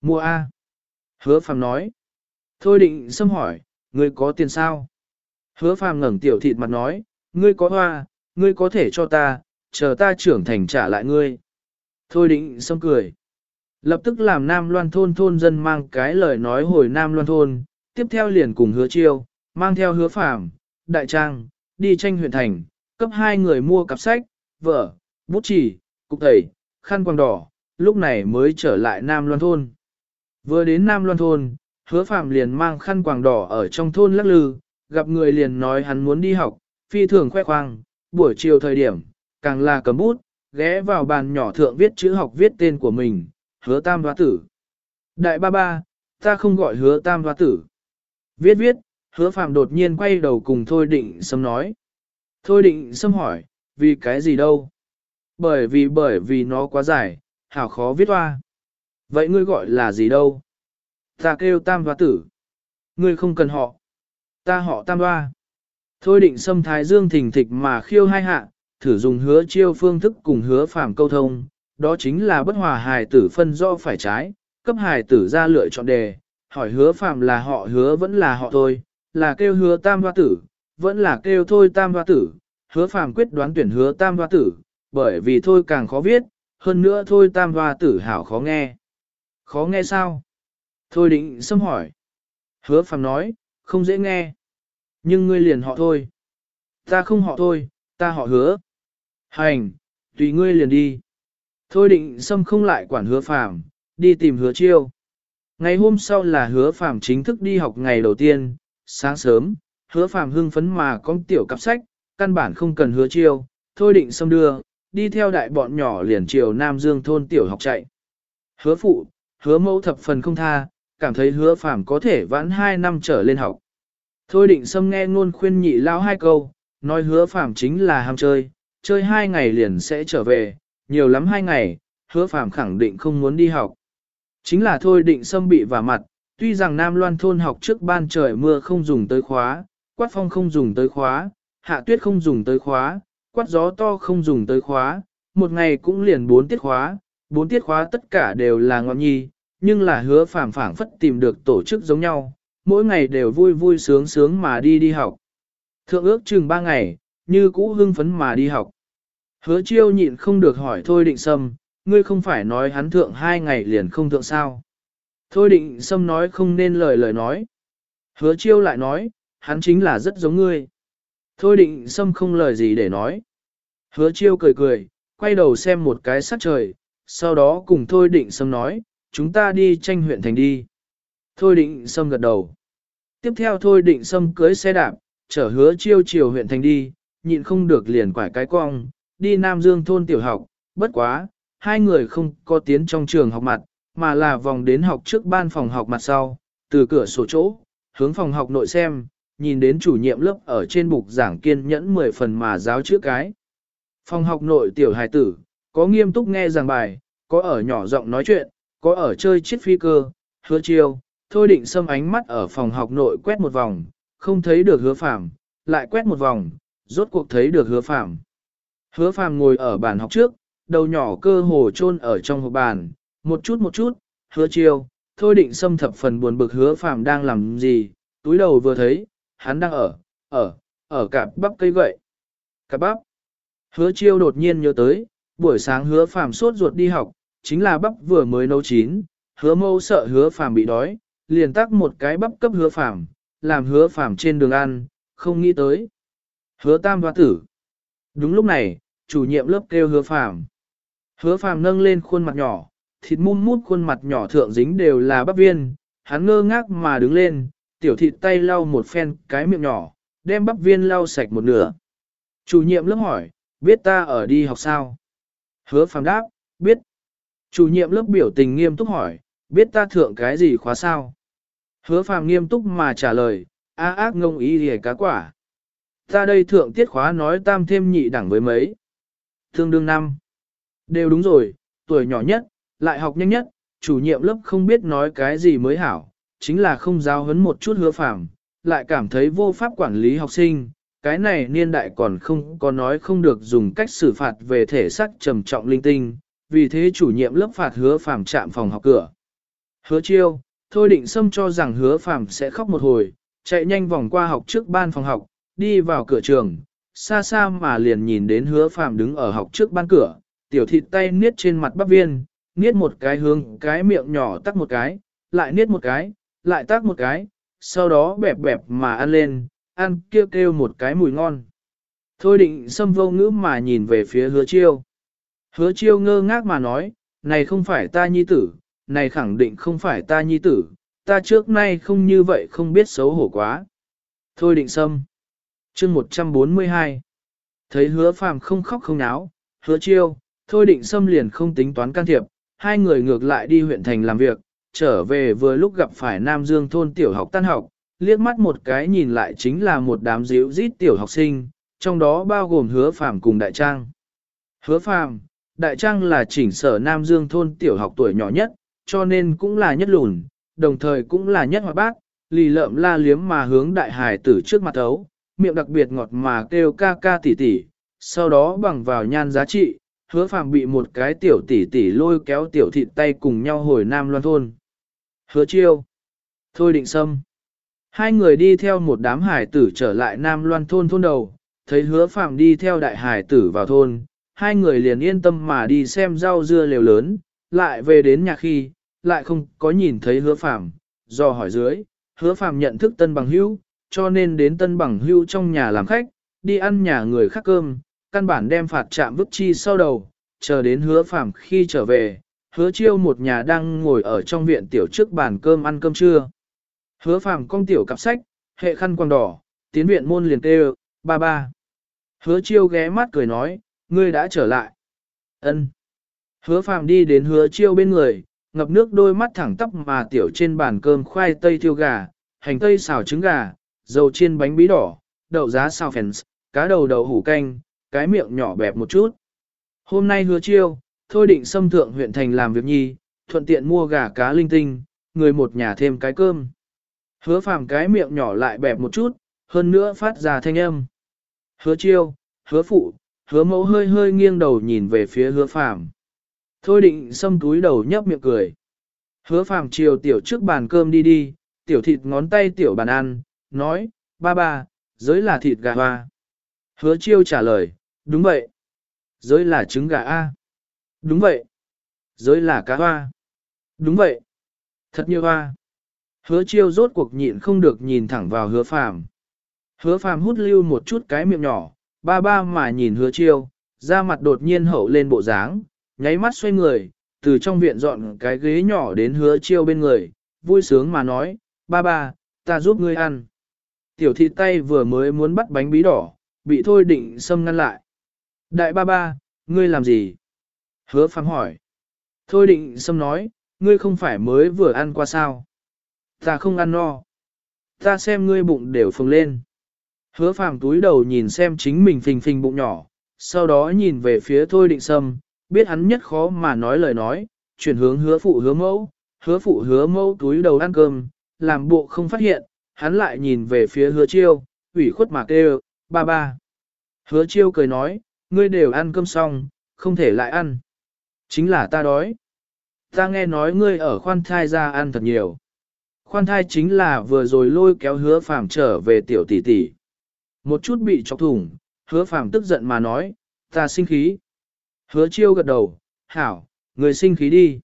Mua A. Hứa phàm nói. Thôi định xâm hỏi, ngươi có tiền sao? Hứa phàm ngẩng tiểu thịt mặt nói, ngươi có hoa, ngươi có thể cho ta, chờ ta trưởng thành trả lại ngươi. Thôi định xâm cười. Lập tức làm Nam Loan thôn thôn dân mang cái lời nói hồi Nam Loan thôn, tiếp theo liền cùng hứa chiêu, mang theo hứa phàm, đại trang, đi tranh huyện thành, cấp hai người mua cặp sách, vở, bút chỉ, cục tẩy, khăn quàng đỏ, lúc này mới trở lại Nam Loan thôn. Vừa đến Nam Loan thôn, hứa Phạm liền mang khăn quàng đỏ ở trong thôn lắc lư, gặp người liền nói hắn muốn đi học, phi thường khoe khoang, buổi chiều thời điểm, càng là cầm bút, ghé vào bàn nhỏ thượng viết chữ học viết tên của mình, hứa tam hoa tử. Đại ba ba, ta không gọi hứa tam hoa tử. Viết viết, hứa Phạm đột nhiên quay đầu cùng Thôi Định Sâm nói. Thôi Định Sâm hỏi, vì cái gì đâu? Bởi vì bởi vì nó quá dài, hảo khó viết hoa. Vậy ngươi gọi là gì đâu? Ta kêu tam hoa tử. Ngươi không cần họ. Ta họ tam hoa. Thôi định xâm thái dương thỉnh thịch mà khiêu hai hạ, thử dùng hứa chiêu phương thức cùng hứa phạm câu thông, đó chính là bất hòa hài tử phân do phải trái, cấp hài tử ra lựa chọn đề, hỏi hứa phạm là họ hứa vẫn là họ thôi, là kêu hứa tam hoa tử, vẫn là kêu thôi tam hoa tử, hứa phạm quyết đoán tuyển hứa tam hoa tử, bởi vì thôi càng khó viết, hơn nữa thôi tam hoa tử hảo khó nghe. Khó nghe sao? Thôi định xâm hỏi. Hứa phàm nói, không dễ nghe. Nhưng ngươi liền họ thôi. Ta không họ thôi, ta họ hứa. Hành, tùy ngươi liền đi. Thôi định xâm không lại quản hứa phàm, đi tìm hứa chiêu. Ngày hôm sau là hứa phàm chính thức đi học ngày đầu tiên, sáng sớm, hứa phàm hưng phấn mà con tiểu cặp sách, căn bản không cần hứa chiêu, thôi định xâm đưa, đi theo đại bọn nhỏ liền chiều Nam Dương thôn tiểu học chạy. Hứa phụ, hứa mẫu thập phần không tha, cảm thấy hứa phàm có thể vãn 2 năm trở lên học. Thôi định xâm nghe ngôn khuyên nhị lao hai câu, nói hứa phàm chính là ham chơi, chơi hai ngày liền sẽ trở về, nhiều lắm hai ngày, hứa phàm khẳng định không muốn đi học. Chính là thôi định xâm bị vả mặt, Tuy rằng Nam Loan thôn học trước ban trời mưa không dùng tới khóa, quát phong không dùng tới khóa, hạ tuyết không dùng tới khóa, quát gió to không dùng tới khóa, một ngày cũng liền bốn tiết khóa, bốn tiết khóa tất cả đều là ngọn nhi, nhưng là hứa phàm phảng phất tìm được tổ chức giống nhau, mỗi ngày đều vui vui sướng sướng mà đi đi học. Thượng ước chừng ba ngày, như cũ hưng phấn mà đi học. Hứa chiêu nhịn không được hỏi thôi định sâm, ngươi không phải nói hắn thượng hai ngày liền không thượng sao. Thôi định sâm nói không nên lời lời nói. Hứa chiêu lại nói, hắn chính là rất giống ngươi. Thôi định sâm không lời gì để nói. Hứa chiêu cười cười, quay đầu xem một cái sắc trời, sau đó cùng thôi định sâm nói, chúng ta đi tranh huyện thành đi. Thôi định sâm gật đầu. Tiếp theo thôi định sâm cưới xe đạp, chở hứa chiêu chiều huyện thành đi, nhịn không được liền quải cái cong, đi Nam Dương thôn tiểu học, bất quá, hai người không có tiến trong trường học mặt, mà là vòng đến học trước ban phòng học mặt sau, từ cửa sổ chỗ, hướng phòng học nội xem, nhìn đến chủ nhiệm lớp ở trên bục giảng kiên nhẫn 10 phần mà giáo trước cái. Phòng học nội tiểu hài tử, có nghiêm túc nghe giảng bài, có ở nhỏ giọng nói chuyện, có ở chơi chiếc phi cơ, hứa chiêu, thôi định xâm ánh mắt ở phòng học nội quét một vòng, không thấy được hứa phạm, lại quét một vòng, rốt cuộc thấy được hứa phạm. Hứa phạm ngồi ở bàn học trước, đầu nhỏ cơ hồ chôn ở trong hộp bàn, một chút một chút, hứa chiêu, thôi định xâm thập phần buồn bực hứa phạm đang làm gì, túi đầu vừa thấy, hắn đang ở, ở, ở cạp bắp cây gậy. Cạp bắp. Hứa chiêu đột nhiên nhớ tới, buổi sáng hứa phàm sốt ruột đi học, chính là bắp vừa mới nấu chín, hứa mâu sợ hứa phàm bị đói, liền tắc một cái bắp cấp hứa phàm, làm hứa phàm trên đường ăn, không nghĩ tới. Hứa tam hoa tử. Đúng lúc này, chủ nhiệm lớp kêu hứa phàm. Hứa phàm nâng lên khuôn mặt nhỏ, thịt mum mút khuôn mặt nhỏ thượng dính đều là bắp viên, hắn ngơ ngác mà đứng lên, tiểu thịt tay lau một phen cái miệng nhỏ, đem bắp viên lau sạch một nửa. Chủ nhiệm lớp hỏi, biết ta ở đi học sao? Hứa phàm đáp, biết. Chủ nhiệm lớp biểu tình nghiêm túc hỏi, biết ta thượng cái gì khóa sao? Hứa phàm nghiêm túc mà trả lời, a ác ngông ý hề cá quả. Ta đây thượng tiết khóa nói tam thêm nhị đẳng với mấy. Thương đương năm. Đều đúng rồi, tuổi nhỏ nhất, lại học nhanh nhất, chủ nhiệm lớp không biết nói cái gì mới hảo, chính là không giáo huấn một chút hứa phạm, lại cảm thấy vô pháp quản lý học sinh, cái này niên đại còn không có nói không được dùng cách xử phạt về thể xác trầm trọng linh tinh, vì thế chủ nhiệm lớp phạt hứa phạm chạm phòng học cửa. Hứa chiêu, thôi định xâm cho rằng hứa phạm sẽ khóc một hồi, chạy nhanh vòng qua học trước ban phòng học, đi vào cửa trường, xa xa mà liền nhìn đến hứa phạm đứng ở học trước ban cửa, tiểu thịt tay niết trên mặt bắp viên, niết một cái hướng cái miệng nhỏ tắt một cái, lại niết một cái, lại tác một cái, sau đó bẹp bẹp mà ăn lên, ăn kêu kêu một cái mùi ngon. Thôi định xâm vô ngữ mà nhìn về phía hứa chiêu. Hứa chiêu ngơ ngác mà nói, này không phải ta nhi tử, này khẳng định không phải ta nhi tử, ta trước nay không như vậy không biết xấu hổ quá. Thôi định xâm. chương 142. Thấy hứa phàm không khóc không náo, hứa chiêu, thôi định xâm liền không tính toán can thiệp, hai người ngược lại đi huyện thành làm việc, trở về vừa lúc gặp phải Nam Dương thôn tiểu học tan học, liếc mắt một cái nhìn lại chính là một đám díu rít tiểu học sinh, trong đó bao gồm hứa phàm cùng đại trang. Hứa phàm, đại trang là chỉnh sở Nam Dương thôn tiểu học tuổi nhỏ nhất, cho nên cũng là nhất lùn, đồng thời cũng là nhất hoạt bác, lì lợm la liếm mà hướng đại hải tử trước mặt thấu miệng đặc biệt ngọt mà kêu ca ca tỉ tỉ, sau đó bằng vào nhan giá trị, hứa phàm bị một cái tiểu tỉ tỉ lôi kéo tiểu thịt tay cùng nhau hồi Nam Loan thôn. Hứa chiêu. Thôi định sâm. Hai người đi theo một đám hải tử trở lại Nam Loan thôn thôn đầu, thấy hứa phạm đi theo đại hải tử vào thôn, hai người liền yên tâm mà đi xem rau dưa lều lớn, lại về đến nhà khi, lại không có nhìn thấy hứa phạm, do hỏi dưới, hứa phạm nhận thức tân bằng hữu, cho nên đến tân bằng hữu trong nhà làm khách, đi ăn nhà người khác cơm, căn bản đem phạt chạm vứt chi sau đầu, chờ đến hứa phạm khi trở về, hứa chiêu một nhà đang ngồi ở trong viện tiểu trước bàn cơm ăn cơm trưa. Hứa phàm cong tiểu cặp sách, hệ khăn quàng đỏ, tiến viện môn liền kêu, ba ba. Hứa chiêu ghé mắt cười nói, ngươi đã trở lại. Ân. Hứa phàm đi đến hứa chiêu bên người, ngập nước đôi mắt thẳng tắp mà tiểu trên bàn cơm khoai tây thiêu gà, hành tây xào trứng gà, dầu chiên bánh bí đỏ, đậu giá xào phèn, cá đầu đậu hủ canh, cái miệng nhỏ bẹp một chút. Hôm nay hứa chiêu, thôi định xâm thượng huyện thành làm việc nhi, thuận tiện mua gà cá linh tinh, người một nhà thêm cái cơm. Hứa phàm cái miệng nhỏ lại bẹp một chút, hơn nữa phát ra thanh âm. Hứa chiêu, hứa phụ, hứa mẫu hơi hơi nghiêng đầu nhìn về phía hứa phàm. Thôi định xâm túi đầu nhấp miệng cười. Hứa phàm chiều tiểu trước bàn cơm đi đi, tiểu thịt ngón tay tiểu bàn ăn, nói, ba ba, giới là thịt gà hoa. Hứa chiêu trả lời, đúng vậy. Giới là trứng gà A. Đúng vậy. Giới là cá hoa. Đúng vậy. Thật nhiều hoa. Hứa chiêu rốt cuộc nhịn không được nhìn thẳng vào hứa phàm. Hứa phàm hút lưu một chút cái miệng nhỏ, ba ba mà nhìn hứa chiêu, da mặt đột nhiên hậu lên bộ dáng, nháy mắt xoay người, từ trong viện dọn cái ghế nhỏ đến hứa chiêu bên người, vui sướng mà nói, ba ba, ta giúp ngươi ăn. Tiểu thị tay vừa mới muốn bắt bánh bí đỏ, bị thôi định xâm ngăn lại. Đại ba ba, ngươi làm gì? Hứa phàm hỏi. Thôi định xâm nói, ngươi không phải mới vừa ăn qua sao? Ta không ăn no. Ta xem ngươi bụng đều phồng lên. Hứa phàm túi đầu nhìn xem chính mình phình phình bụng nhỏ, sau đó nhìn về phía thôi định sâm, biết hắn nhất khó mà nói lời nói, chuyển hướng hứa phụ hứa mẫu, hứa phụ hứa mẫu túi đầu ăn cơm, làm bộ không phát hiện, hắn lại nhìn về phía hứa chiêu, ủy khuất mà kêu, ba ba. Hứa chiêu cười nói, ngươi đều ăn cơm xong, không thể lại ăn. Chính là ta đói. Ta nghe nói ngươi ở khoan thai ra ăn thật nhiều. Khoan thai chính là vừa rồi lôi kéo hứa phàm trở về tiểu tỷ tỷ. Một chút bị chọc thủng, hứa phàm tức giận mà nói, ta sinh khí. Hứa chiêu gật đầu, hảo, người sinh khí đi.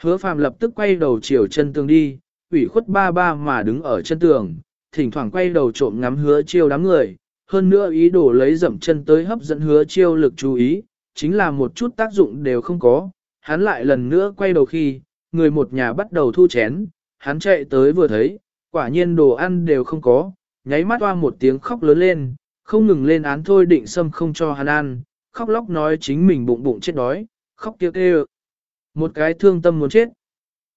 Hứa phàm lập tức quay đầu chiều chân tường đi, ủy khuất ba ba mà đứng ở chân tường, thỉnh thoảng quay đầu trộm ngắm hứa chiêu đám người, hơn nữa ý đồ lấy dậm chân tới hấp dẫn hứa chiêu lực chú ý, chính là một chút tác dụng đều không có, hắn lại lần nữa quay đầu khi, người một nhà bắt đầu thu chén, hắn chạy tới vừa thấy, quả nhiên đồ ăn đều không có, nháy mắt hoa một tiếng khóc lớn lên, không ngừng lên án thôi định xâm không cho hắn ăn, khóc lóc nói chính mình bụng bụng chết đói, khóc kia kêu. Một cái thương tâm muốn chết.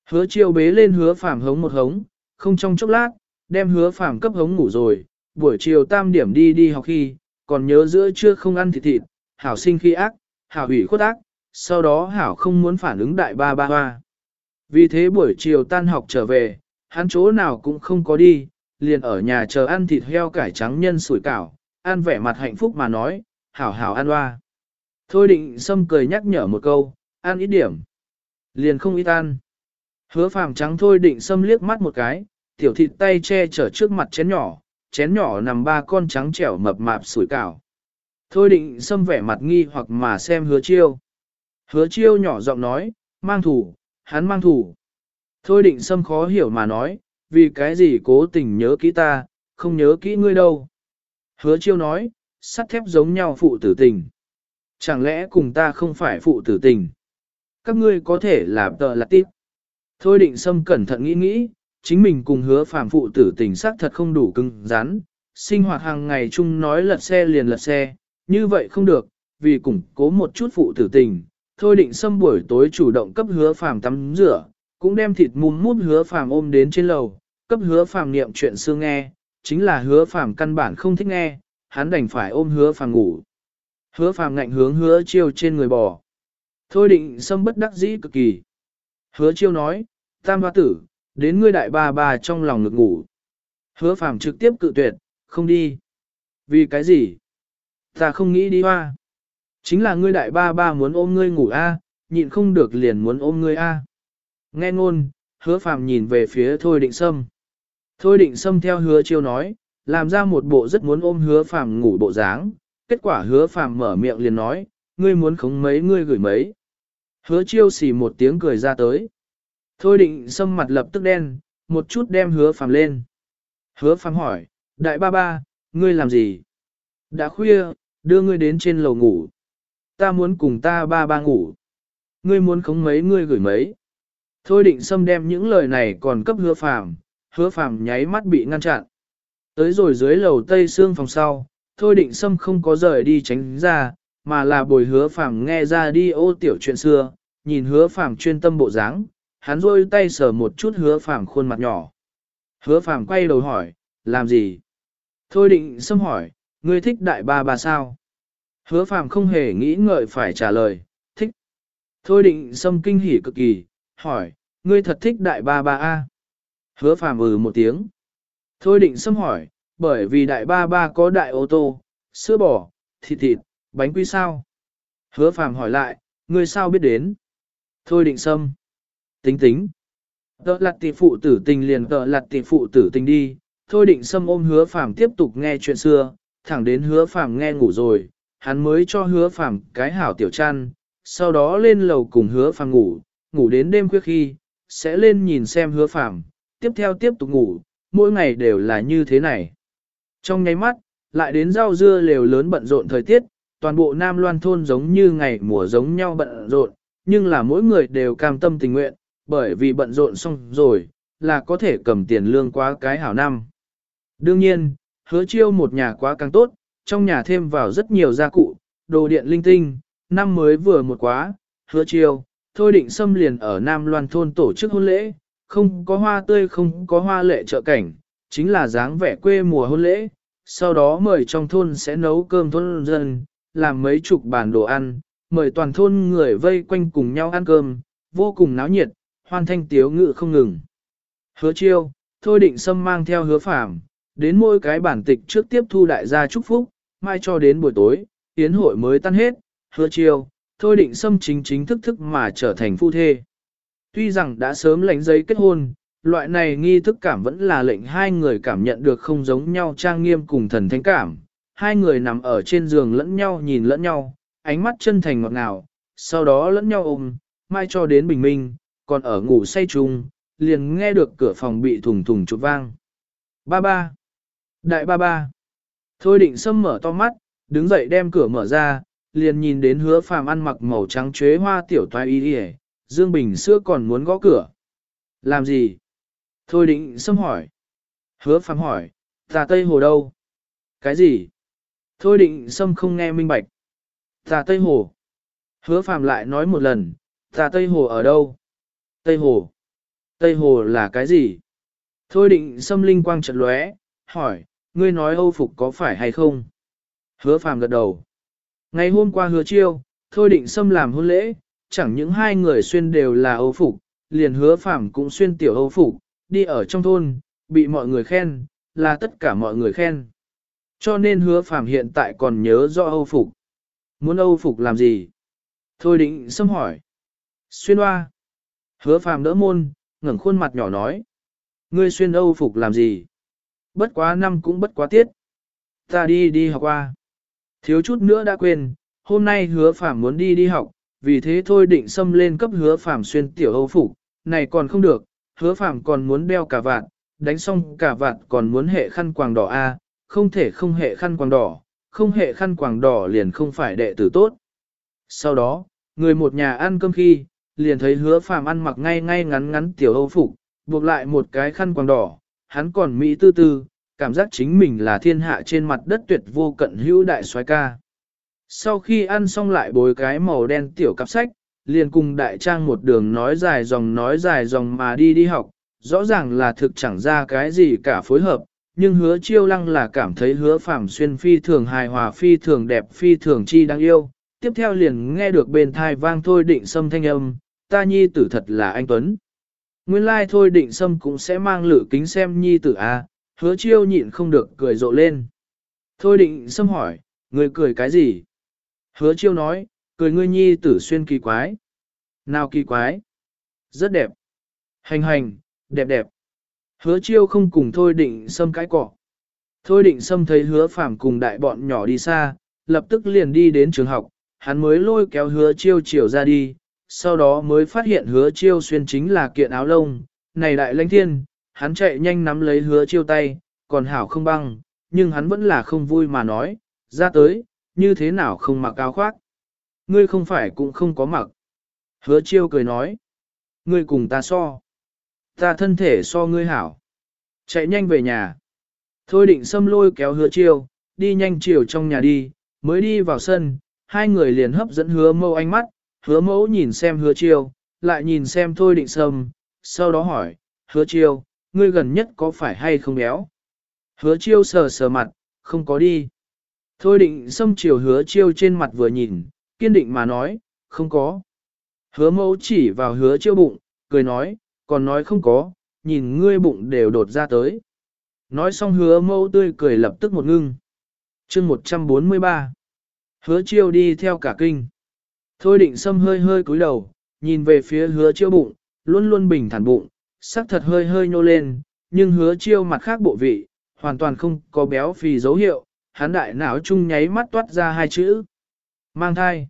Hứa chiêu bế lên hứa phạm hống một hống, không trong chốc lát, đem hứa phạm cấp hống ngủ rồi, buổi chiều tam điểm đi đi học khi, còn nhớ giữa trưa không ăn thịt thịt, hảo sinh khi ác, hảo ủy khuất ác, sau đó hảo không muốn phản ứng đại ba ba hoa. Vì thế buổi chiều tan học trở về, hắn chỗ nào cũng không có đi, liền ở nhà chờ ăn thịt heo cải trắng nhân sủi cảo, ăn vẻ mặt hạnh phúc mà nói, hảo hảo ăn hoa. Thôi định xâm cười nhắc nhở một câu, ăn ít điểm. Liền không ít ăn. Hứa phàm trắng thôi định xâm liếc mắt một cái, tiểu thịt tay che chở trước mặt chén nhỏ, chén nhỏ nằm ba con trắng trẻo mập mạp sủi cảo. Thôi định xâm vẻ mặt nghi hoặc mà xem hứa chiêu. Hứa chiêu nhỏ giọng nói, mang thủ, hắn mang thủ. Thôi định xâm khó hiểu mà nói, vì cái gì cố tình nhớ kỹ ta, không nhớ kỹ ngươi đâu. Hứa chiêu nói, sắt thép giống nhau phụ tử tình. Chẳng lẽ cùng ta không phải phụ tử tình? Các ngươi có thể là tờ lạc tiếp. Thôi định xâm cẩn thận nghĩ nghĩ, chính mình cùng hứa phàm phụ tử tình xác thật không đủ cứng rắn, sinh hoạt hàng ngày chung nói lật xe liền lật xe, như vậy không được, vì củng cố một chút phụ tử tình, thôi định xâm buổi tối chủ động cấp hứa phàm tắm rửa, cũng đem thịt mùm mút hứa phàm ôm đến trên lầu, cấp hứa phàm niệm chuyện xưa nghe, chính là hứa phàm căn bản không thích nghe, hắn đành phải ôm hứa phàm ngủ. Hứa phàm ngạnh hướng hứa chiêu trên người bò. Thôi định xâm bất đắc dĩ cực kỳ. Hứa chiêu nói, tam hoa tử, đến ngươi đại ba ba trong lòng ngực ngủ. Hứa phàm trực tiếp cự tuyệt, không đi. Vì cái gì? Ta không nghĩ đi hoa. Chính là ngươi đại ba ba muốn ôm ngươi ngủ a, nhịn không được liền muốn ôm ngươi a. Nghe ngôn, hứa phàm nhìn về phía Thôi Định Sâm. Thôi Định Sâm theo hứa chiêu nói, làm ra một bộ rất muốn ôm hứa phàm ngủ bộ dáng, kết quả hứa phàm mở miệng liền nói, ngươi muốn khống mấy ngươi gửi mấy. Hứa chiêu xì một tiếng cười ra tới. Thôi định Sâm mặt lập tức đen, một chút đem hứa phàm lên. Hứa phàm hỏi, đại ba ba, ngươi làm gì? Đã khuya, đưa ngươi đến trên lầu ngủ. Ta muốn cùng ta ba ba ngủ. Ngươi muốn khống mấy ngươi gửi mấy. Thôi định Sâm đem những lời này còn cấp hứa phàm, hứa phàm nháy mắt bị ngăn chặn. Tới rồi dưới lầu tây xương phòng sau, thôi định Sâm không có rời đi tránh ra, mà là bồi hứa phàm nghe ra đi ô tiểu chuyện xưa, nhìn hứa phàm chuyên tâm bộ dáng, hắn rôi tay sờ một chút hứa phàm khuôn mặt nhỏ. Hứa phàm quay đầu hỏi, làm gì? Thôi định Sâm hỏi, ngươi thích đại ba ba sao? Hứa phàm không hề nghĩ ngợi phải trả lời, thích. Thôi định Sâm kinh hỉ cực kỳ, hỏi, ngươi thật thích đại ba ba A. Hứa phàm ừ một tiếng. Thôi định xâm hỏi, bởi vì đại ba ba có đại ô tô, sữa bò, thịt thịt, bánh quy sao? Hứa phàm hỏi lại, ngươi sao biết đến? Thôi định xâm. Tính tính. Tợ lặt tỷ phụ tử tình liền tợ lặt tỷ phụ tử tình đi. Thôi định xâm ôm hứa phàm tiếp tục nghe chuyện xưa, thẳng đến hứa phàm nghe ngủ rồi, hắn mới cho hứa phàm cái hảo tiểu chăn, sau đó lên lầu cùng hứa phàm ngủ, ngủ đến đêm khuya khi, sẽ lên nhìn xem hứa phàm, tiếp theo tiếp tục ngủ, mỗi ngày đều là như thế này. Trong nháy mắt, lại đến rau dưa lều lớn bận rộn thời tiết, toàn bộ Nam Loan thôn giống như ngày mùa giống nhau bận rộn, nhưng là mỗi người đều cam tâm tình nguyện, bởi vì bận rộn xong rồi, là có thể cầm tiền lương quá cái hảo năm. Đương nhiên, hứa chiêu một nhà quá càng tốt, trong nhà thêm vào rất nhiều gia cụ, đồ điện linh tinh, năm mới vừa một quá, hứa chiêu, thôi định xâm liền ở Nam Loan thôn tổ chức hôn lễ, không có hoa tươi không có hoa lệ trợ cảnh, chính là dáng vẻ quê mùa hôn lễ, sau đó mời trong thôn sẽ nấu cơm thôn dân, làm mấy chục bàn đồ ăn, mời toàn thôn người vây quanh cùng nhau ăn cơm, vô cùng náo nhiệt, hoan thanh tiếu ngự không ngừng. Hứa chiêu, thôi định xâm mang theo hứa phạm, đến mỗi cái bản tịch trước tiếp thu đại gia chúc phúc, mai cho đến buổi tối, tiến hội mới tan hết, hứa chiều thôi định xâm chính chính thức thức mà trở thành phu thê. Tuy rằng đã sớm lãnh giấy kết hôn, loại này nghi thức cảm vẫn là lệnh hai người cảm nhận được không giống nhau trang nghiêm cùng thần thánh cảm. Hai người nằm ở trên giường lẫn nhau nhìn lẫn nhau, ánh mắt chân thành ngọt ngào, sau đó lẫn nhau ôm, mai cho đến bình minh, còn ở ngủ say chung, liền nghe được cửa phòng bị thùng thùng chụp vang. Ba ba. Đại ba ba. Thôi định sâm mở to mắt, đứng dậy đem cửa mở ra, liền nhìn đến hứa phàm ăn mặc màu trắng chuế hoa tiểu toai y y, Dương Bình sữa còn muốn gõ cửa. Làm gì? Thôi định sâm hỏi. Hứa phàm hỏi, tà Tây Hồ đâu? Cái gì? Thôi định sâm không nghe minh bạch. Tà Tây Hồ. Hứa phàm lại nói một lần, tà Tây Hồ ở đâu? Tây Hồ. Tây Hồ là cái gì? Thôi định sâm linh quang trật lóe, hỏi, ngươi nói Âu Phục có phải hay không? Hứa phàm gật đầu. Ngày hôm qua hứa chiêu, thôi định xâm làm hôn lễ, chẳng những hai người xuyên đều là Âu Phục, liền hứa phàm cũng xuyên tiểu Âu Phục, đi ở trong thôn, bị mọi người khen, là tất cả mọi người khen. Cho nên hứa phàm hiện tại còn nhớ rõ Âu Phục. Muốn Âu Phục làm gì? Thôi định xâm hỏi. Xuyên hoa. Hứa phàm đỡ môn, ngẩng khuôn mặt nhỏ nói. Ngươi xuyên Âu Phục làm gì? Bất quá năm cũng bất quá tiết. Ta đi đi học qua. Thiếu chút nữa đã quên, hôm nay hứa phạm muốn đi đi học, vì thế thôi định xâm lên cấp hứa phạm xuyên tiểu hầu Phục, này còn không được, hứa phạm còn muốn đeo cả vạt, đánh xong cả vạt còn muốn hệ khăn quàng đỏ A, không thể không hệ khăn quàng đỏ, không hệ khăn quàng đỏ liền không phải đệ tử tốt. Sau đó, người một nhà ăn cơm khi, liền thấy hứa phàm ăn mặc ngay ngay ngắn ngắn tiểu hâu phục, buộc lại một cái khăn quàng đỏ, hắn còn mỹ tư tư, cảm giác chính mình là thiên hạ trên mặt đất tuyệt vô cận hữu đại soái ca. Sau khi ăn xong lại bồi cái màu đen tiểu cặp sách, liền cùng đại trang một đường nói dài dòng nói dài dòng mà đi đi học, rõ ràng là thực chẳng ra cái gì cả phối hợp, nhưng hứa chiêu lăng là cảm thấy hứa phạm xuyên phi thường hài hòa phi thường đẹp phi thường chi đáng yêu. Tiếp theo liền nghe được bên thai vang thôi định xâm thanh âm, ta nhi tử thật là anh Tuấn. Nguyên lai like thôi định sâm cũng sẽ mang lử kính xem nhi tử a hứa chiêu nhịn không được cười rộ lên. Thôi định sâm hỏi, người cười cái gì? Hứa chiêu nói, cười ngươi nhi tử xuyên kỳ quái. Nào kỳ quái? Rất đẹp. Hành hành, đẹp đẹp. Hứa chiêu không cùng thôi định sâm cái cỏ. Thôi định sâm thấy hứa phàm cùng đại bọn nhỏ đi xa, lập tức liền đi đến trường học, hắn mới lôi kéo hứa chiêu chiều ra đi, sau đó mới phát hiện hứa chiêu xuyên chính là kiện áo lông. Này đại lãnh thiên, hắn chạy nhanh nắm lấy hứa chiêu tay, còn hảo không băng, nhưng hắn vẫn là không vui mà nói, ra tới, như thế nào không mặc áo khoác. Ngươi không phải cũng không có mặc. Hứa chiêu cười nói. Ngươi cùng ta so. Ta thân thể so ngươi hảo. Chạy nhanh về nhà. Thôi định xâm lôi kéo hứa chiêu, đi nhanh chiều trong nhà đi, mới đi vào sân, hai người liền hấp dẫn hứa mâu ánh mắt, hứa mẫu nhìn xem hứa chiêu, lại nhìn xem thôi định sâm, sau đó hỏi, hứa chiêu, ngươi gần nhất có phải hay không béo? Hứa chiêu sờ sờ mặt, không có đi. Thôi định xâm chiều hứa chiêu trên mặt vừa nhìn, kiên định mà nói, không có. Hứa mẫu chỉ vào hứa chiêu bụng, cười nói, còn nói không có, nhìn ngươi bụng đều đột ra tới. Nói xong hứa mẫu tươi cười lập tức một ngưng. chương 143 Hứa chiêu đi theo cả kinh. Thôi định sâm hơi hơi cúi đầu, nhìn về phía hứa chiêu bụng, luôn luôn bình thản bụng, sắc thật hơi hơi nhô lên, nhưng hứa chiêu mặt khác bộ vị, hoàn toàn không có béo phì dấu hiệu, hắn đại não chung nháy mắt toát ra hai chữ. Mang thai.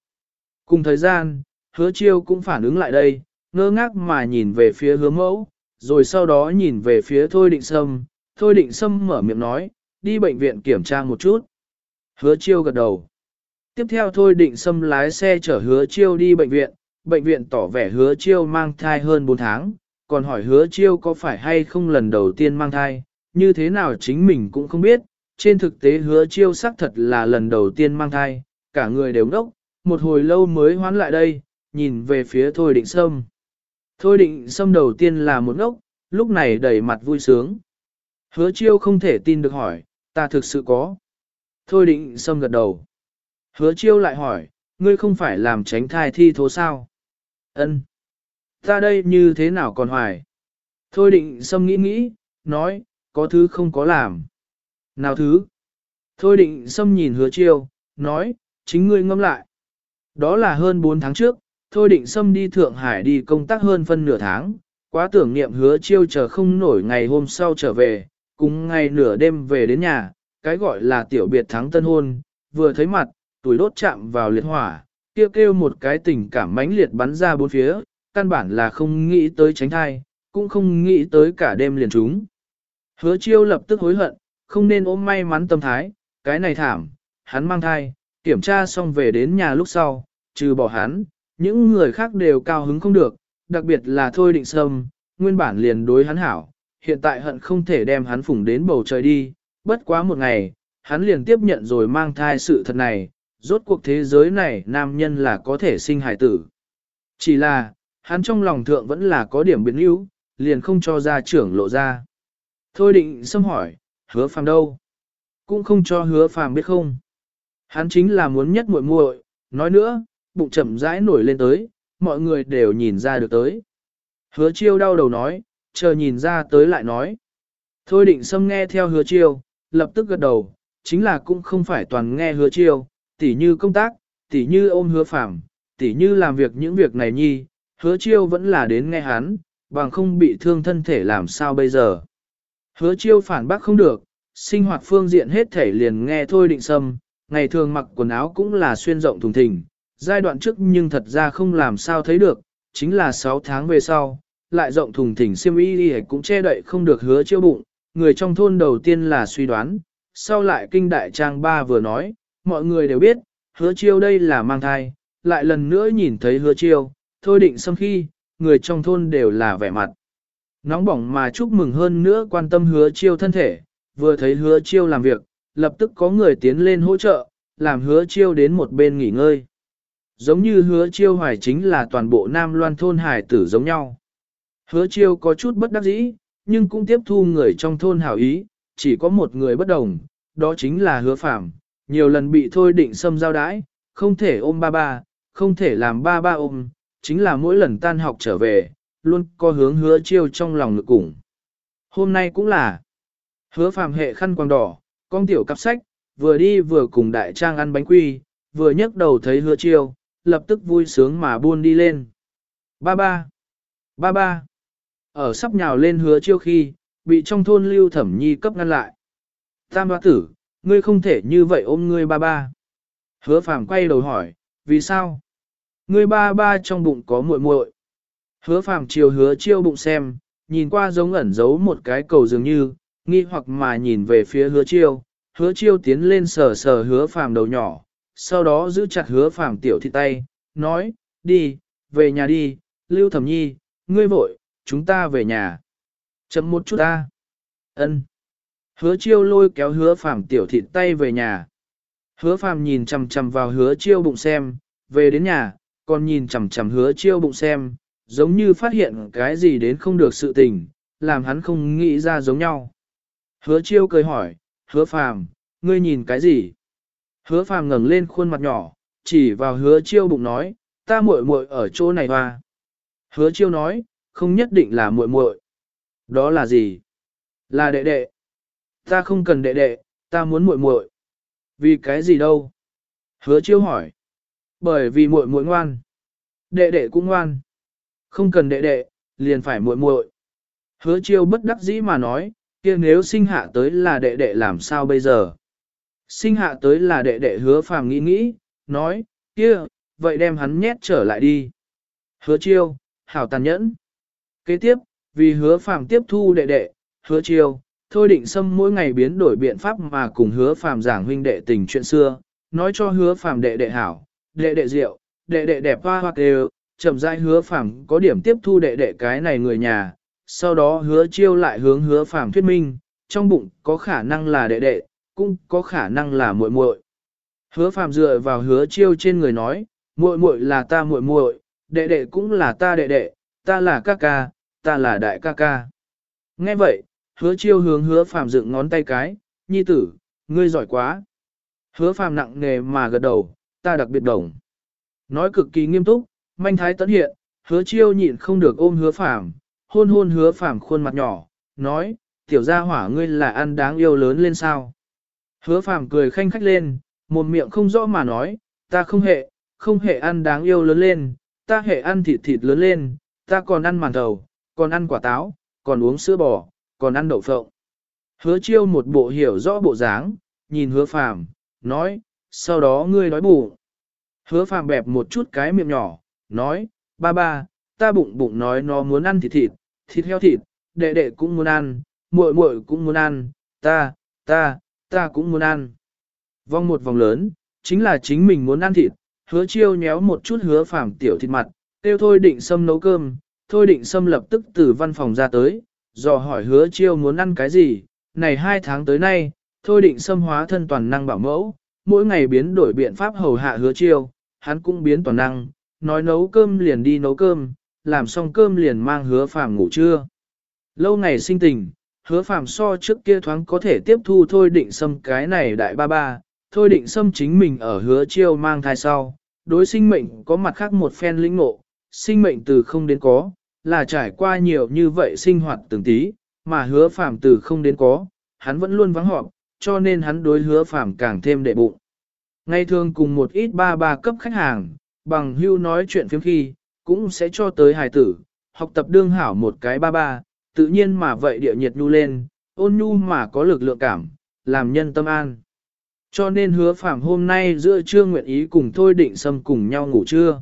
Cùng thời gian, hứa chiêu cũng phản ứng lại đây, ngơ ngác mà nhìn về phía hứa mẫu, rồi sau đó nhìn về phía thôi định sâm, thôi định sâm mở miệng nói, đi bệnh viện kiểm tra một chút. Hứa chiêu gật đầu. Tiếp theo thôi định xâm lái xe chở hứa chiêu đi bệnh viện, bệnh viện tỏ vẻ hứa chiêu mang thai hơn 4 tháng, còn hỏi hứa chiêu có phải hay không lần đầu tiên mang thai, như thế nào chính mình cũng không biết, trên thực tế hứa chiêu xác thật là lần đầu tiên mang thai, cả người đều ngốc, một hồi lâu mới hoán lại đây, nhìn về phía thôi định sâm. Thôi định sâm đầu tiên là một ngốc, lúc này đầy mặt vui sướng. Hứa chiêu không thể tin được hỏi, ta thực sự có. Thôi định sâm gật đầu. Hứa chiêu lại hỏi, ngươi không phải làm tránh thai thi thố sao? Ân, Ta đây như thế nào còn hoài? Thôi định sâm nghĩ nghĩ, nói, có thứ không có làm. Nào thứ? Thôi định sâm nhìn hứa chiêu, nói, chính ngươi ngâm lại. Đó là hơn 4 tháng trước, thôi định sâm đi Thượng Hải đi công tác hơn phân nửa tháng, quá tưởng niệm hứa chiêu chờ không nổi ngày hôm sau trở về, cùng ngày nửa đêm về đến nhà, cái gọi là tiểu biệt thắng tân hôn, vừa thấy mặt, tuổi đốt chạm vào liệt hỏa, kêu kêu một cái tình cảm mãnh liệt bắn ra bốn phía, căn bản là không nghĩ tới tránh thai, cũng không nghĩ tới cả đêm liền chúng. Hứa chiêu lập tức hối hận, không nên ôm may mắn tâm thái, cái này thảm, hắn mang thai, kiểm tra xong về đến nhà lúc sau, trừ bỏ hắn, những người khác đều cao hứng không được, đặc biệt là Thôi Định Sâm, nguyên bản liền đối hắn hảo, hiện tại hận không thể đem hắn phủng đến bầu trời đi, bất quá một ngày, hắn liền tiếp nhận rồi mang thai sự thật này, rốt cuộc thế giới này nam nhân là có thể sinh hài tử. Chỉ là, hắn trong lòng thượng vẫn là có điểm biến yếu, liền không cho ra trưởng lộ ra. Thôi định xâm hỏi, hứa phàm đâu? Cũng không cho hứa phàm biết không. Hắn chính là muốn nhất muội muội, nói nữa, bụng chậm rãi nổi lên tới, mọi người đều nhìn ra được tới. Hứa chiêu đau đầu nói, chờ nhìn ra tới lại nói. Thôi định xâm nghe theo hứa chiêu, lập tức gật đầu, chính là cũng không phải toàn nghe hứa chiêu, tỉ như công tác, tỉ như ôm hứa phạm, tỉ như làm việc những việc này nhi, hứa chiêu vẫn là đến nghe hắn, bằng không bị thương thân thể làm sao bây giờ. Hứa chiêu phản bác không được, sinh hoạt phương diện hết thể liền nghe thôi định sâm, ngày thường mặc quần áo cũng là xuyên rộng thùng thình, giai đoạn trước nhưng thật ra không làm sao thấy được, chính là 6 tháng về sau, lại rộng thùng thình xiêm y đi cũng che đậy không được hứa chiêu bụng, người trong thôn đầu tiên là suy đoán, sau lại kinh đại trang ba vừa nói, mọi người đều biết, hứa chiêu đây là mang thai, lại lần nữa nhìn thấy hứa chiêu, thôi định xâm khi, người trong thôn đều là vẻ mặt. Nóng bỏng mà chúc mừng hơn nữa quan tâm hứa chiêu thân thể, vừa thấy hứa chiêu làm việc, lập tức có người tiến lên hỗ trợ, làm hứa chiêu đến một bên nghỉ ngơi. Giống như hứa chiêu hoài chính là toàn bộ Nam Loan thôn hải tử giống nhau. Hứa chiêu có chút bất đắc dĩ, nhưng cũng tiếp thu người trong thôn hảo ý, chỉ có một người bất đồng, đó chính là hứa phạm, nhiều lần bị thôi định xâm giao đãi, không thể ôm ba ba, không thể làm ba ba ôm, chính là mỗi lần tan học trở về, luôn có hướng hứa chiêu trong lòng ngực cùng. Hôm nay cũng là hứa phàm hệ khăn quàng đỏ, con tiểu cặp sách, vừa đi vừa cùng đại trang ăn bánh quy, vừa nhấc đầu thấy hứa chiêu, lập tức vui sướng mà buôn đi lên. Ba ba, ba ba, ở sắp nhào lên hứa chiêu khi, bị trong thôn lưu thẩm nhi cấp ngăn lại. Tam ba tử, ngươi không thể như vậy ôm ngươi ba ba. Hứa phàm quay đầu hỏi, vì sao? Ngươi ba ba trong bụng có muội muội. Hứa phàm chiều hứa chiêu bụng xem, nhìn qua giống ẩn giấu một cái cầu dường như, nghi hoặc mà nhìn về phía hứa chiêu, hứa chiêu tiến lên sờ sờ hứa phàm đầu nhỏ, sau đó giữ chặt hứa phàm tiểu thị tay, nói, đi, về nhà đi, lưu thẩm nhi, ngươi vội, chúng ta về nhà. Chậm một chút ta. Ân. Hứa chiêu lôi kéo hứa phàm tiểu thịt tay về nhà. Hứa phàm nhìn chằm chằm vào hứa chiêu bụng xem, về đến nhà, còn nhìn chằm chằm hứa chiêu bụng xem, giống như phát hiện cái gì đến không được sự tình, làm hắn không nghĩ ra giống nhau. Hứa chiêu cười hỏi, hứa phàm, ngươi nhìn cái gì? Hứa phàm ngẩng lên khuôn mặt nhỏ, chỉ vào hứa chiêu bụng nói, ta muội muội ở chỗ này hoa. Hứa chiêu nói, không nhất định là muội muội. Đó là gì? Là đệ đệ. Ta không cần đệ đệ, ta muốn muội muội. Vì cái gì đâu? Hứa chiêu hỏi. Bởi vì muội muội ngoan. Đệ đệ cũng ngoan. Không cần đệ đệ, liền phải muội muội. Hứa chiêu bất đắc dĩ mà nói, kia nếu sinh hạ tới là đệ đệ làm sao bây giờ? Sinh hạ tới là đệ đệ hứa phàm nghĩ nghĩ, nói, kia, vậy đem hắn nhét trở lại đi. Hứa chiêu, hảo tàn nhẫn. Kế tiếp, vì hứa phàm tiếp thu đệ đệ, hứa chiêu, thôi định xâm mỗi ngày biến đổi biện pháp mà cùng hứa phàm giảng huynh đệ tình chuyện xưa, nói cho hứa phàm đệ đệ hảo, đệ đệ rượu, đệ đệ đẹp hoa hoa đều, chậm rãi hứa phàm có điểm tiếp thu đệ đệ cái này người nhà, sau đó hứa chiêu lại hướng hứa phàm thuyết minh, trong bụng có khả năng là đệ đệ, cũng có khả năng là muội muội. Hứa phàm dựa vào hứa chiêu trên người nói, muội muội là ta muội muội, đệ đệ cũng là ta đệ đệ, ta là ca ca, ta là đại ca ca. Nghe vậy, hứa chiêu hướng hứa phàm dựng ngón tay cái, nhi tử, ngươi giỏi quá. Hứa phàm nặng nề mà gật đầu, ta đặc biệt đồng. Nói cực kỳ nghiêm túc, manh thái tấn hiện, hứa chiêu nhịn không được ôm hứa phàm, hôn hôn hứa phàm khuôn mặt nhỏ, nói, tiểu gia hỏa ngươi là ăn đáng yêu lớn lên sao. Hứa phàm cười khanh khách lên, một miệng không rõ mà nói, ta không hề, không hề ăn đáng yêu lớn lên, ta hề ăn thịt thịt lớn lên, ta còn ăn màn thầu, còn ăn quả táo, còn uống sữa bò, còn ăn đậu phộng. Hứa chiêu một bộ hiểu rõ bộ dáng, nhìn hứa phàm, nói, sau đó ngươi đói bụng. Hứa phàm bẹp một chút cái miệng nhỏ, nói, ba ba, ta bụng bụng nói nó muốn ăn thịt thịt, thịt heo thịt, đệ đệ cũng muốn ăn, muội muội cũng muốn ăn, ta, ta, ta cũng muốn ăn. Vòng một vòng lớn, chính là chính mình muốn ăn thịt, hứa chiêu nhéo một chút hứa phàm tiểu thịt mặt, tiêu thôi định xâm nấu cơm, thôi định xâm lập tức từ văn phòng ra tới, dò hỏi hứa chiêu muốn ăn cái gì, này hai tháng tới nay, thôi định xâm hóa thân toàn năng bảo mẫu, mỗi ngày biến đổi biện pháp hầu hạ hứa chiêu, hắn cũng biến toàn năng, nói nấu cơm liền đi nấu cơm, làm xong cơm liền mang hứa phàm ngủ trưa. Lâu ngày sinh tình, hứa phàm so trước kia thoáng có thể tiếp thu thôi định xâm cái này đại ba ba, thôi định xâm chính mình ở hứa chiêu mang thai sau, đối sinh mệnh có mặt khác một phen lĩnh ngộ, sinh mệnh từ không đến có, là trải qua nhiều như vậy sinh hoạt từng tí, mà hứa phàm từ không đến có, hắn vẫn luôn vắng họp, cho nên hắn đối hứa phàm càng thêm đệ bụng. Ngày thường cùng một ít ba ba cấp khách hàng, bằng hưu nói chuyện phiếm khi, cũng sẽ cho tới hài tử, học tập đương hảo một cái ba ba, tự nhiên mà vậy địa nhiệt nhu lên, ôn nhu mà có lực lượng cảm, làm nhân tâm an. Cho nên hứa phàm hôm nay giữa trưa nguyện ý cùng Thôi Định Sâm cùng nhau ngủ trưa.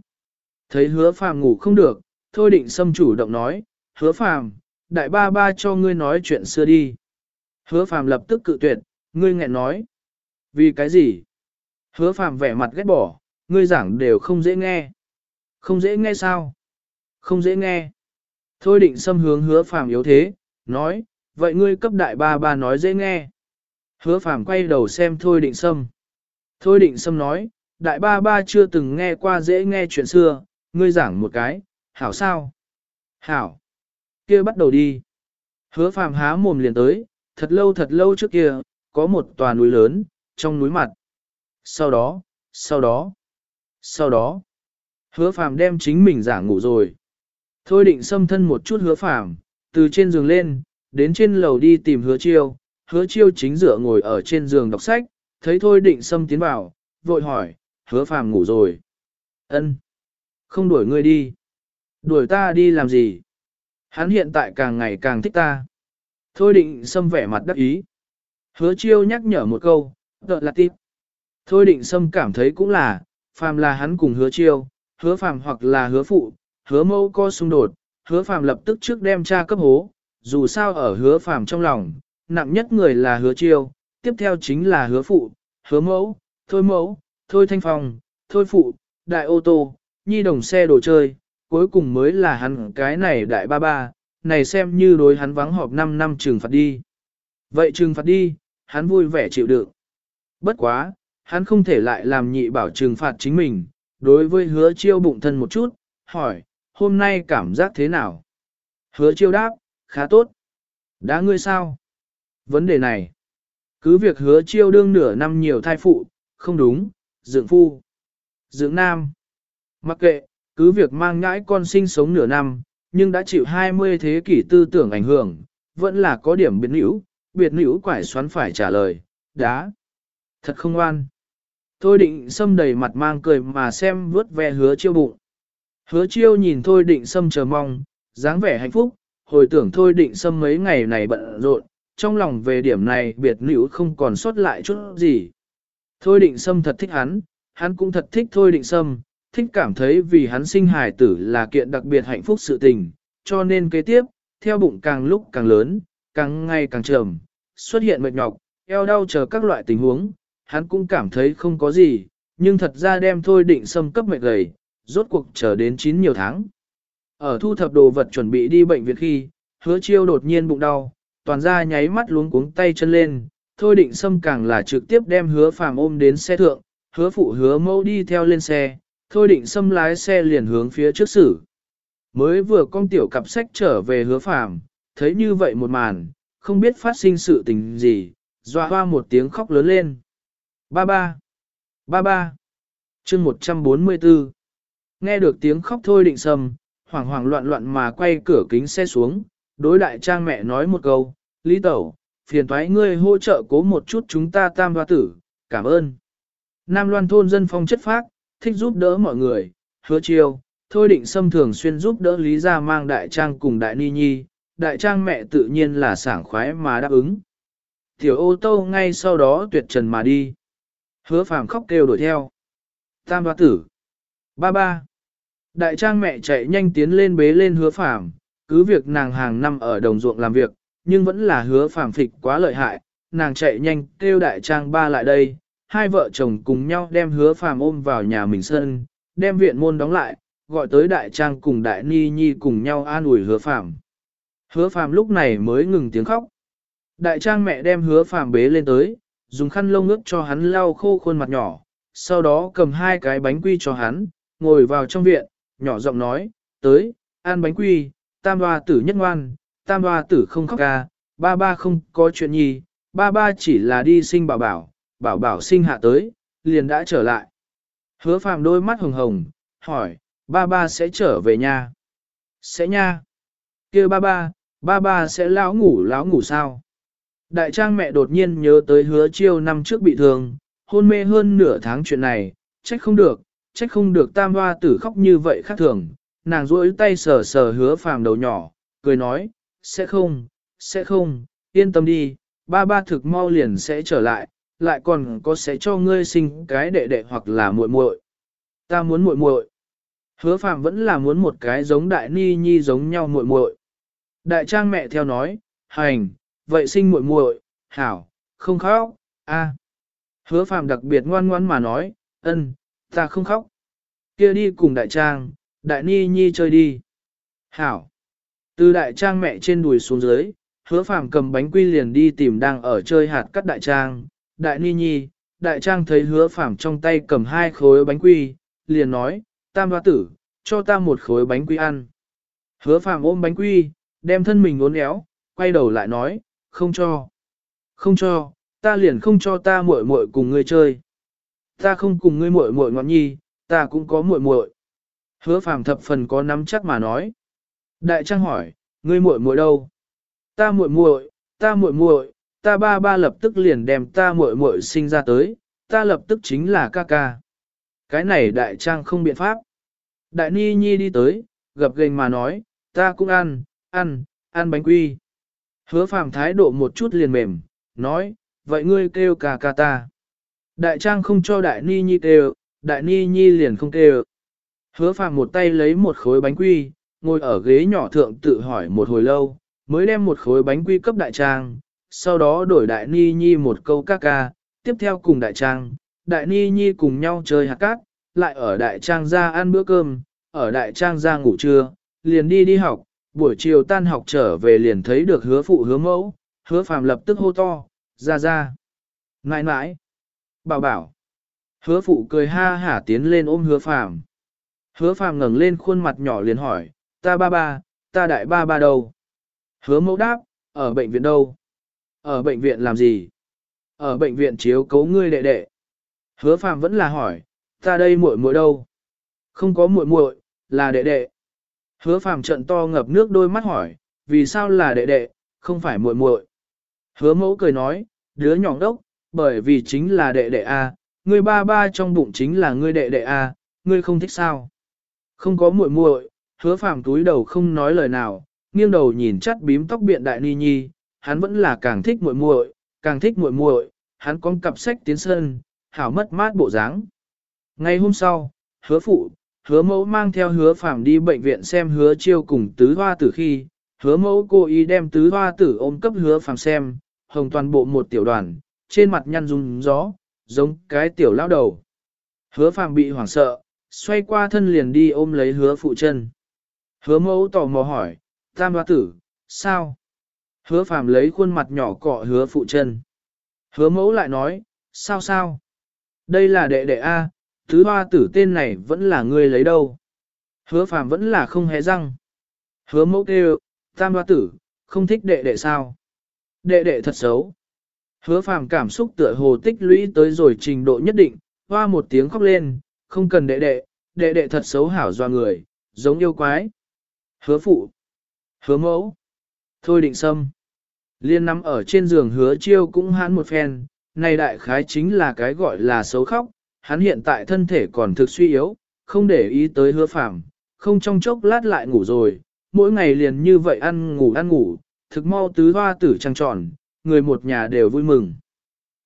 Thấy hứa phàm ngủ không được, Thôi Định Sâm chủ động nói, hứa phàm, đại ba ba cho ngươi nói chuyện xưa đi. Hứa phàm lập tức cự tuyệt, ngươi nghẹn nói. Vì cái gì? Hứa phàm vẻ mặt ghét bỏ, ngươi giảng đều không dễ nghe. Không dễ nghe sao? Không dễ nghe. Thôi định xâm hướng hứa phàm yếu thế, nói, vậy ngươi cấp đại ba ba nói dễ nghe. Hứa phàm quay đầu xem thôi định xâm. Thôi định xâm nói, đại ba ba chưa từng nghe qua dễ nghe chuyện xưa, ngươi giảng một cái, hảo sao? Hảo. kia bắt đầu đi. Hứa phàm há mồm liền tới, thật lâu thật lâu trước kia, có một tòa núi lớn, trong núi mặt. Sau đó, sau đó, sau đó, hứa phàm đem chính mình giả ngủ rồi. Thôi định xâm thân một chút hứa phàm, từ trên giường lên, đến trên lầu đi tìm hứa chiêu, hứa chiêu chính dựa ngồi ở trên giường đọc sách, thấy thôi định xâm tiến vào, vội hỏi, hứa phàm ngủ rồi. ân Không đuổi ngươi đi. Đuổi ta đi làm gì? Hắn hiện tại càng ngày càng thích ta. Thôi định xâm vẻ mặt đắc ý. Hứa chiêu nhắc nhở một câu, tợ là tiếp. Thôi định xâm cảm thấy cũng là, phàm là hắn cùng hứa chiêu, hứa phàm hoặc là hứa phụ, hứa mâu co xung đột, hứa phàm lập tức trước đem cha cấp hố, dù sao ở hứa phàm trong lòng, nặng nhất người là hứa chiêu, tiếp theo chính là hứa phụ, hứa mẫu, thôi mẫu, thôi thanh phong, thôi phụ, đại ô tô, nhi đồng xe đồ chơi, cuối cùng mới là hắn cái này đại ba ba, này xem như đối hắn vắng họp 5 năm trừng phạt đi. Vậy trừng phạt đi, hắn vui vẻ chịu đựng. Bất quá, hắn không thể lại làm nhị bảo trừng phạt chính mình, đối với hứa chiêu bụng thân một chút, hỏi, hôm nay cảm giác thế nào? Hứa chiêu đáp, khá tốt. Đã ngươi sao? Vấn đề này, cứ việc hứa chiêu đương nửa năm nhiều thai phụ, không đúng, dưỡng phu, dưỡng nam. Mặc kệ, cứ việc mang ngãi con sinh sống nửa năm, nhưng đã chịu 20 thế kỷ tư tưởng ảnh hưởng, vẫn là có điểm biệt nữ, biệt nữ quải xoắn phải trả lời, đá. Thật không ngoan. Thôi định xâm đầy mặt mang cười mà xem vớt ve hứa chiêu bụng. Hứa chiêu nhìn thôi định xâm chờ mong, dáng vẻ hạnh phúc, hồi tưởng thôi định xâm mấy ngày này bận rộn, trong lòng về điểm này biệt nữ không còn sót lại chút gì. Thôi định xâm thật thích hắn, hắn cũng thật thích thôi định xâm, thích cảm thấy vì hắn sinh hài tử là kiện đặc biệt hạnh phúc sự tình, cho nên kế tiếp, theo bụng càng lúc càng lớn, càng ngày càng trầm, xuất hiện mệt nhọc, eo đau chờ các loại tình huống, hắn cũng cảm thấy không có gì, nhưng thật ra đem thôi định xâm cấp mệt gầy, rốt cuộc chờ đến 9 nhiều tháng. Ở thu thập đồ vật chuẩn bị đi bệnh viện khi, hứa chiêu đột nhiên bụng đau, toàn ra nháy mắt luống cuống tay chân lên, thôi định xâm càng là trực tiếp đem hứa phàm ôm đến xe thượng, hứa phụ hứa mẫu đi theo lên xe, thôi định xâm lái xe liền hướng phía trước xử. Mới vừa con tiểu cặp sách trở về hứa phàm, thấy như vậy một màn, không biết phát sinh sự tình gì, dọa hoa một tiếng khóc lớn lên. Ba ba, ba ba, chương 144. Nghe được tiếng khóc thôi định sầm, hoảng hoảng loạn loạn mà quay cửa kính xe xuống, đối đại trang mẹ nói một câu, Lý Tẩu, phiền thoái ngươi hỗ trợ cố một chút chúng ta tam hoa tử, cảm ơn. Nam Loan thôn dân phong chất phác, thích giúp đỡ mọi người, hứa chiêu, thôi định xâm thường xuyên giúp đỡ Lý Gia mang đại trang cùng đại ni nhi, đại trang mẹ tự nhiên là sảng khoái mà đáp ứng. Tiểu ô tô ngay sau đó tuyệt trần mà đi. Hứa phàm khóc kêu đuổi theo. Tam hoa tử. Ba ba. Đại trang mẹ chạy nhanh tiến lên bế lên hứa phàm, cứ việc nàng hàng năm ở đồng ruộng làm việc, nhưng vẫn là hứa phàm phịch quá lợi hại, nàng chạy nhanh kêu đại trang ba lại đây, hai vợ chồng cùng nhau đem hứa phàm ôm vào nhà mình sân, đem viện môn đóng lại, gọi tới đại trang cùng đại ni nhi cùng nhau an ủi hứa phàm. Hứa phàm lúc này mới ngừng tiếng khóc. Đại trang mẹ đem hứa phàm bế lên tới, dùng khăn lông ướt cho hắn lau khô khuôn mặt nhỏ, sau đó cầm hai cái bánh quy cho hắn, ngồi vào trong viện, nhỏ giọng nói, tới, ăn bánh quy, tam hoa tử nhất ngoan, tam hoa tử không khóc ca, ba ba không có chuyện gì, ba ba chỉ là đi sinh bảo bảo, bảo bảo sinh hạ tới, liền đã trở lại. Hứa phàm đôi mắt hồng hồng, hỏi, ba ba sẽ trở về nhà. Sẽ nha. kia ba ba, ba ba sẽ lão ngủ lão ngủ sao? Đại trang mẹ đột nhiên nhớ tới hứa chiêu năm trước bị thương, hôn mê hơn nửa tháng chuyện này, trách không được, trách không được tam hoa tử khóc như vậy khác thường. Nàng duỗi tay sờ sờ hứa phàm đầu nhỏ, cười nói, sẽ không, sẽ không, yên tâm đi, ba ba thực mau liền sẽ trở lại, lại còn có sẽ cho ngươi sinh cái đệ đệ hoặc là muội muội. Ta muốn muội muội. Hứa Phạm vẫn là muốn một cái giống đại ni nhi giống nhau muội muội. Đại trang mẹ theo nói, hành, vậy sinh muội muội, hảo, không khóc, a. Hứa Phạm đặc biệt ngoan ngoan mà nói, ân, ta không khóc. Kia đi cùng đại trang, đại ni nhi chơi đi. Hảo. Từ đại trang mẹ trên đùi xuống dưới, hứa Phạm cầm bánh quy liền đi tìm đang ở chơi hạt cắt đại trang. Đại ni nhi, đại trang thấy hứa phàm trong tay cầm hai khối bánh quy, liền nói, tam hoa tử, cho ta một khối bánh quy ăn. Hứa phàm ôm bánh quy, đem thân mình uốn éo, quay đầu lại nói, không cho. Không cho, ta liền không cho ta muội muội cùng ngươi chơi. Ta không cùng ngươi muội muội ngọn nhi, ta cũng có muội muội. Hứa phàm thập phần có nắm chắc mà nói. Đại trang hỏi, ngươi muội muội đâu? Ta muội muội, ta muội muội, ta ba ba lập tức liền đem ta muội muội sinh ra tới, ta lập tức chính là ca ca. Cái này đại trang không biện pháp. Đại ni nhi đi tới, gặp gành mà nói, ta cũng ăn, ăn, ăn bánh quy. Hứa phàm thái độ một chút liền mềm, nói, vậy ngươi kêu ca ca ta. Đại trang không cho đại ni nhi kêu, đại ni nhi liền không kêu. Hứa phàm một tay lấy một khối bánh quy, ngồi ở ghế nhỏ thượng tự hỏi một hồi lâu, mới đem một khối bánh quy cấp đại trang, sau đó đổi đại ni nhi một câu ca ca, tiếp theo cùng đại trang, đại ni nhi cùng nhau chơi hạt cát, lại ở đại trang ra ăn bữa cơm, ở đại trang ra ngủ trưa, liền đi đi học, buổi chiều tan học trở về liền thấy được hứa phụ hứa mẫu, hứa phàm lập tức hô to, ra ra. Nãi nãi. Bảo bảo. Hứa phụ cười ha hả tiến lên ôm hứa phàm. Hứa phàm ngẩng lên khuôn mặt nhỏ liền hỏi, ta ba ba, ta đại ba ba đâu? Hứa mẫu đáp, ở bệnh viện đâu? Ở bệnh viện làm gì? Ở bệnh viện chiếu cấu ngươi đệ đệ. Hứa phàm vẫn là hỏi, ta đây muội muội đâu? Không có muội muội, là đệ đệ. Hứa phàm trận to ngập nước đôi mắt hỏi, vì sao là đệ đệ, không phải muội muội? Hứa mẫu cười nói, đứa nhỏ đốc, bởi vì chính là đệ đệ A, ngươi ba ba trong bụng chính là ngươi đệ đệ A, ngươi không thích sao? Không có muội muội, hứa phàm túi đầu không nói lời nào, nghiêng đầu nhìn chắt bím tóc biện đại ni nhi, hắn vẫn là càng thích muội muội, càng thích muội muội, hắn con cặp sách tiến sân, hảo mất mát bộ dáng. Ngày hôm sau, hứa phụ, hứa mẫu mang theo hứa phàm đi bệnh viện xem hứa chiêu cùng tứ hoa tử khi, hứa mẫu cố ý đem tứ hoa tử ôm cấp hứa phàm xem, hồng toàn bộ một tiểu đoàn, trên mặt nhăn rung gió, giống cái tiểu lão đầu. Hứa phàm bị hoảng sợ, xoay qua thân liền đi ôm lấy hứa phụ chân. Hứa mẫu tò mò hỏi, tam hoa tử, sao? Hứa phàm lấy khuôn mặt nhỏ cọ hứa phụ chân. Hứa mẫu lại nói, sao sao? Đây là đệ đệ A, thứ hoa tử tên này vẫn là ngươi lấy đâu. Hứa phàm vẫn là không hé răng. Hứa mẫu kêu, tam hoa tử, không thích đệ đệ sao? Đệ đệ thật xấu. Hứa phàm cảm xúc tựa hồ tích lũy tới rồi trình độ nhất định, hoa một tiếng khóc lên, không cần đệ đệ, đệ đệ thật xấu hảo doa người, giống yêu quái. Hứa phụ. Hứa mẫu. Thôi định sâm. Liên nằm ở trên giường hứa chiêu cũng hãn một phen, này đại khái chính là cái gọi là xấu khóc, hắn hiện tại thân thể còn thực suy yếu, không để ý tới hứa phạm, không trong chốc lát lại ngủ rồi, mỗi ngày liền như vậy ăn ngủ ăn ngủ, thực mau tứ hoa tử trăng tròn, người một nhà đều vui mừng.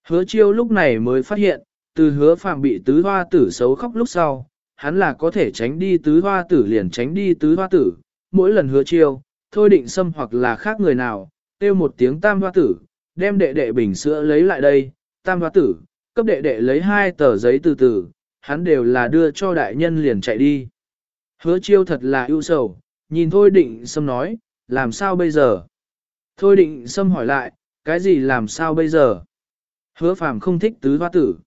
Hứa chiêu lúc này mới phát hiện, từ hứa phạm bị tứ hoa tử xấu khóc lúc sau, hắn là có thể tránh đi tứ hoa tử liền tránh đi tứ hoa tử, mỗi lần hứa chiêu, thôi định xâm hoặc là khác người nào, kêu một tiếng tam hoa tử, đem đệ đệ bình sữa lấy lại đây, tam hoa tử, cấp đệ đệ lấy hai tờ giấy từ từ, hắn đều là đưa cho đại nhân liền chạy đi. Hứa chiêu thật là ưu sầu, nhìn thôi định xâm nói, làm sao bây giờ? Thôi định xâm hỏi lại, cái gì làm sao bây giờ? Hứa phàm không thích tứ hoa tử.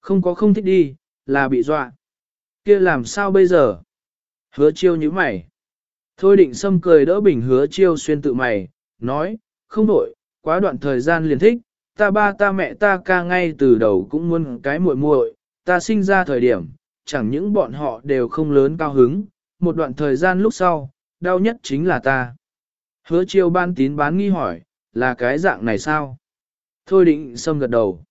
Không có không thích đi, là bị dọa. kia làm sao bây giờ? Hứa chiêu như mày. Thôi định xâm cười đỡ bình hứa chiêu xuyên tự mày, nói, không đổi, quá đoạn thời gian liền thích, ta ba ta mẹ ta ca ngay từ đầu cũng muốn cái muội muội, ta sinh ra thời điểm, chẳng những bọn họ đều không lớn cao hứng, một đoạn thời gian lúc sau, đau nhất chính là ta. Hứa chiêu ban tín bán nghi hỏi, là cái dạng này sao? Thôi định xâm gật đầu.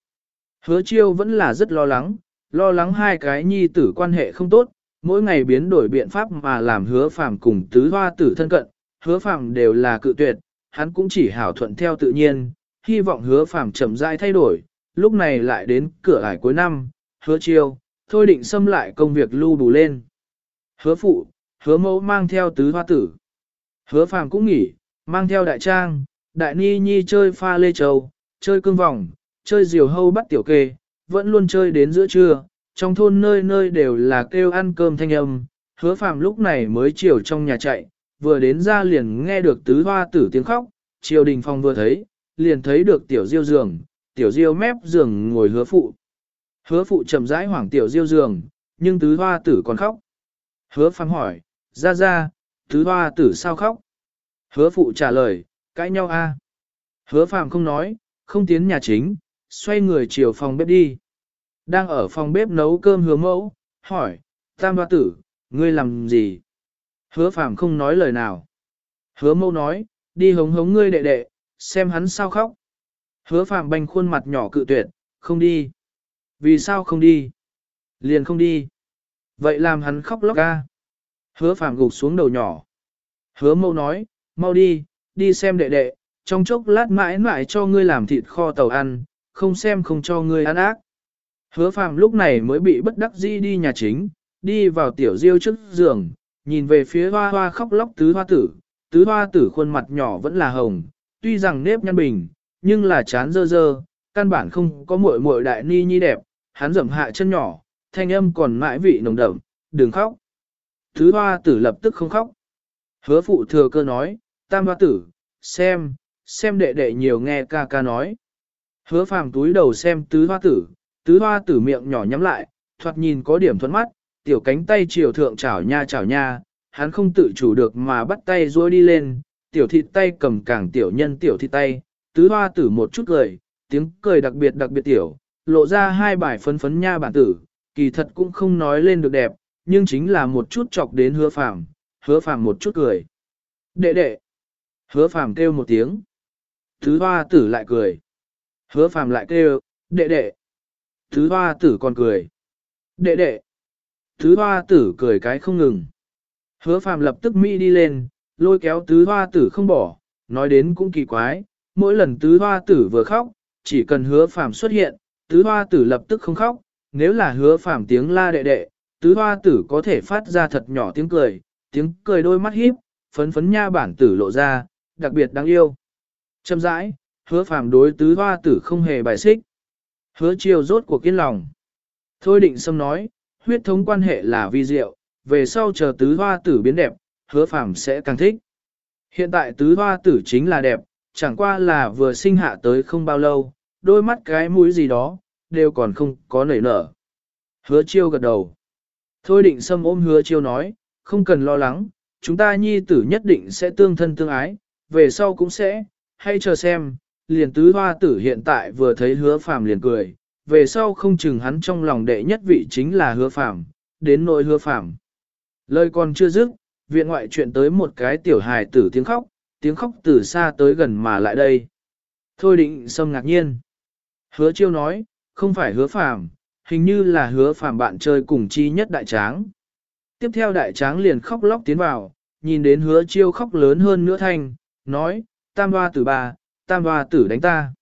Hứa chiêu vẫn là rất lo lắng, lo lắng hai cái nhi tử quan hệ không tốt, mỗi ngày biến đổi biện pháp mà làm hứa phàm cùng tứ hoa tử thân cận, hứa phàm đều là cự tuyệt, hắn cũng chỉ hảo thuận theo tự nhiên, hy vọng hứa phàm chậm rãi thay đổi, lúc này lại đến cửa ải cuối năm, hứa chiêu, thôi định xâm lại công việc lưu đủ lên. Hứa phụ, hứa mẫu mang theo tứ hoa tử. Hứa phàm cũng nghỉ, mang theo đại trang, đại ni nhi chơi pha lê châu, chơi cương vòng, chơi diều hâu bắt tiểu kê, vẫn luôn chơi đến giữa trưa, trong thôn nơi nơi đều là kêu ăn cơm thanh âm, hứa phàm lúc này mới chiều trong nhà chạy, vừa đến ra liền nghe được tứ hoa tử tiếng khóc, triều đình phong vừa thấy, liền thấy được tiểu diêu giường, tiểu diêu mép giường ngồi hứa phụ. Hứa phụ chậm rãi hoảng tiểu diêu giường, nhưng tứ hoa tử còn khóc. Hứa phàm hỏi, ra ra, tứ hoa tử sao khóc? Hứa phụ trả lời, cãi nhau a. Hứa phàm không nói, không tiến nhà chính, xoay người chiều phòng bếp đi. Đang ở phòng bếp nấu cơm hứa mẫu, hỏi, tam hoa tử, ngươi làm gì? Hứa phàm không nói lời nào. Hứa mẫu nói, đi hống hống ngươi đệ đệ, xem hắn sao khóc. Hứa phàm banh khuôn mặt nhỏ cự tuyệt, không đi. Vì sao không đi? Liền không đi. Vậy làm hắn khóc lóc ca. Hứa phàm gục xuống đầu nhỏ. Hứa mẫu nói, mau đi, đi xem đệ đệ, trong chốc lát mãi mãi cho ngươi làm thịt kho tàu ăn, không xem không cho ngươi ăn ác. Hứa phàm lúc này mới bị bất đắc dĩ đi nhà chính, đi vào tiểu diêu trước giường, nhìn về phía hoa hoa khóc lóc tứ hoa tử, tứ hoa tử khuôn mặt nhỏ vẫn là hồng, tuy rằng nếp nhăn bình, nhưng là chán dơ dơ, căn bản không có muội muội đại ni nhi đẹp, hắn dậm hạ chân nhỏ, thanh âm còn mãi vị nồng đậm, đừng khóc. Tứ hoa tử lập tức không khóc. Hứa phụ thừa cơ nói, tam hoa tử, xem, xem đệ đệ nhiều nghe ca ca nói. Hứa phàm túi đầu xem tứ hoa tử, tứ hoa tử miệng nhỏ nhắm lại, thoạt nhìn có điểm thuẫn mắt, tiểu cánh tay chiều thượng chảo nha chảo nha, hắn không tự chủ được mà bắt tay ruôi đi lên, tiểu thịt tay cầm càng tiểu nhân tiểu thịt tay, tứ hoa tử một chút cười, tiếng cười đặc biệt đặc biệt tiểu, lộ ra hai bài phấn phấn nha bản tử, kỳ thật cũng không nói lên được đẹp, nhưng chính là một chút chọc đến hứa phàm, hứa phàm một chút cười. Đệ đệ. Hứa phàm kêu một tiếng. Tứ hoa tử lại cười. Hứa phàm lại kêu, đệ đệ. Thứ hoa tử còn cười. Đệ đệ. Thứ hoa tử cười cái không ngừng. Hứa phàm lập tức mỹ đi lên, lôi kéo tứ hoa tử không bỏ, nói đến cũng kỳ quái, mỗi lần tứ hoa tử vừa khóc, chỉ cần hứa phàm xuất hiện, tứ hoa tử lập tức không khóc, nếu là hứa phàm tiếng la đệ đệ, tứ hoa tử có thể phát ra thật nhỏ tiếng cười, tiếng cười đôi mắt híp, phấn phấn nha bản tử lộ ra, đặc biệt đáng yêu. Châm rãi, hứa phàm đối tứ hoa tử không hề bài xích. Hứa chiều rốt của kiên lòng. Thôi định xâm nói, huyết thống quan hệ là vi diệu, về sau chờ tứ hoa tử biến đẹp, hứa phàm sẽ càng thích. Hiện tại tứ hoa tử chính là đẹp, chẳng qua là vừa sinh hạ tới không bao lâu, đôi mắt cái mũi gì đó, đều còn không có nảy nở. Hứa chiêu gật đầu. Thôi định xâm ôm hứa chiêu nói, không cần lo lắng, chúng ta nhi tử nhất định sẽ tương thân tương ái, về sau cũng sẽ, hay chờ xem, liền tứ hoa tử hiện tại vừa thấy hứa phàm liền cười, về sau không chừng hắn trong lòng đệ nhất vị chính là hứa phàm, đến nỗi hứa phàm. Lời còn chưa dứt, viện ngoại chuyện tới một cái tiểu hài tử tiếng khóc, tiếng khóc từ xa tới gần mà lại đây. Thôi định xâm ngạc nhiên. Hứa chiêu nói, không phải hứa phàm, hình như là hứa phàm bạn chơi cùng chi nhất đại tráng. Tiếp theo đại tráng liền khóc lóc tiến vào, nhìn đến hứa chiêu khóc lớn hơn nữa thanh, nói, tam hoa tử bà tam hoa tử đánh ta.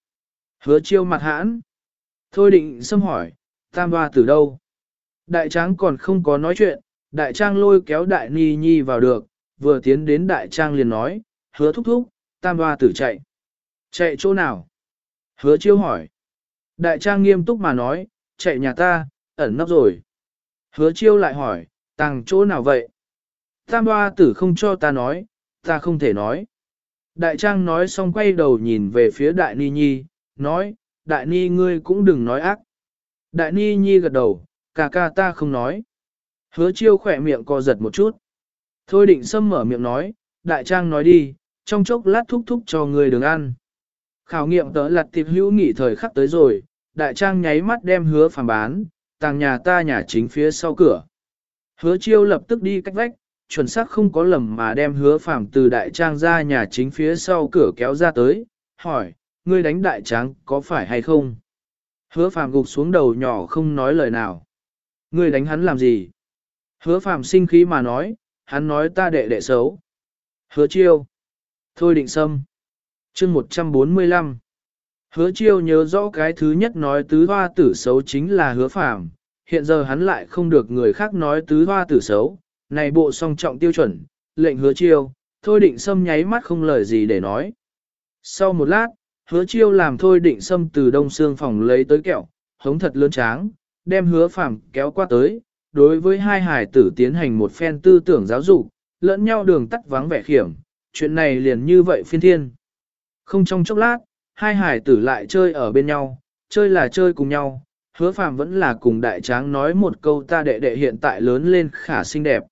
Hứa chiêu mặt hãn. Thôi định xâm hỏi, tam hoa tử đâu? Đại tráng còn không có nói chuyện, đại trang lôi kéo đại ni nhi vào được, vừa tiến đến đại trang liền nói, hứa thúc thúc, tam hoa tử chạy. Chạy chỗ nào? Hứa chiêu hỏi. Đại trang nghiêm túc mà nói, chạy nhà ta, ẩn nấp rồi. Hứa chiêu lại hỏi, tàng chỗ nào vậy? Tam hoa tử không cho ta nói, ta không thể nói. Đại trang nói xong quay đầu nhìn về phía đại ni nhi, nói, đại ni ngươi cũng đừng nói ác. Đại ni nhi gật đầu, ca ca ta không nói. Hứa chiêu khỏe miệng co giật một chút. Thôi định xâm mở miệng nói, đại trang nói đi, trong chốc lát thúc thúc cho ngươi đừng ăn. Khảo nghiệm tớ lặt tiệp hữu nghỉ thời khắc tới rồi, đại trang nháy mắt đem hứa phàm bán, tàng nhà ta nhà chính phía sau cửa. Hứa chiêu lập tức đi cách vách, chuẩn xác không có lầm mà đem hứa phàm từ đại trang ra nhà chính phía sau cửa kéo ra tới, hỏi, ngươi đánh đại tráng có phải hay không? Hứa phàm gục xuống đầu nhỏ không nói lời nào. Ngươi đánh hắn làm gì? Hứa phàm sinh khí mà nói, hắn nói ta đệ đệ xấu. Hứa chiêu. Thôi định sâm. chương 145. Hứa chiêu nhớ rõ cái thứ nhất nói tứ hoa tử xấu chính là hứa phàm. Hiện giờ hắn lại không được người khác nói tứ hoa tử xấu. Này bộ song trọng tiêu chuẩn, lệnh hứa chiêu, thôi định sâm nháy mắt không lời gì để nói. Sau một lát, hứa chiêu làm thôi định sâm từ đông xương phòng lấy tới kẹo, hống thật lớn tráng, đem hứa phàm kéo qua tới, đối với hai hải tử tiến hành một phen tư tưởng giáo dục, lẫn nhau đường tắt vắng vẻ khiểm, chuyện này liền như vậy phiên thiên. Không trong chốc lát, hai hải tử lại chơi ở bên nhau, chơi là chơi cùng nhau, hứa phàm vẫn là cùng đại tráng nói một câu ta đệ đệ hiện tại lớn lên khả xinh đẹp.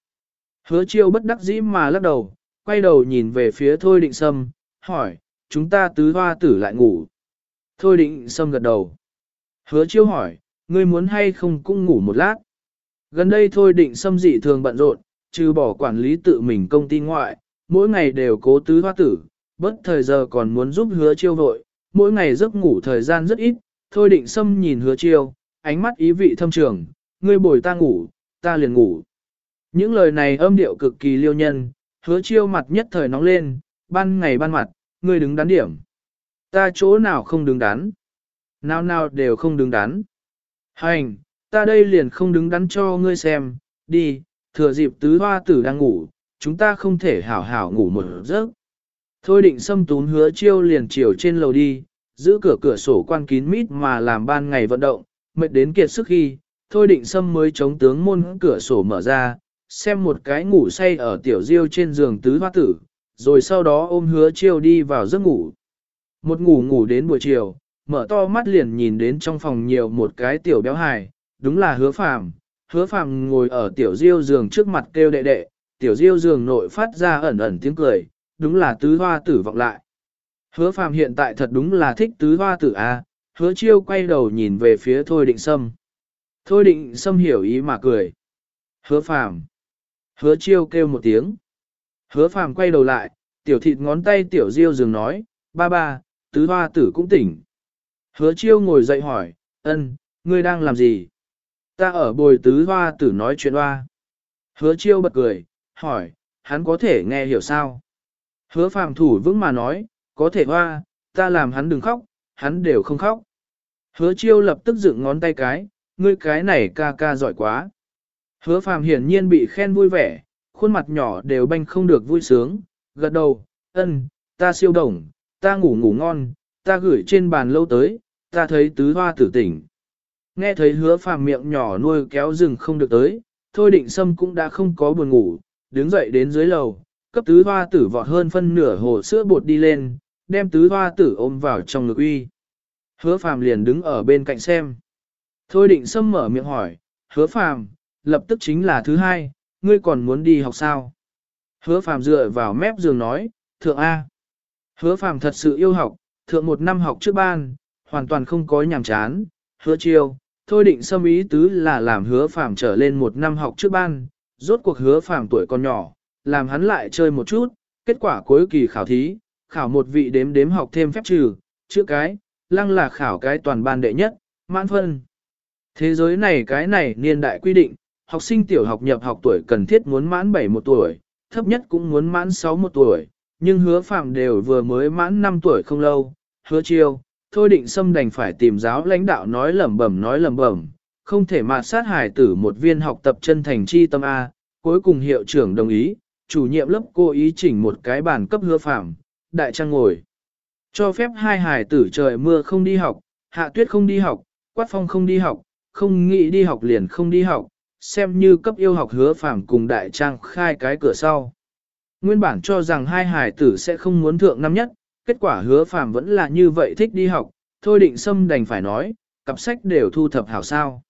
Hứa chiêu bất đắc dĩ mà lắc đầu, quay đầu nhìn về phía thôi định sâm, hỏi, chúng ta tứ hoa tử lại ngủ. Thôi định sâm gật đầu. Hứa chiêu hỏi, ngươi muốn hay không cũng ngủ một lát. Gần đây thôi định Sâm dị thường bận rộn, trừ bỏ quản lý tự mình công ty ngoại, mỗi ngày đều cố tứ hoa tử, bất thời giờ còn muốn giúp hứa chiêu vội, mỗi ngày giấc ngủ thời gian rất ít, thôi định xâm nhìn hứa chiêu, ánh mắt ý vị thâm trường, ngươi bồi ta ngủ, ta liền ngủ. Những lời này âm điệu cực kỳ liêu nhân, hứa chiêu mặt nhất thời nóng lên, ban ngày ban mặt, ngươi đứng đắn điểm. Ta chỗ nào không đứng đắn, nào nào đều không đứng đắn. Hành, ta đây liền không đứng đắn cho ngươi xem, đi, thừa dịp tứ hoa tử đang ngủ, chúng ta không thể hảo hảo ngủ một giấc. Thôi định xâm tún hứa chiêu liền chiều trên lầu đi, giữ cửa cửa sổ quan kín mít mà làm ban ngày vận động, mệt đến kiệt sức khi, thôi định xâm mới chống tướng môn cửa sổ mở ra, xem một cái ngủ say ở tiểu diêu trên giường tứ hoa tử, rồi sau đó ôm hứa chiêu đi vào giấc ngủ. Một ngủ ngủ đến buổi chiều, mở to mắt liền nhìn đến trong phòng nhiều một cái tiểu béo hài, đúng là hứa phàm. Hứa phàm ngồi ở tiểu diêu giường trước mặt kêu đệ đệ, tiểu diêu giường nội phát ra ẩn ẩn tiếng cười, đúng là tứ hoa tử vọng lại. Hứa phàm hiện tại thật đúng là thích tứ hoa tử a. hứa chiêu quay đầu nhìn về phía thôi định sâm. Thôi định sâm hiểu ý mà cười. Hứa phàm. Hứa chiêu kêu một tiếng. Hứa phàm quay đầu lại, tiểu thịt ngón tay tiểu diêu dừng nói, ba ba, tứ hoa tử cũng tỉnh. Hứa chiêu ngồi dậy hỏi, ân, ngươi đang làm gì? Ta ở bồi tứ hoa tử nói chuyện hoa. Hứa chiêu bật cười, hỏi, hắn có thể nghe hiểu sao? Hứa phàm thủ vững mà nói, có thể hoa, ta làm hắn đừng khóc, hắn đều không khóc. Hứa chiêu lập tức dựng ngón tay cái, ngươi cái này ca ca giỏi quá. Hứa phàm hiển nhiên bị khen vui vẻ, khuôn mặt nhỏ đều banh không được vui sướng, gật đầu, ân, ta siêu đồng, ta ngủ ngủ ngon, ta gửi trên bàn lâu tới, ta thấy tứ hoa tử tỉnh. Nghe thấy hứa phàm miệng nhỏ nuôi kéo rừng không được tới, thôi định sâm cũng đã không có buồn ngủ, đứng dậy đến dưới lầu, cấp tứ hoa tử vọt hơn phân nửa hồ sữa bột đi lên, đem tứ hoa tử ôm vào trong ngực uy. Hứa phàm liền đứng ở bên cạnh xem. Thôi định sâm mở miệng hỏi, hứa phàm, lập tức chính là thứ hai, ngươi còn muốn đi học sao? Hứa phàm dựa vào mép giường nói, thượng A. Hứa phàm thật sự yêu học, thượng một năm học trước ban, hoàn toàn không có nhàm chán, hứa chiêu, thôi định xâm ý tứ là làm hứa phàm trở lên một năm học trước ban, rốt cuộc hứa phàm tuổi còn nhỏ, làm hắn lại chơi một chút, kết quả cuối kỳ khảo thí, khảo một vị đếm đếm học thêm phép trừ, chữ cái, lăng là khảo cái toàn ban đệ nhất, mãn phân. Thế giới này cái này niên đại quy định, học sinh tiểu học nhập học tuổi cần thiết muốn mãn 71 tuổi, thấp nhất cũng muốn mãn 61 tuổi, nhưng hứa phạm đều vừa mới mãn 5 tuổi không lâu, hứa chiêu, thôi định xâm đành phải tìm giáo lãnh đạo nói lẩm bẩm nói lẩm bẩm, không thể mà sát hại tử một viên học tập chân thành chi tâm A, cuối cùng hiệu trưởng đồng ý, chủ nhiệm lớp cô ý chỉnh một cái bàn cấp hứa phạm, đại trang ngồi. Cho phép hai hài tử trời mưa không đi học, hạ tuyết không đi học, quát phong không đi học, không nghĩ đi học liền không đi học, xem như cấp yêu học hứa phạm cùng đại trang khai cái cửa sau. Nguyên bản cho rằng hai hài tử sẽ không muốn thượng năm nhất, kết quả hứa phạm vẫn là như vậy thích đi học, thôi định xâm đành phải nói, cặp sách đều thu thập hảo sao.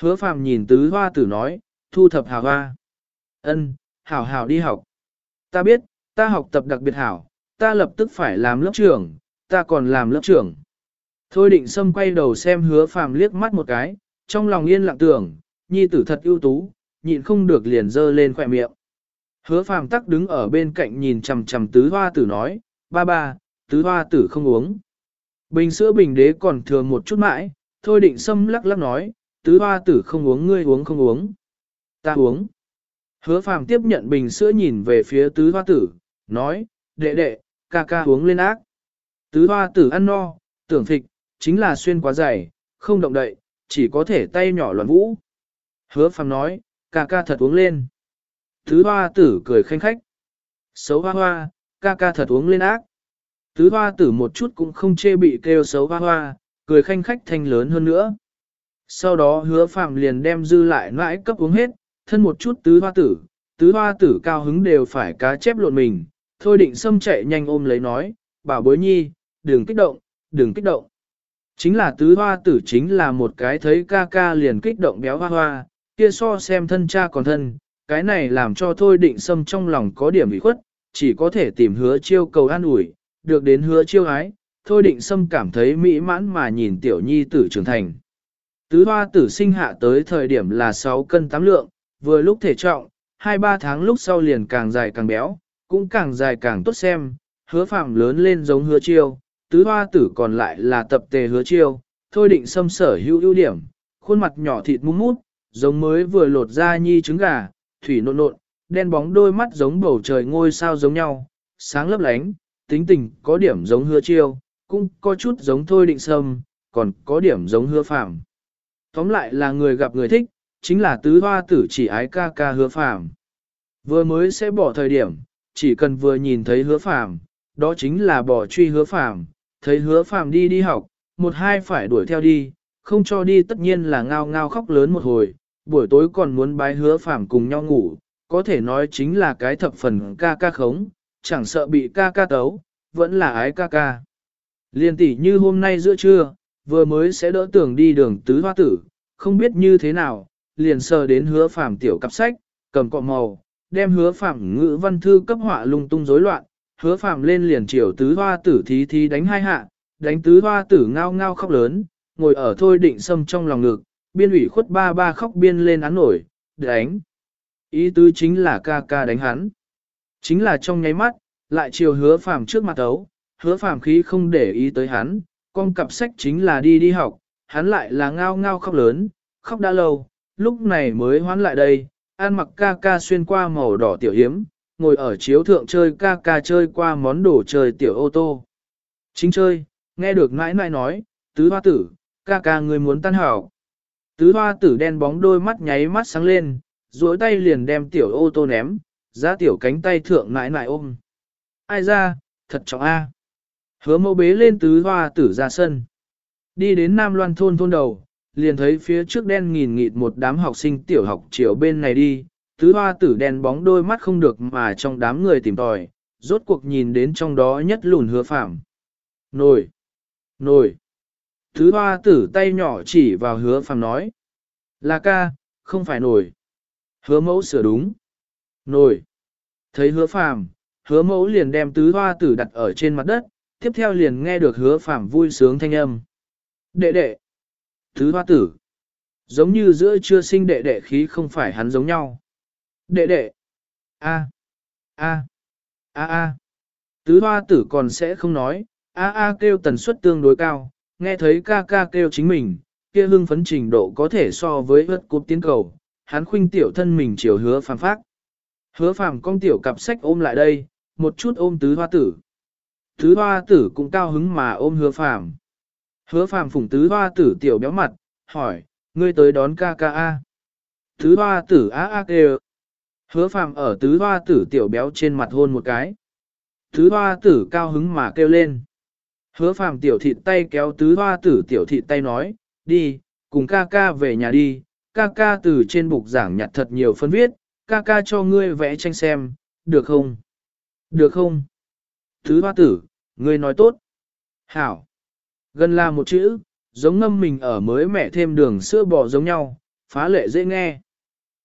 Hứa phạm nhìn tứ hoa tử nói, thu thập hảo hoa. ân hảo hảo đi học. Ta biết, ta học tập đặc biệt hảo, ta lập tức phải làm lớp trưởng, ta còn làm lớp trưởng. Thôi định xâm quay đầu xem hứa phàm liếc mắt một cái, trong lòng yên lặng tưởng, nhi tử thật ưu tú, nhịn không được liền dơ lên khỏe miệng. Hứa phàm tắc đứng ở bên cạnh nhìn chằm chằm tứ hoa tử nói, ba ba, tứ hoa tử không uống. Bình sữa bình đế còn thừa một chút mãi, thôi định xâm lắc lắc nói, tứ hoa tử không uống ngươi uống không uống. Ta uống. Hứa phàm tiếp nhận bình sữa nhìn về phía tứ hoa tử, nói, đệ đệ, ca ca uống lên ác. Tứ hoa tử ăn no, tưởng thịt, chính là xuyên quá dày, không động đậy, chỉ có thể tay nhỏ loạn vũ. Hứa phàm nói, ca ca thật uống lên. Tứ hoa tử cười khanh khách. Xấu hoa hoa, ca ca thật uống lên ác. Tứ hoa tử một chút cũng không chê bị kêu xấu hoa hoa, cười khanh khách thanh lớn hơn nữa. Sau đó hứa phàm liền đem dư lại nãi cấp uống hết, thân một chút tứ hoa tử, tứ hoa tử cao hứng đều phải cá chép lộn mình, thôi định xâm chạy nhanh ôm lấy nói, bảo bối nhi, đừng kích động, đừng kích động. Chính là tứ hoa tử chính là một cái thấy ca ca liền kích động béo hoa hoa, kia so xem thân cha còn thân, cái này làm cho thôi định Sâm trong lòng có điểm ủy khuất, chỉ có thể tìm hứa chiêu cầu an ủi, được đến hứa chiêu ái, thôi định Sâm cảm thấy mỹ mãn mà nhìn tiểu nhi tử trưởng thành. Tứ hoa tử sinh hạ tới thời điểm là 6 cân 8 lượng, vừa lúc thể trọng, 2-3 tháng lúc sau liền càng dài càng béo, cũng càng dài càng tốt xem, hứa phạm lớn lên giống hứa chiêu, tứ hoa tử còn lại là tập tề hứa chiêu, thôi định xâm sở hữu ưu điểm, khuôn mặt nhỏ thịt mung mút, giống mới vừa lột ra nhi trứng gà, thủy nộn nộn, đen bóng đôi mắt giống bầu trời ngôi sao giống nhau, sáng lấp lánh, tính tình có điểm giống hứa chiêu, cũng có chút giống thôi định sâm, còn có điểm giống hứa phạm. Tóm lại là người gặp người thích, chính là tứ hoa tử chỉ ái ca ca hứa phạm. Vừa mới sẽ bỏ thời điểm, chỉ cần vừa nhìn thấy hứa phạm, đó chính là bỏ truy hứa phạm, thấy hứa phạm đi đi học, một hai phải đuổi theo đi, không cho đi tất nhiên là ngao ngao khóc lớn một hồi, buổi tối còn muốn bái hứa phạm cùng nhau ngủ, có thể nói chính là cái thập phần ca ca khống, chẳng sợ bị ca ca tấu, vẫn là ái ca ca. Liên tỷ như hôm nay giữa trưa, vừa mới sẽ đỡ tưởng đi đường tứ hoa tử, không biết như thế nào, liền sờ đến hứa phạm tiểu cặp sách, cầm cọ màu, đem hứa phạm ngữ văn thư cấp họa lung tung rối loạn, hứa phạm lên liền chiều tứ hoa tử thí thí đánh hai hạ, đánh tứ hoa tử ngao ngao khóc lớn, ngồi ở thôi định sâm trong lòng ngực, biên ủy khuất ba ba khóc biên lên án nổi, đánh. Ý tứ chính là ca ca đánh hắn. Chính là trong nháy mắt, lại chiều hứa phàm trước mặt ấu, hứa phàm khí không để ý tới hắn, con cặp sách chính là đi đi học, hắn lại là ngao ngao khóc lớn, khóc đã lâu, lúc này mới hoán lại đây, an mặc ca ca xuyên qua màu đỏ tiểu hiếm, ngồi ở chiếu thượng chơi ca ca chơi qua món đồ chơi tiểu ô tô. Chính chơi, nghe được nãi nãi nói, tứ hoa tử, ca ca người muốn tan hảo. Tứ hoa tử đen bóng đôi mắt nháy mắt sáng lên, duỗi tay liền đem tiểu ô tô ném, ra tiểu cánh tay thượng nãi nãi ôm. Ai ra, thật trọng a. Hứa mẫu bế lên tứ hoa tử ra sân. Đi đến Nam Loan thôn thôn đầu, liền thấy phía trước đen nghìn nghịt một đám học sinh tiểu học chiều bên này đi, tứ hoa tử đen bóng đôi mắt không được mà trong đám người tìm tòi, rốt cuộc nhìn đến trong đó nhất lùn hứa phạm. Nổi, nổi thứ hoa tử tay nhỏ chỉ vào hứa phàm nói. Là ca, không phải nổi Hứa mẫu sửa đúng. nổi Thấy hứa phàm hứa mẫu liền đem tứ hoa tử đặt ở trên mặt đất, tiếp theo liền nghe được hứa phàm vui sướng thanh âm. Đệ đệ! Tứ hoa tử! Giống như giữa chưa sinh đệ đệ khí không phải hắn giống nhau. Đệ đệ! A! A! A A! Tứ hoa tử còn sẽ không nói, A A kêu tần suất tương đối cao, nghe thấy ca ca kêu chính mình, kia hưng phấn trình độ có thể so với hất cúp tiến cầu, hắn khuynh tiểu thân mình chiều hứa phàm phát. Hứa phàm con tiểu cặp sách ôm lại đây, một chút ôm tứ hoa tử. Tứ hoa tử cũng cao hứng mà ôm hứa phàm. Hứa phàm phủng tứ hoa tử tiểu béo mặt, hỏi, ngươi tới đón ca ca a. Tứ hoa tử a a kêu. Hứa phàm ở tứ hoa tử tiểu béo trên mặt hôn một cái. Tứ hoa tử cao hứng mà kêu lên. Hứa phàm tiểu thịt tay kéo tứ hoa tử tiểu thịt tay nói, đi, cùng ca ca về nhà đi, ca ca từ trên bục giảng nhặt thật nhiều phân viết, ca ca cho ngươi vẽ tranh xem, được không? Được không? Tứ hoa tử, ngươi nói tốt. Hảo. Gần là một chữ, giống ngâm mình ở mới mẹ thêm đường sữa bò giống nhau, phá lệ dễ nghe.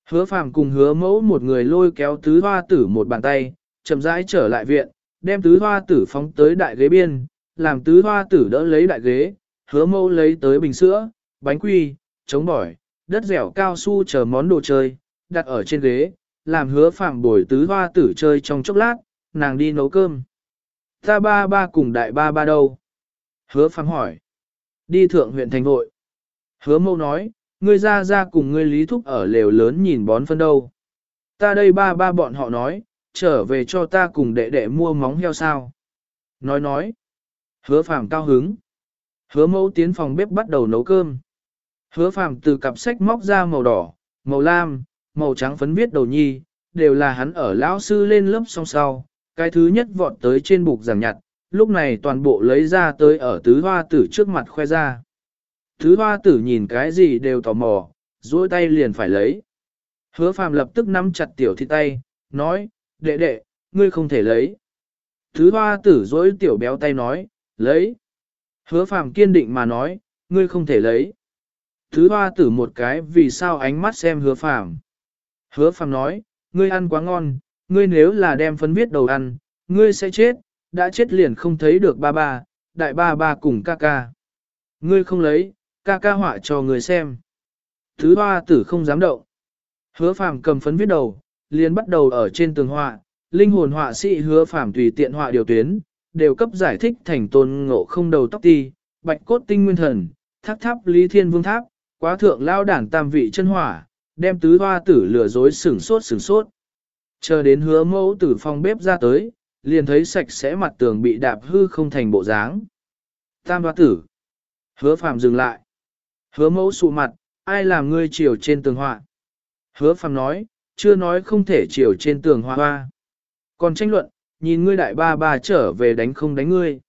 Hứa phàm cùng hứa mẫu một người lôi kéo tứ hoa tử một bàn tay, chậm rãi trở lại viện, đem tứ hoa tử phóng tới đại ghế biên, làm tứ hoa tử đỡ lấy đại ghế, hứa mâu lấy tới bình sữa, bánh quy, chống bỏi, đất dẻo cao su chờ món đồ chơi, đặt ở trên ghế, làm hứa phạm bồi tứ hoa tử chơi trong chốc lát, nàng đi nấu cơm. Ta ba ba cùng đại ba ba đâu? Hứa phạm hỏi. Đi thượng huyện thành hội. Hứa mâu nói, ngươi ra ra cùng ngươi lý thúc ở lều lớn nhìn bón phân đâu. Ta đây ba ba bọn họ nói, trở về cho ta cùng đệ đệ mua móng heo sao. Nói nói. Hứa phàm cao hứng. Hứa mẫu tiến phòng bếp bắt đầu nấu cơm. Hứa phàm từ cặp sách móc ra màu đỏ, màu lam, màu trắng phấn viết đầu nhi, đều là hắn ở lão sư lên lớp song sau. Cái thứ nhất vọt tới trên bục giảng nhặt, lúc này toàn bộ lấy ra tới ở tứ hoa tử trước mặt khoe ra. Tứ hoa tử nhìn cái gì đều tò mò, duỗi tay liền phải lấy. Hứa phàm lập tức nắm chặt tiểu thi tay, nói, đệ đệ, ngươi không thể lấy. Tứ hoa tử duỗi tiểu béo tay nói, lấy. Hứa phàm kiên định mà nói, ngươi không thể lấy. thứ hoa tử một cái vì sao ánh mắt xem hứa phàm. Hứa phàm nói, ngươi ăn quá ngon, ngươi nếu là đem phấn viết đầu ăn, ngươi sẽ chết, đã chết liền không thấy được ba ba, đại ba ba cùng ca ca. Ngươi không lấy, ca ca họa cho người xem. Thứ hoa tử không dám động. Hứa phàm cầm phấn viết đầu, liền bắt đầu ở trên tường họa, linh hồn họa sĩ hứa phàm tùy tiện họa điều tuyến, đều cấp giải thích thành tôn ngộ không đầu tóc ti, bạch cốt tinh nguyên thần, tháp tháp lý thiên vương tháp, quá thượng lao đảng tam vị chân hỏa, đem tứ hoa tử lừa dối sửng sốt sửng sốt. Chờ đến hứa mẫu tử phòng bếp ra tới, liền thấy sạch sẽ mặt tường bị đạp hư không thành bộ dáng. Tam hoa tử. Hứa phàm dừng lại. Hứa mẫu sụ mặt, ai làm ngươi chiều trên tường họa? Hứa phàm nói, chưa nói không thể chiều trên tường hoa hoa. Còn tranh luận, nhìn ngươi đại ba ba trở về đánh không đánh ngươi.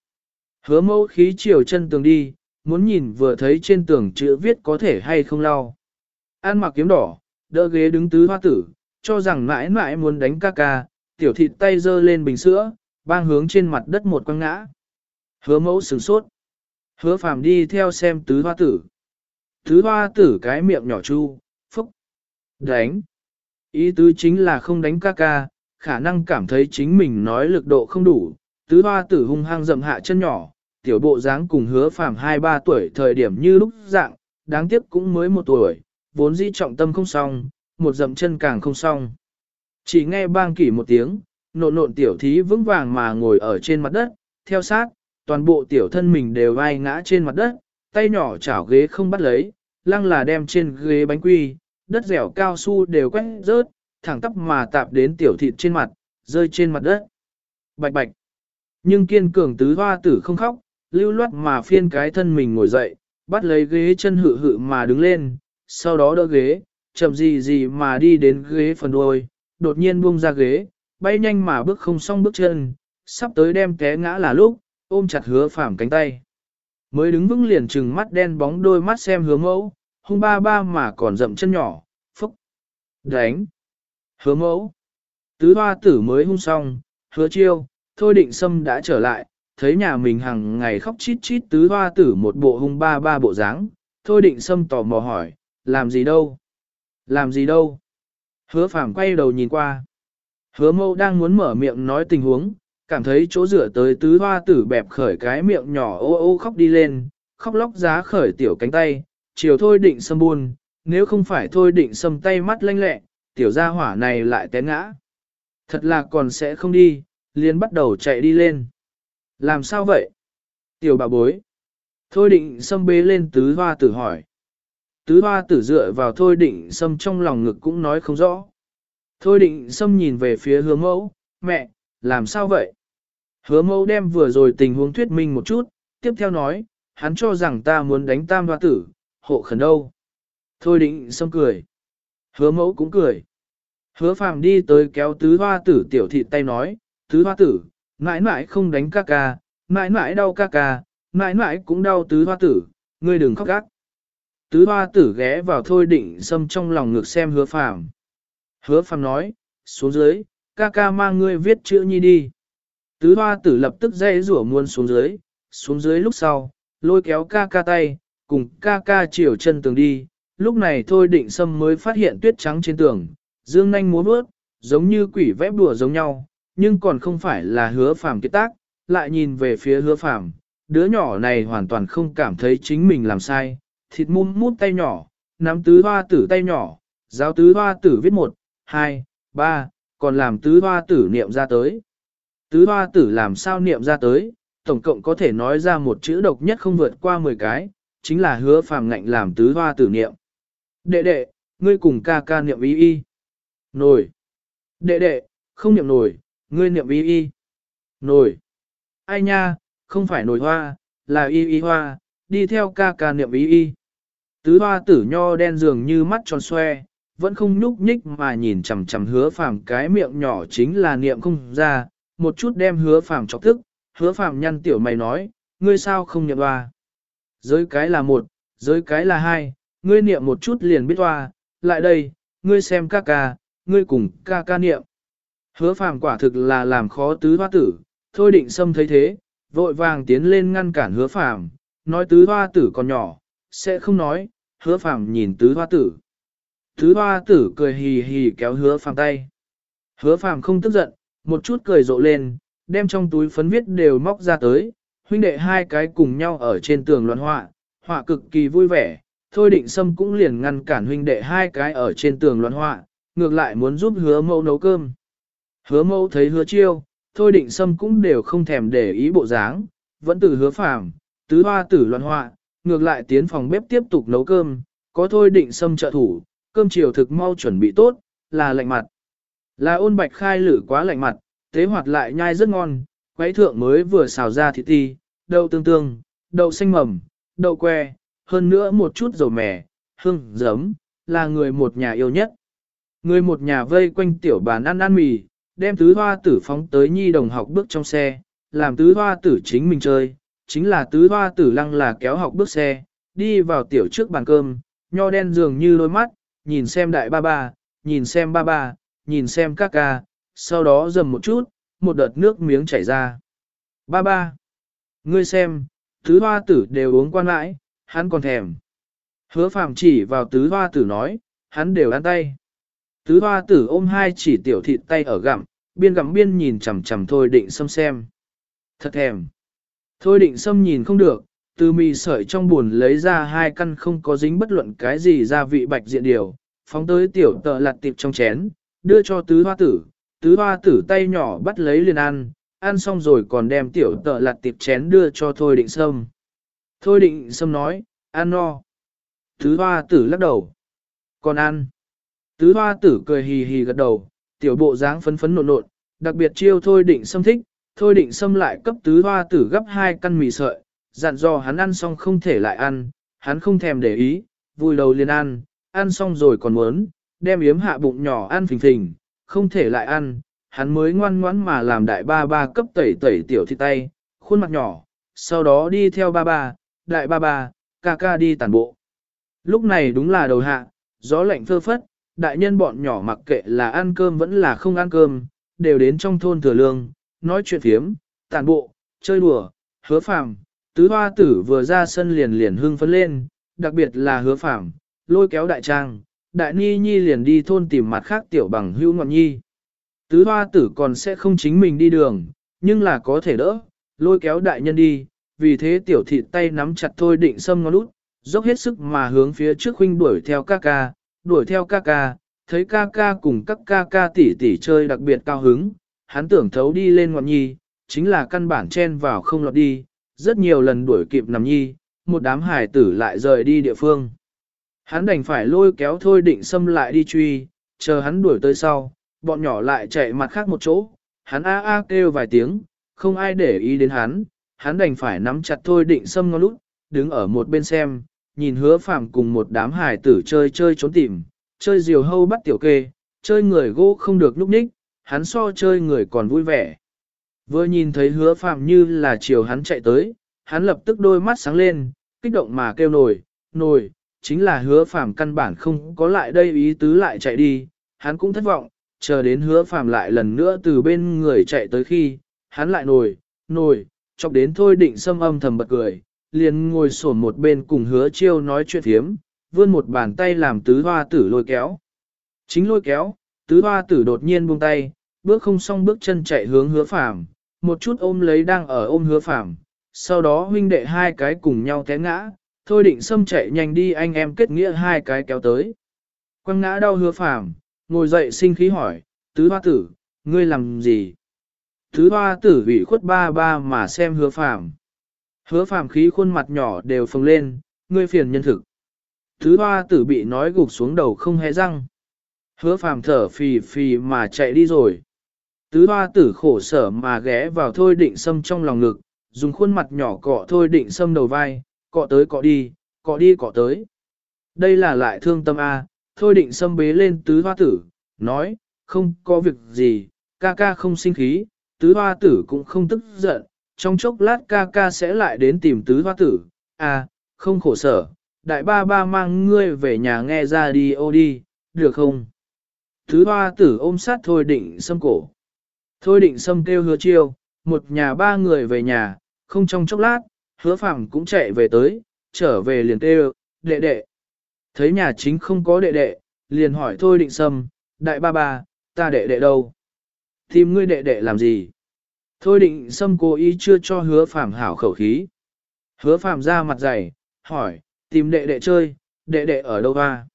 Hứa mẫu khí chiều chân tường đi, muốn nhìn vừa thấy trên tường chữ viết có thể hay không lau. An mặc kiếm đỏ, đỡ ghế đứng tứ hoa tử, cho rằng mãi mãi muốn đánh ca ca, tiểu thịt tay giơ lên bình sữa, bang hướng trên mặt đất một quăng ngã. Hứa mẫu sửng sốt. Hứa phàm đi theo xem tứ hoa tử. Tứ hoa tử cái miệng nhỏ chu, phúc, đánh. Ý tứ chính là không đánh ca ca, khả năng cảm thấy chính mình nói lực độ không đủ. Tứ hoa tử hung hăng dậm hạ chân nhỏ, tiểu bộ dáng cùng hứa phàm 2-3 tuổi thời điểm như lúc dạng, đáng tiếc cũng mới một tuổi, vốn dĩ trọng tâm không xong, một dậm chân càng không xong. Chỉ nghe bang kỷ một tiếng, nộn nộn tiểu thí vững vàng mà ngồi ở trên mặt đất, theo sát, toàn bộ tiểu thân mình đều vai ngã trên mặt đất, tay nhỏ chảo ghế không bắt lấy, lăng là đem trên ghế bánh quy, đất dẻo cao su đều quét rớt, thẳng tắp mà tạp đến tiểu thịt trên mặt, rơi trên mặt đất. Bạch bạch. Nhưng kiên cường tứ hoa tử không khóc, lưu loát mà phiên cái thân mình ngồi dậy, bắt lấy ghế chân hự hự mà đứng lên, sau đó đỡ ghế, chậm gì gì mà đi đến ghế phần đuôi, đột nhiên buông ra ghế, bay nhanh mà bước không xong bước chân, sắp tới đem té ngã là lúc, ôm chặt hứa phạm cánh tay. Mới đứng vững liền trừng mắt đen bóng đôi mắt xem hướng mẫu, hung ba ba mà còn rậm chân nhỏ, phúc, đánh, hứa mẫu. Tứ hoa tử mới hung xong, hứa chiêu, thôi định sâm đã trở lại, thấy nhà mình hàng ngày khóc chít chít tứ hoa tử một bộ hung ba ba bộ dáng, thôi định sâm tò mò hỏi, làm gì đâu? Làm gì đâu? Hứa phàm quay đầu nhìn qua. Hứa Mẫu đang muốn mở miệng nói tình huống, cảm thấy chỗ rửa tới tứ hoa tử bẹp khởi cái miệng nhỏ ô ô khóc đi lên, khóc lóc giá khởi tiểu cánh tay, chiều thôi định sâm buồn, nếu không phải thôi định sâm tay mắt lanh lẹ, tiểu gia hỏa này lại té ngã. Thật là còn sẽ không đi, liền bắt đầu chạy đi lên. Làm sao vậy? Tiểu bà bối. Thôi định sâm bế lên tứ hoa tử hỏi. Tứ hoa tử dựa vào thôi định sâm trong lòng ngực cũng nói không rõ. Thôi định sâm nhìn về phía hứa mẫu, mẹ, làm sao vậy? Hứa mẫu đem vừa rồi tình huống thuyết minh một chút, tiếp theo nói, hắn cho rằng ta muốn đánh tam hoa tử, hộ khẩn đâu. Thôi định sâm cười. Hứa mẫu cũng cười. Hứa phàm đi tới kéo tứ hoa tử tiểu thị tay nói, tứ hoa tử, mãi mãi không đánh ca ca, mãi mãi đau ca ca, mãi mãi cũng đau tứ hoa tử, ngươi đừng khóc gác. Tứ hoa tử ghé vào thôi định xâm trong lòng ngược xem hứa phàm. Hứa phàm nói, xuống dưới, ca ca mang ngươi viết chữ nhi đi. Tứ hoa tử lập tức dây rủa muôn xuống dưới, xuống dưới lúc sau, lôi kéo ca ca tay, cùng ca ca chiều chân tường đi. Lúc này thôi định sâm mới phát hiện tuyết trắng trên tường, dương nanh múa bước, giống như quỷ vẽ đùa giống nhau, nhưng còn không phải là hứa phàm kết tác, lại nhìn về phía hứa phàm, đứa nhỏ này hoàn toàn không cảm thấy chính mình làm sai, thịt mum mút tay nhỏ, nắm tứ hoa tử tay nhỏ, giáo tứ hoa tử viết một, hai, ba, còn làm tứ hoa tử niệm ra tới. Tứ hoa tử làm sao niệm ra tới, tổng cộng có thể nói ra một chữ độc nhất không vượt qua 10 cái, chính là hứa phàm ngạnh làm tứ hoa tử niệm. Đệ đệ, ngươi cùng ca ca niệm y y. Nổi. Đệ đệ, không niệm nổi, ngươi niệm y y. Nổi. Ai nha, không phải nổi hoa, là y y hoa, đi theo ca ca niệm y y. Tứ hoa tử nho đen dường như mắt tròn xoe, vẫn không nhúc nhích mà nhìn chằm chằm hứa phàm cái miệng nhỏ chính là niệm không ra, một chút đem hứa phàm chọc thức, hứa phàm nhăn tiểu mày nói, ngươi sao không niệm hoa. Giới cái là một, giới cái là hai, ngươi niệm một chút liền biết hoa, lại đây, ngươi xem ca ca, ngươi cùng ca ca niệm. Hứa phàm quả thực là làm khó tứ hoa tử, thôi định xâm thấy thế, vội vàng tiến lên ngăn cản hứa phàm, nói tứ hoa tử còn nhỏ, sẽ không nói, hứa phàm nhìn tứ hoa tử. Tứ hoa tử cười hì hì kéo hứa phàm tay. Hứa phàm không tức giận, một chút cười rộ lên, đem trong túi phấn viết đều móc ra tới, huynh đệ hai cái cùng nhau ở trên tường loạn họa, họa cực kỳ vui vẻ, thôi định sâm cũng liền ngăn cản huynh đệ hai cái ở trên tường loạn họa, ngược lại muốn giúp hứa mẫu nấu cơm. Hứa mẫu thấy hứa chiêu, thôi định sâm cũng đều không thèm để ý bộ dáng, vẫn từ hứa phàm, tứ hoa tử loạn họa, ngược lại tiến phòng bếp tiếp tục nấu cơm, có thôi định sâm trợ thủ, cơm chiều thực mau chuẩn bị tốt, là lạnh mặt. Là ôn bạch khai lử quá lạnh mặt, tế hoạt lại nhai rất ngon, quấy thượng mới vừa xào ra thịt ti, đậu tương tương, đậu xanh mầm, đậu que, hơn nữa một chút dầu mè, hương, giấm, là người một nhà yêu nhất. Người một nhà vây quanh tiểu bàn ăn ăn mì, đem tứ hoa tử phóng tới nhi đồng học bước trong xe, làm tứ hoa tử chính mình chơi, chính là tứ hoa tử lăng là kéo học bước xe, đi vào tiểu trước bàn cơm, nho đen dường như đôi mắt, nhìn xem đại ba ba, nhìn xem ba ba, nhìn xem các ca, sau đó dầm một chút, một đợt nước miếng chảy ra. Ba ba, ngươi xem, tứ hoa tử đều uống quan lại, hắn còn thèm. Hứa phàm chỉ vào tứ hoa tử nói, hắn đều ăn tay. Tứ hoa tử ôm hai chỉ tiểu thịt tay ở gặm, biên gặm biên nhìn chằm chằm thôi định xâm xem. Thật thèm. Thôi định xâm nhìn không được, từ mì sợi trong buồn lấy ra hai căn không có dính bất luận cái gì gia vị bạch diện điều, phóng tới tiểu tợ lặt tiệp trong chén, đưa cho tứ hoa tử, tứ hoa tử tay nhỏ bắt lấy liền ăn, ăn xong rồi còn đem tiểu tợ lặt tiệp chén đưa cho Thôi Định Sâm. Thôi Định Sâm nói, ăn no. Tứ hoa tử lắc đầu. Còn ăn. Tứ hoa tử cười hì hì gật đầu, tiểu bộ dáng phấn phấn nộn nộn, đặc biệt chiêu Thôi Định Sâm thích. Thôi Định Sâm lại cấp tứ hoa tử gấp hai căn mì sợi, dặn dò hắn ăn xong không thể lại ăn, hắn không thèm để ý, vui đầu liền ăn, ăn xong rồi còn muốn, đem yếm hạ bụng nhỏ ăn phình phình, không thể lại ăn, hắn mới ngoan ngoãn mà làm đại ba ba cấp tẩy tẩy tiểu thịt tay, khuôn mặt nhỏ, sau đó đi theo ba ba, đại ba ba, ca ca đi tàn bộ. Lúc này đúng là đầu hạ, gió lạnh phơ phất, đại nhân bọn nhỏ mặc kệ là ăn cơm vẫn là không ăn cơm, đều đến trong thôn thừa lương, nói chuyện phiếm, tàn bộ, chơi đùa, hứa phàm, tứ hoa tử vừa ra sân liền liền hưng phấn lên, đặc biệt là hứa phàm, lôi kéo đại trang, đại ni nhi liền đi thôn tìm mặt khác tiểu bằng hữu ngọn nhi. Tứ hoa tử còn sẽ không chính mình đi đường, nhưng là có thể đỡ, lôi kéo đại nhân đi, vì thế tiểu thịt tay nắm chặt thôi định xâm ngón út, dốc hết sức mà hướng phía trước huynh đuổi theo ca ca, đuổi theo ca ca, thấy ca ca cùng các ca ca tỷ tỷ chơi đặc biệt cao hứng, hắn tưởng thấu đi lên ngọn nhi, chính là căn bản chen vào không lọt đi, rất nhiều lần đuổi kịp nằm nhi, một đám hải tử lại rời đi địa phương. Hắn đành phải lôi kéo thôi định xâm lại đi truy, chờ hắn đuổi tới sau, bọn nhỏ lại chạy mặt khác một chỗ, hắn a a kêu vài tiếng, không ai để ý đến hắn, hắn đành phải nắm chặt thôi định xâm ngon lút, đứng ở một bên xem, nhìn hứa phàm cùng một đám hải tử chơi chơi trốn tìm, chơi diều hâu bắt tiểu kê, chơi người gỗ không được lúc ních, hắn so chơi người còn vui vẻ. Vừa nhìn thấy hứa phàm như là chiều hắn chạy tới, hắn lập tức đôi mắt sáng lên, kích động mà kêu nổi, nổi, chính là hứa phàm căn bản không có lại đây ý tứ lại chạy đi, hắn cũng thất vọng, chờ đến hứa phàm lại lần nữa từ bên người chạy tới khi, hắn lại nổi, nổi, chọc đến thôi định xâm âm thầm bật cười, liền ngồi sổn một bên cùng hứa chiêu nói chuyện thiếm, vươn một bàn tay làm tứ hoa tử lôi kéo. Chính lôi kéo, tứ hoa tử đột nhiên buông tay, bước không xong bước chân chạy hướng hứa phàm, một chút ôm lấy đang ở ôm hứa phàm, sau đó huynh đệ hai cái cùng nhau té ngã, thôi định xâm chạy nhanh đi anh em kết nghĩa hai cái kéo tới. Quăng ngã đau hứa phàm, ngồi dậy sinh khí hỏi, tứ hoa tử, ngươi làm gì? Tứ hoa tử bị khuất ba ba mà xem hứa phàm. Hứa phàm khí khuôn mặt nhỏ đều phồng lên, ngươi phiền nhân thực. Tứ hoa tử bị nói gục xuống đầu không hé răng. Hứa phàm thở phì phì mà chạy đi rồi. Tứ hoa tử khổ sở mà ghé vào thôi định sâm trong lòng ngực, dùng khuôn mặt nhỏ cọ thôi định sâm đầu vai, cọ tới cọ đi, cọ đi cọ tới. Đây là lại thương tâm A, thôi định sâm bế lên tứ hoa tử, nói, không có việc gì, ca ca không sinh khí, tứ hoa tử cũng không tức giận, trong chốc lát ca ca sẽ lại đến tìm tứ hoa tử, à, không khổ sở, đại ba ba mang ngươi về nhà nghe ra đi ô đi, được không? Tứ hoa tử ôm sát thôi định sâm cổ. Thôi định sâm kêu hứa chiêu, một nhà ba người về nhà, không trong chốc lát, hứa phẳng cũng chạy về tới, trở về liền kêu, đệ đệ. Thấy nhà chính không có đệ đệ, liền hỏi thôi định sâm, đại ba ba, ta đệ đệ đâu? Tìm ngươi đệ đệ làm gì? Thôi định sâm cố ý chưa cho hứa phạm hảo khẩu khí. Hứa phạm ra mặt dày, hỏi, tìm đệ đệ chơi, đệ đệ ở đâu ra?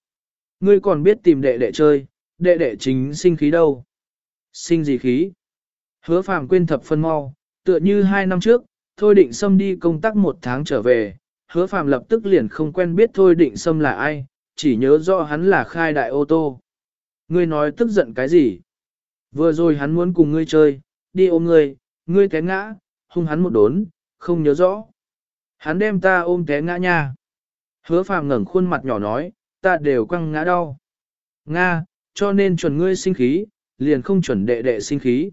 Ngươi còn biết tìm đệ đệ chơi, đệ đệ chính sinh khí đâu? Sinh gì khí? Hứa phạm quên thập phân mau, tựa như hai năm trước, thôi định sâm đi công tác một tháng trở về, hứa phạm lập tức liền không quen biết thôi định sâm là ai, chỉ nhớ rõ hắn là khai đại ô tô. Ngươi nói tức giận cái gì? Vừa rồi hắn muốn cùng ngươi chơi, đi ôm ngươi, ngươi té ngã, hung hắn một đốn, không nhớ rõ. Hắn đem ta ôm té ngã nha. Hứa phàm ngẩng khuôn mặt nhỏ nói, ta đều quăng ngã đau. Nga, cho nên chuẩn ngươi sinh khí, liền không chuẩn đệ đệ sinh khí.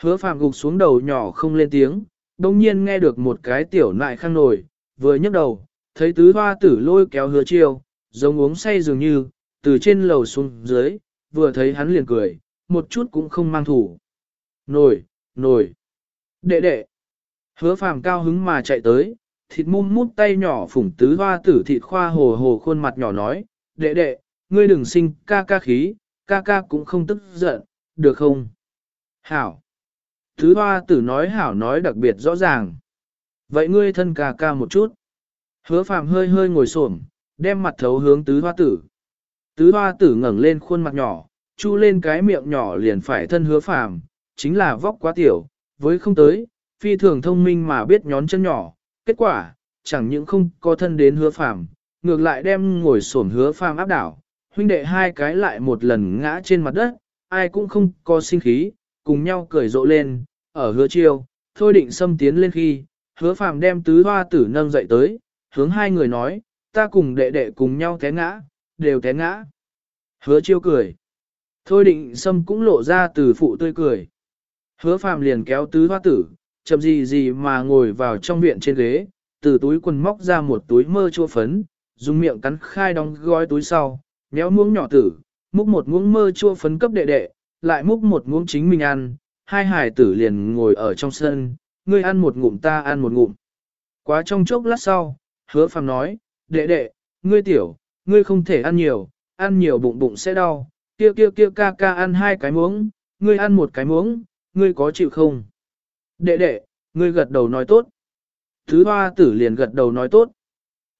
Hứa phàm gục xuống đầu nhỏ không lên tiếng, đồng nhiên nghe được một cái tiểu nại khang nổi, vừa nhấc đầu, thấy tứ hoa tử lôi kéo hứa chiêu, giống uống say dường như, từ trên lầu xuống dưới, vừa thấy hắn liền cười, một chút cũng không mang thủ. Nổi, nổi. Đệ đệ. Hứa phàm cao hứng mà chạy tới, thịt mum mút tay nhỏ phủng tứ hoa tử thịt khoa hồ hồ khuôn mặt nhỏ nói, đệ đệ, ngươi đừng sinh ca ca khí, ca ca cũng không tức giận, được không? Hảo. Tứ hoa tử nói hảo nói đặc biệt rõ ràng. Vậy ngươi thân ca ca một chút. Hứa phàm hơi hơi ngồi xổm, đem mặt thấu hướng tứ hoa tử. Tứ hoa tử ngẩng lên khuôn mặt nhỏ, chu lên cái miệng nhỏ liền phải thân hứa phàm, chính là vóc quá tiểu, với không tới, phi thường thông minh mà biết nhón chân nhỏ, kết quả, chẳng những không có thân đến hứa phàm, ngược lại đem ngồi xổm hứa phàm áp đảo, huynh đệ hai cái lại một lần ngã trên mặt đất, ai cũng không có sinh khí, cùng nhau cười rộ lên, ở hứa chiêu, thôi định xâm tiến lên khi, hứa phàm đem tứ hoa tử nâng dậy tới, hướng hai người nói, ta cùng đệ đệ cùng nhau té ngã, đều té ngã. Hứa chiêu cười. Thôi định xâm cũng lộ ra từ phụ tươi cười. Hứa phàm liền kéo tứ hoa tử, chậm gì gì mà ngồi vào trong viện trên ghế, từ túi quần móc ra một túi mơ chua phấn, dùng miệng cắn khai đóng gói túi sau, méo muỗng nhỏ tử, múc một muỗng mơ chua phấn cấp đệ đệ, lại múc một muỗng chính mình ăn, hai hải tử liền ngồi ở trong sân, ngươi ăn một ngụm ta ăn một ngụm. Quá trong chốc lát sau, hứa phàm nói, đệ đệ, ngươi tiểu, ngươi không thể ăn nhiều, ăn nhiều bụng bụng sẽ đau, kia kia kia ca ca ăn hai cái muỗng, ngươi ăn một cái muỗng, ngươi có chịu không? Đệ đệ, ngươi gật đầu nói tốt. Thứ hoa tử liền gật đầu nói tốt.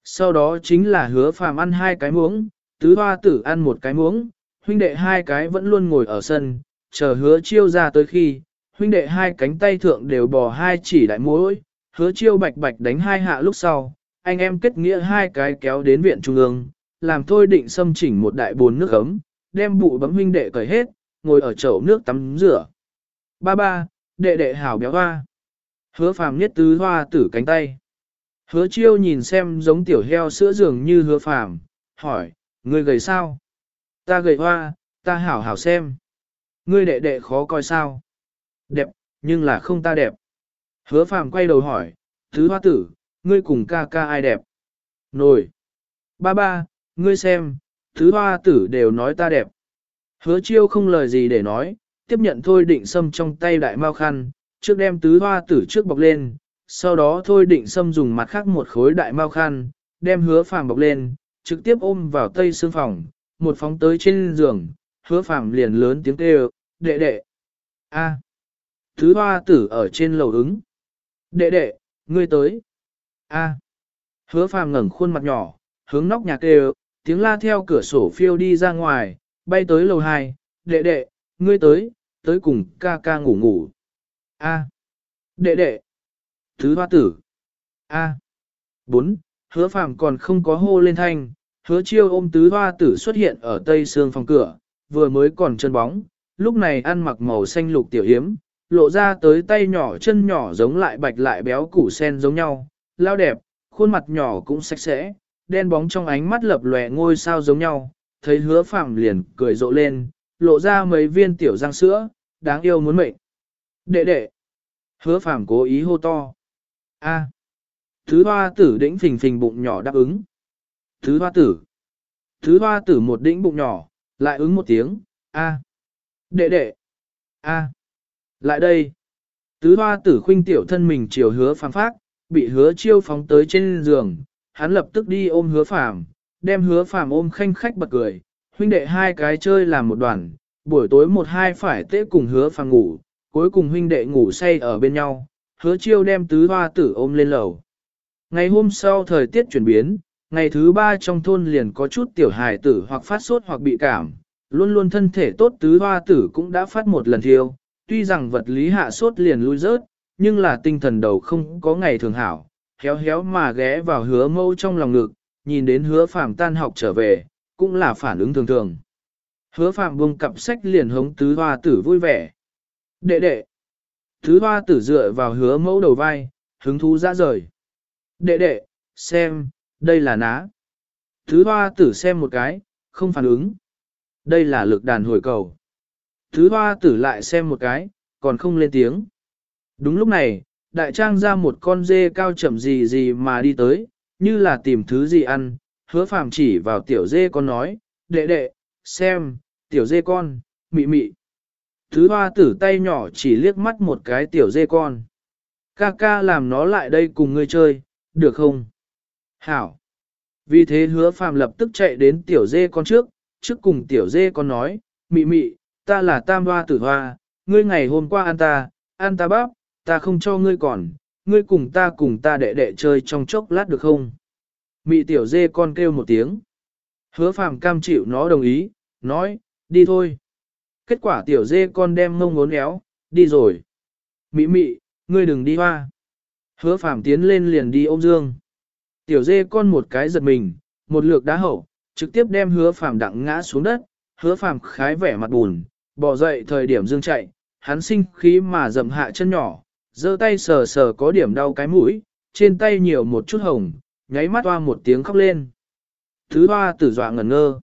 Sau đó chính là hứa phàm ăn hai cái muỗng, tứ hoa tử ăn một cái muỗng, huynh đệ hai cái vẫn luôn ngồi ở sân, chờ hứa chiêu ra tới khi, huynh đệ hai cánh tay thượng đều bò hai chỉ đại mũi, hứa chiêu bạch bạch đánh hai hạ lúc sau, anh em kết nghĩa hai cái kéo đến viện trung ương, làm thôi định xâm chỉnh một đại bồn nước ấm, đem bụ bấm huynh đệ cởi hết, ngồi ở chậu nước tắm rửa. Ba ba, đệ đệ hảo béo hoa. Hứa phàm nhất tứ hoa tử cánh tay. Hứa chiêu nhìn xem giống tiểu heo sữa dường như hứa phàm, hỏi, ngươi gầy sao? Ta gầy hoa, ta hảo hảo xem. Ngươi đệ đệ khó coi sao? Đẹp, nhưng là không ta đẹp. Hứa phàm quay đầu hỏi, tứ hoa tử, ngươi cùng ca ca ai đẹp? Nồi. Ba ba, ngươi xem, tứ hoa tử đều nói ta đẹp. Hứa chiêu không lời gì để nói, tiếp nhận thôi định xâm trong tay đại mao khăn, trước đem tứ hoa tử trước bọc lên, sau đó thôi định xâm dùng mặt khác một khối đại mao khăn, đem hứa phàm bọc lên, trực tiếp ôm vào tây xương phòng, một phóng tới trên giường, hứa phàm liền lớn tiếng kêu, đệ đệ. a Tứ hoa tử ở trên lầu ứng. Đệ đệ, ngươi tới. a Hứa phàm ngẩng khuôn mặt nhỏ, hướng nóc nhà kêu, tiếng la theo cửa sổ phiêu đi ra ngoài, bay tới lầu hai, đệ đệ, ngươi tới, tới cùng ca ca ngủ ngủ. A. Đệ đệ. Thứ hoa tử. A. Bốn. Hứa phàm còn không có hô lên thanh, hứa chiêu ôm tứ hoa tử xuất hiện ở tây xương phòng cửa, vừa mới còn chân bóng, lúc này ăn mặc màu xanh lục tiểu hiếm, lộ ra tới tay nhỏ chân nhỏ giống lại bạch lại béo củ sen giống nhau, lao đẹp, khuôn mặt nhỏ cũng sạch sẽ, đen bóng trong ánh mắt lập lòe ngôi sao giống nhau, thấy hứa phạm liền cười rộ lên, lộ ra mấy viên tiểu răng sữa, đáng yêu muốn mệnh. Đệ đệ. Hứa phạm cố ý hô to. A. Thứ hoa tử đĩnh phình phình bụng nhỏ đáp ứng. Thứ hoa tử. Thứ hoa tử một đĩnh bụng nhỏ, lại ứng một tiếng. A. Đệ đệ. A. Lại đây. Tứ hoa tử khuynh tiểu thân mình chiều hứa phàm phát, bị hứa chiêu phóng tới trên giường, hắn lập tức đi ôm hứa phàm, đem hứa phàm ôm khanh khách bật cười, huynh đệ hai cái chơi làm một đoàn, buổi tối một hai phải tế cùng hứa phàm ngủ, cuối cùng huynh đệ ngủ say ở bên nhau, hứa chiêu đem tứ hoa tử ôm lên lầu. Ngày hôm sau thời tiết chuyển biến, ngày thứ ba trong thôn liền có chút tiểu hài tử hoặc phát sốt hoặc bị cảm, luôn luôn thân thể tốt tứ hoa tử cũng đã phát một lần thiêu, tuy rằng vật lý hạ sốt liền lui rớt, nhưng là tinh thần đầu không có ngày thường hảo, héo héo mà ghé vào hứa mâu trong lòng ngực, nhìn đến hứa phàm tan học trở về, cũng là phản ứng thường thường. Hứa phàm buông cặp sách liền hống tứ hoa tử vui vẻ. Đệ đệ. Tứ hoa tử dựa vào hứa mẫu đầu vai, hứng thú ra rời. Đệ đệ, xem, đây là ná. Tứ hoa tử xem một cái, không phản ứng. Đây là lực đàn hồi cầu. Tứ hoa tử lại xem một cái, còn không lên tiếng. Đúng lúc này, đại trang ra một con dê cao chậm gì gì mà đi tới, như là tìm thứ gì ăn, hứa phàm chỉ vào tiểu dê con nói, đệ đệ, xem, tiểu dê con, mị mị. Thứ hoa tử tay nhỏ chỉ liếc mắt một cái tiểu dê con. Ca ca làm nó lại đây cùng ngươi chơi, được không? Hảo. Vì thế hứa phàm lập tức chạy đến tiểu dê con trước, trước cùng tiểu dê con nói, mị mị, ta là tam hoa tử hoa, ngươi ngày hôm qua ăn ta, ăn ta bắp, ta không cho ngươi còn, ngươi cùng ta cùng ta đệ đệ chơi trong chốc lát được không? Mị tiểu dê con kêu một tiếng. Hứa phàm cam chịu nó đồng ý, nói, đi thôi. Kết quả tiểu dê con đem mông ngốn éo, đi rồi. Mị mị, ngươi đừng đi hoa. Hứa phàm tiến lên liền đi ôm dương. Tiểu dê con một cái giật mình, một lược đá hậu, trực tiếp đem hứa phàm đặng ngã xuống đất, hứa phàm khái vẻ mặt buồn, bỏ dậy thời điểm dương chạy, hắn sinh khí mà dầm hạ chân nhỏ, giơ tay sờ sờ có điểm đau cái mũi, trên tay nhiều một chút hồng, nháy mắt hoa một tiếng khóc lên. Thứ hoa tử dọa ngẩn ngơ.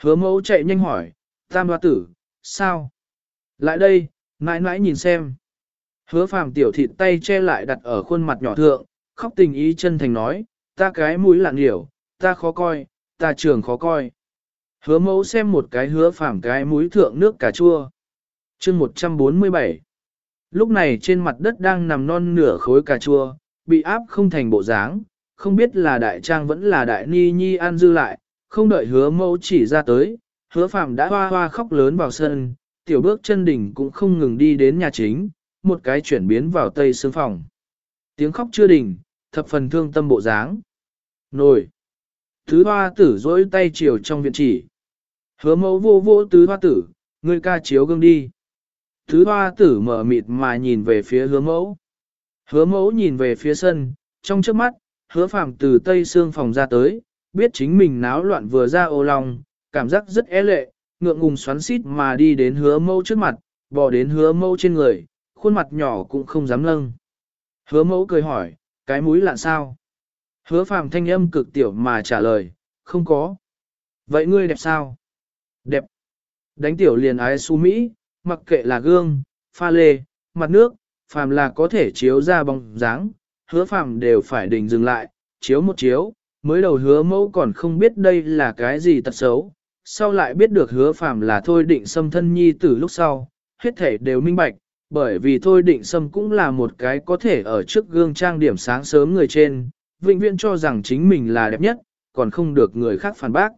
Hứa mẫu chạy nhanh hỏi, tam hoa tử, sao? Lại đây, mãi mãi nhìn xem. Hứa phàm tiểu thịt tay che lại đặt ở khuôn mặt nhỏ thượng, khóc tình ý chân thành nói, ta cái mũi lạn điểu, ta khó coi, ta trường khó coi. Hứa mẫu xem một cái hứa phàm cái mũi thượng nước cà chua. chương 147 Lúc này trên mặt đất đang nằm non nửa khối cà chua, bị áp không thành bộ dáng, không biết là đại trang vẫn là đại ni nhi ăn dư lại, không đợi hứa mẫu chỉ ra tới, hứa phạm đã hoa hoa khóc lớn vào sân, tiểu bước chân đỉnh cũng không ngừng đi đến nhà chính, một cái chuyển biến vào tây sương phòng. Tiếng khóc chưa đỉnh, thập phần thương tâm bộ dáng. Nồi. Thứ hoa tử dỗi tay chiều trong viện chỉ. Hứa mẫu vô vô tứ hoa tử, người ca chiếu gương đi. Thứ hoa tử mở mịt mà nhìn về phía hứa mẫu. Hứa mẫu nhìn về phía sân, trong trước mắt, hứa phàm từ tây xương phòng ra tới, biết chính mình náo loạn vừa ra ô lòng, cảm giác rất é lệ, ngượng ngùng xoắn xít mà đi đến hứa mẫu trước mặt, bỏ đến hứa mẫu trên người, khuôn mặt nhỏ cũng không dám lâng. Hứa mẫu cười hỏi, cái mũi lạ sao? Hứa phàm thanh âm cực tiểu mà trả lời, không có. Vậy ngươi đẹp sao? Đẹp. Đánh tiểu liền ái su Mỹ, mặc kệ là gương, pha lê, mặt nước, phàm là có thể chiếu ra bóng dáng, hứa phàm đều phải đình dừng lại, chiếu một chiếu, mới đầu hứa mẫu còn không biết đây là cái gì tật xấu, sau lại biết được hứa phàm là thôi định xâm thân nhi từ lúc sau, hết thể đều minh bạch, bởi vì thôi định xâm cũng là một cái có thể ở trước gương trang điểm sáng sớm người trên, vĩnh viễn cho rằng chính mình là đẹp nhất, còn không được người khác phản bác.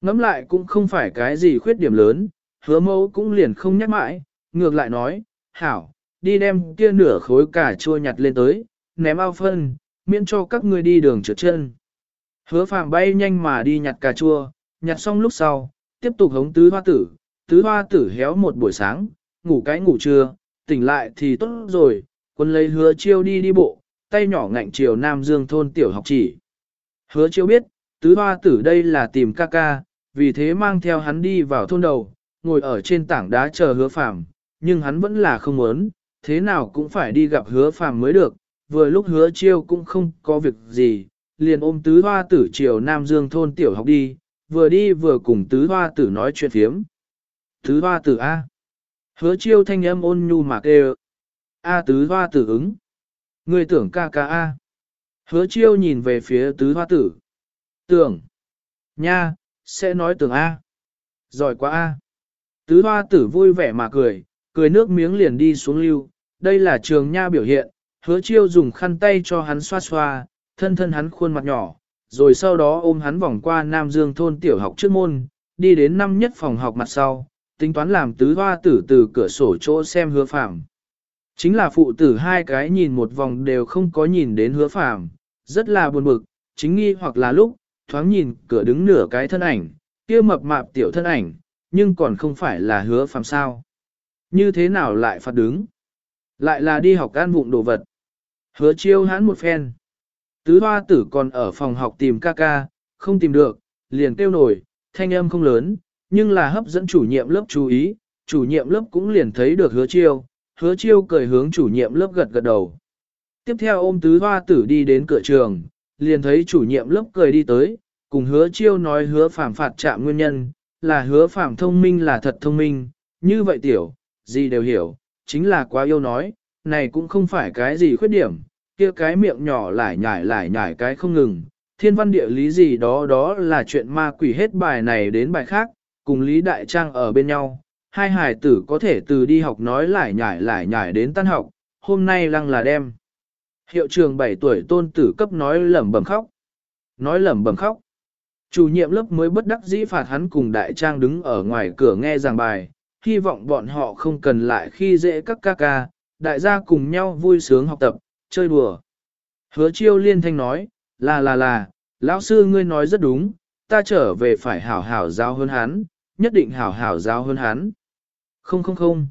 Ngắm lại cũng không phải cái gì khuyết điểm lớn, hứa mẫu cũng liền không nhắc mãi, ngược lại nói, hảo, đi đem kia nửa khối cà chua nhặt lên tới, ném ao phân, miễn cho các ngươi đi đường trượt chân. Hứa phàm bay nhanh mà đi nhặt cà chua, nhặt xong lúc sau, tiếp tục hống tứ hoa tử, tứ hoa tử héo một buổi sáng, ngủ cái ngủ trưa, tỉnh lại thì tốt rồi, quân lấy hứa chiêu đi đi bộ, tay nhỏ ngạnh chiều Nam Dương thôn tiểu học chỉ. Hứa chiêu biết, tứ hoa tử đây là tìm ca ca, vì thế mang theo hắn đi vào thôn đầu, ngồi ở trên tảng đá chờ hứa phàm, nhưng hắn vẫn là không muốn, thế nào cũng phải đi gặp hứa phàm mới được, vừa lúc hứa chiêu cũng không có việc gì, liền ôm tứ hoa tử triều Nam Dương thôn tiểu học đi, vừa đi vừa cùng tứ hoa tử nói chuyện phiếm. Tứ hoa tử A. Hứa chiêu thanh âm ôn nhu mà kêu. A tứ hoa tử ứng. Người tưởng ca ca A. Hứa chiêu nhìn về phía tứ hoa tử. Tưởng. Nha, sẽ nói tưởng A. Giỏi quá A. Tứ hoa tử vui vẻ mà cười, cười nước miếng liền đi xuống lưu. Đây là trường nha biểu hiện, hứa chiêu dùng khăn tay cho hắn xoa xoa, thân thân hắn khuôn mặt nhỏ, rồi sau đó ôm hắn vòng qua Nam Dương thôn tiểu học trước môn, đi đến năm nhất phòng học mặt sau, tính toán làm tứ hoa tử từ cửa sổ chỗ xem hứa phạm. Chính là phụ tử hai cái nhìn một vòng đều không có nhìn đến hứa phạm, rất là buồn bực, chính nghi hoặc là lúc, thoáng nhìn cửa đứng nửa cái thân ảnh, kia mập mạp tiểu thân ảnh, nhưng còn không phải là hứa phạm sao. Như thế nào lại phạt đứng? Lại là đi học ăn vụng đồ vật. Hứa chiêu hắn một phen. Tứ hoa tử còn ở phòng học tìm ca ca, không tìm được, liền kêu nổi, thanh âm không lớn, nhưng là hấp dẫn chủ nhiệm lớp chú ý, chủ nhiệm lớp cũng liền thấy được hứa chiêu, hứa chiêu cười hướng chủ nhiệm lớp gật gật đầu. Tiếp theo ôm tứ hoa tử đi đến cửa trường, liền thấy chủ nhiệm lớp cười đi tới, cùng hứa chiêu nói hứa phạm phạt chạm nguyên nhân, là hứa phạm thông minh là thật thông minh, như vậy tiểu, gì đều hiểu, chính là quá yêu nói, này cũng không phải cái gì khuyết điểm, kia cái miệng nhỏ lại nhải lại nhải cái không ngừng, thiên văn địa lý gì đó đó là chuyện ma quỷ hết bài này đến bài khác, cùng Lý Đại Trang ở bên nhau, hai hải tử có thể từ đi học nói lại nhải lại nhải đến tan học, hôm nay lăng là đem. Hiệu trường 7 tuổi tôn tử cấp nói lẩm bẩm khóc. Nói lẩm bẩm khóc. Chủ nhiệm lớp mới bất đắc dĩ phạt hắn cùng Đại Trang đứng ở ngoài cửa nghe giảng bài, hy vọng bọn họ không cần lại khi dễ các ca ca, đại gia cùng nhau vui sướng học tập, chơi đùa. Hứa chiêu liên thanh nói, là là là, lão sư ngươi nói rất đúng, ta trở về phải hảo hảo giáo hơn hắn, nhất định hảo hảo giáo hơn hắn. Không không không.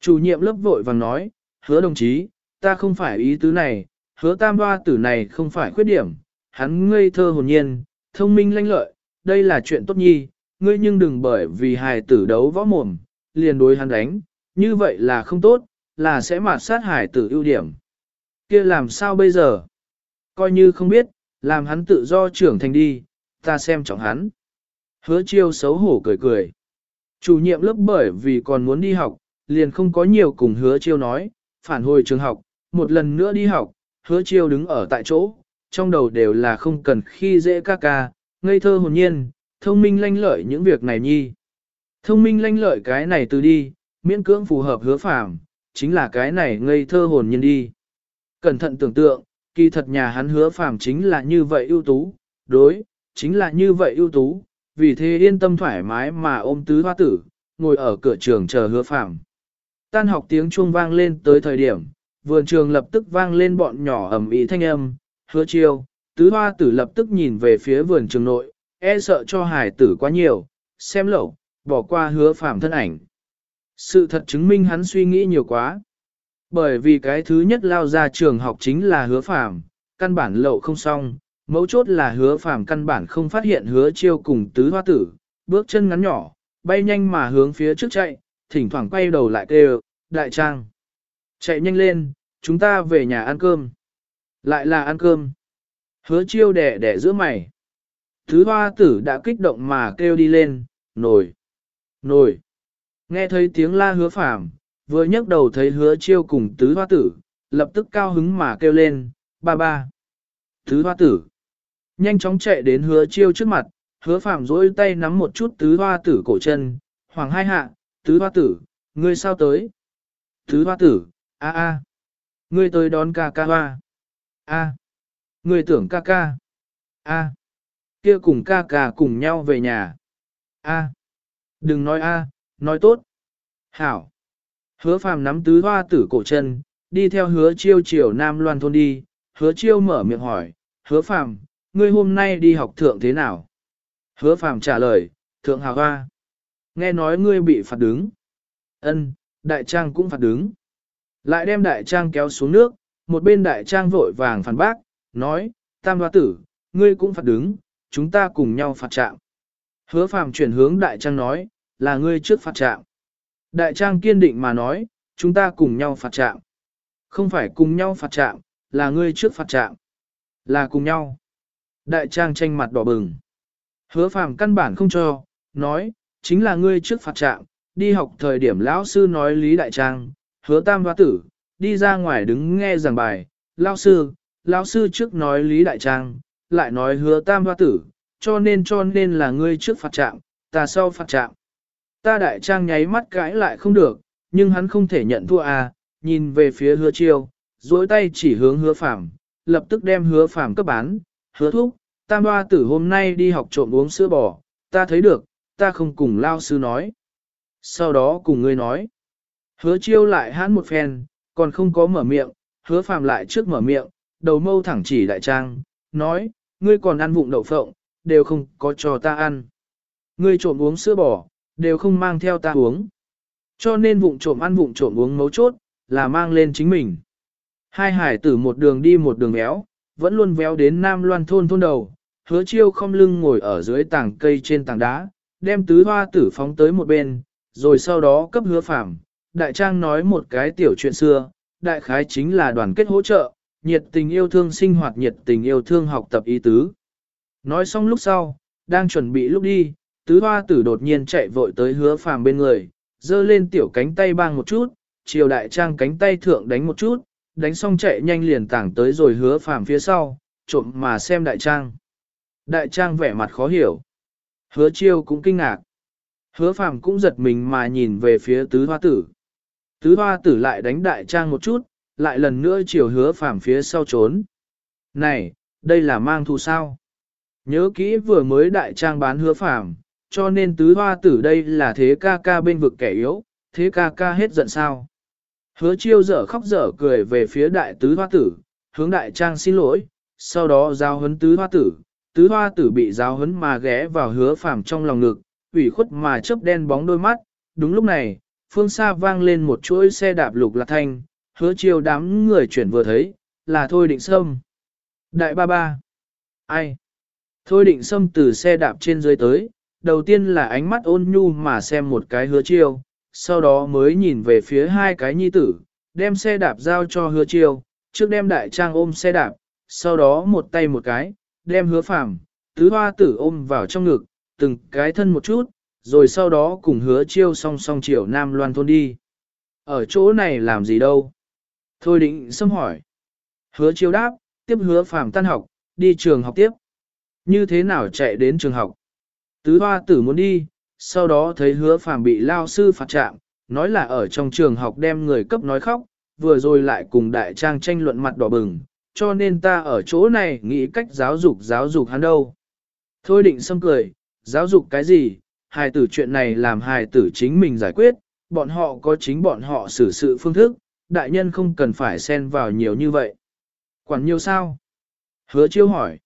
Chủ nhiệm lớp vội vàng nói, hứa đồng chí, ta không phải ý tứ này, hứa tam hoa tử này không phải khuyết điểm, hắn ngây thơ hồn nhiên, thông minh lanh lợi, đây là chuyện tốt nhi, ngươi nhưng đừng bởi vì hài tử đấu võ mồm, liền đối hắn đánh, như vậy là không tốt, là sẽ mạt sát hài tử ưu điểm. kia làm sao bây giờ? Coi như không biết, làm hắn tự do trưởng thành đi, ta xem trọng hắn. Hứa chiêu xấu hổ cười cười. Chủ nhiệm lớp bởi vì còn muốn đi học, liền không có nhiều cùng hứa chiêu nói, phản hồi trường học, một lần nữa đi học, hứa chiêu đứng ở tại chỗ, trong đầu đều là không cần khi dễ ca ca, ngây thơ hồn nhiên, thông minh lanh lợi những việc này nhi. Thông minh lanh lợi cái này từ đi, miễn cưỡng phù hợp hứa phạm, chính là cái này ngây thơ hồn nhiên đi. Cẩn thận tưởng tượng, kỳ thật nhà hắn hứa phạm chính là như vậy ưu tú, đối, chính là như vậy ưu tú, vì thế yên tâm thoải mái mà ôm tứ hoa tử, ngồi ở cửa trường chờ hứa phạm. Tan học tiếng chuông vang lên tới thời điểm, vườn trường lập tức vang lên bọn nhỏ ầm ĩ thanh âm, hứa chiêu, tứ hoa tử lập tức nhìn về phía vườn trường nội, e sợ cho hải tử quá nhiều, xem lẩu, bỏ qua hứa Phạm thân ảnh. Sự thật chứng minh hắn suy nghĩ nhiều quá. Bởi vì cái thứ nhất lao ra trường học chính là hứa Phạm, căn bản lậu không xong, mấu chốt là hứa Phạm căn bản không phát hiện hứa chiêu cùng tứ hoa tử, bước chân ngắn nhỏ, bay nhanh mà hướng phía trước chạy, thỉnh thoảng quay đầu lại kêu, đại trang. Chạy nhanh lên, chúng ta về nhà ăn cơm. Lại là ăn cơm. Hứa chiêu đẻ đẻ giữa mày. Thứ hoa tử đã kích động mà kêu đi lên, nổi, nổi. Nghe thấy tiếng la hứa phạm, vừa nhấc đầu thấy hứa chiêu cùng tứ hoa tử, lập tức cao hứng mà kêu lên, ba ba. Tứ hoa tử. Nhanh chóng chạy đến hứa chiêu trước mặt, hứa phạm dối tay nắm một chút tứ hoa tử cổ chân, hoàng hai hạ, tứ hoa tử, ngươi sao tới? Tứ hoa tử, a a, ngươi tới đón ca ca hoa. A, người tưởng ca ca. A, kia cùng ca ca cùng nhau về nhà. A, đừng nói a, nói tốt. Hảo. Hứa phàm nắm tứ hoa tử cổ chân, đi theo hứa chiêu chiều Nam Loan thôn đi, hứa chiêu mở miệng hỏi, hứa phàm, ngươi hôm nay đi học thượng thế nào? Hứa phàm trả lời, thượng hào hoa. Nghe nói ngươi bị phạt đứng. Ân, đại trang cũng phạt đứng. Lại đem đại trang kéo xuống nước, một bên đại trang vội vàng phản bác, nói, tam hoa tử, ngươi cũng phạt đứng, chúng ta cùng nhau phạt trạng. Hứa phàm chuyển hướng đại trang nói, là ngươi trước phạt trạng. Đại trang kiên định mà nói, chúng ta cùng nhau phạt trạng. Không phải cùng nhau phạt trạng, là ngươi trước phạt trạng. Là cùng nhau. Đại trang tranh mặt đỏ bừng. Hứa phàm căn bản không cho, nói, chính là ngươi trước phạt trạng, đi học thời điểm lão sư nói lý đại trang, hứa tam hoa tử, đi ra ngoài đứng nghe giảng bài, lão sư, lão sư trước nói lý đại trang, lại nói hứa tam hoa tử, cho nên cho nên là ngươi trước phạt trạng, ta sau phạt trạng. Ta đại trang nháy mắt cãi lại không được, nhưng hắn không thể nhận thua à, nhìn về phía hứa chiêu, duỗi tay chỉ hướng hứa phạm, lập tức đem hứa phạm cấp bán, hứa thuốc, tam hoa tử hôm nay đi học trộm uống sữa bò, ta thấy được, ta không cùng lao sư nói. Sau đó cùng ngươi nói. Hứa chiêu lại hãn một phen, còn không có mở miệng, hứa phàm lại trước mở miệng, đầu mâu thẳng chỉ đại trang, nói, ngươi còn ăn vụng đậu phộng, đều không có cho ta ăn. Ngươi trộm uống sữa bò, đều không mang theo ta uống. Cho nên vụng trộm ăn vụng trộm uống mấu chốt, là mang lên chính mình. Hai hải tử một đường đi một đường véo, vẫn luôn véo đến Nam Loan thôn thôn đầu, hứa chiêu không lưng ngồi ở dưới tảng cây trên tảng đá, đem tứ hoa tử phóng tới một bên, rồi sau đó cấp hứa phạm. Đại trang nói một cái tiểu chuyện xưa, đại khái chính là đoàn kết hỗ trợ, nhiệt tình yêu thương sinh hoạt nhiệt tình yêu thương học tập ý tứ. Nói xong lúc sau, đang chuẩn bị lúc đi, tứ hoa tử đột nhiên chạy vội tới hứa phàm bên người, giơ lên tiểu cánh tay bang một chút, chiều đại trang cánh tay thượng đánh một chút, đánh xong chạy nhanh liền tảng tới rồi hứa phàm phía sau, trộm mà xem đại trang. Đại trang vẻ mặt khó hiểu. Hứa chiêu cũng kinh ngạc. Hứa phàm cũng giật mình mà nhìn về phía tứ hoa tử. Tứ hoa tử lại đánh đại trang một chút, lại lần nữa chiều hứa phàm phía sau trốn. Này, đây là mang thù sao? Nhớ kỹ vừa mới đại trang bán hứa phàm, cho nên tứ hoa tử đây là thế ca ca bên vực kẻ yếu, thế ca ca hết giận sao. Hứa chiêu dở khóc dở cười về phía đại tứ hoa tử, hướng đại trang xin lỗi, sau đó giao huấn tứ hoa tử, tứ hoa tử bị giao huấn mà ghé vào hứa phàm trong lòng ngực, ủy khuất mà chớp đen bóng đôi mắt, đúng lúc này, phương xa vang lên một chuỗi xe đạp lục lạc thanh, hứa chiêu đám người chuyển vừa thấy, là Thôi Định Sâm. Đại ba ba. Ai? Thôi Định Sâm từ xe đạp trên dưới tới, đầu tiên là ánh mắt ôn nhu mà xem một cái hứa chiêu, sau đó mới nhìn về phía hai cái nhi tử, đem xe đạp giao cho hứa chiêu, trước đem đại trang ôm xe đạp, sau đó một tay một cái, đem hứa phàm, tứ hoa tử ôm vào trong ngực, từng cái thân một chút, rồi sau đó cùng hứa chiêu song song chiều Nam Loan thôn đi. Ở chỗ này làm gì đâu? Thôi định xâm hỏi. Hứa chiêu đáp, tiếp hứa phàm tan học, đi trường học tiếp. Như thế nào chạy đến trường học? Tứ hoa tử muốn đi, sau đó thấy hứa phàm bị lao sư phạt trạng, nói là ở trong trường học đem người cấp nói khóc, vừa rồi lại cùng đại trang tranh luận mặt đỏ bừng, cho nên ta ở chỗ này nghĩ cách giáo dục giáo dục hắn đâu. Thôi định xâm cười, giáo dục cái gì, hài tử chuyện này làm hài tử chính mình giải quyết, bọn họ có chính bọn họ xử sự phương thức, đại nhân không cần phải xen vào nhiều như vậy. Quản nhiều sao? Hứa chiêu hỏi.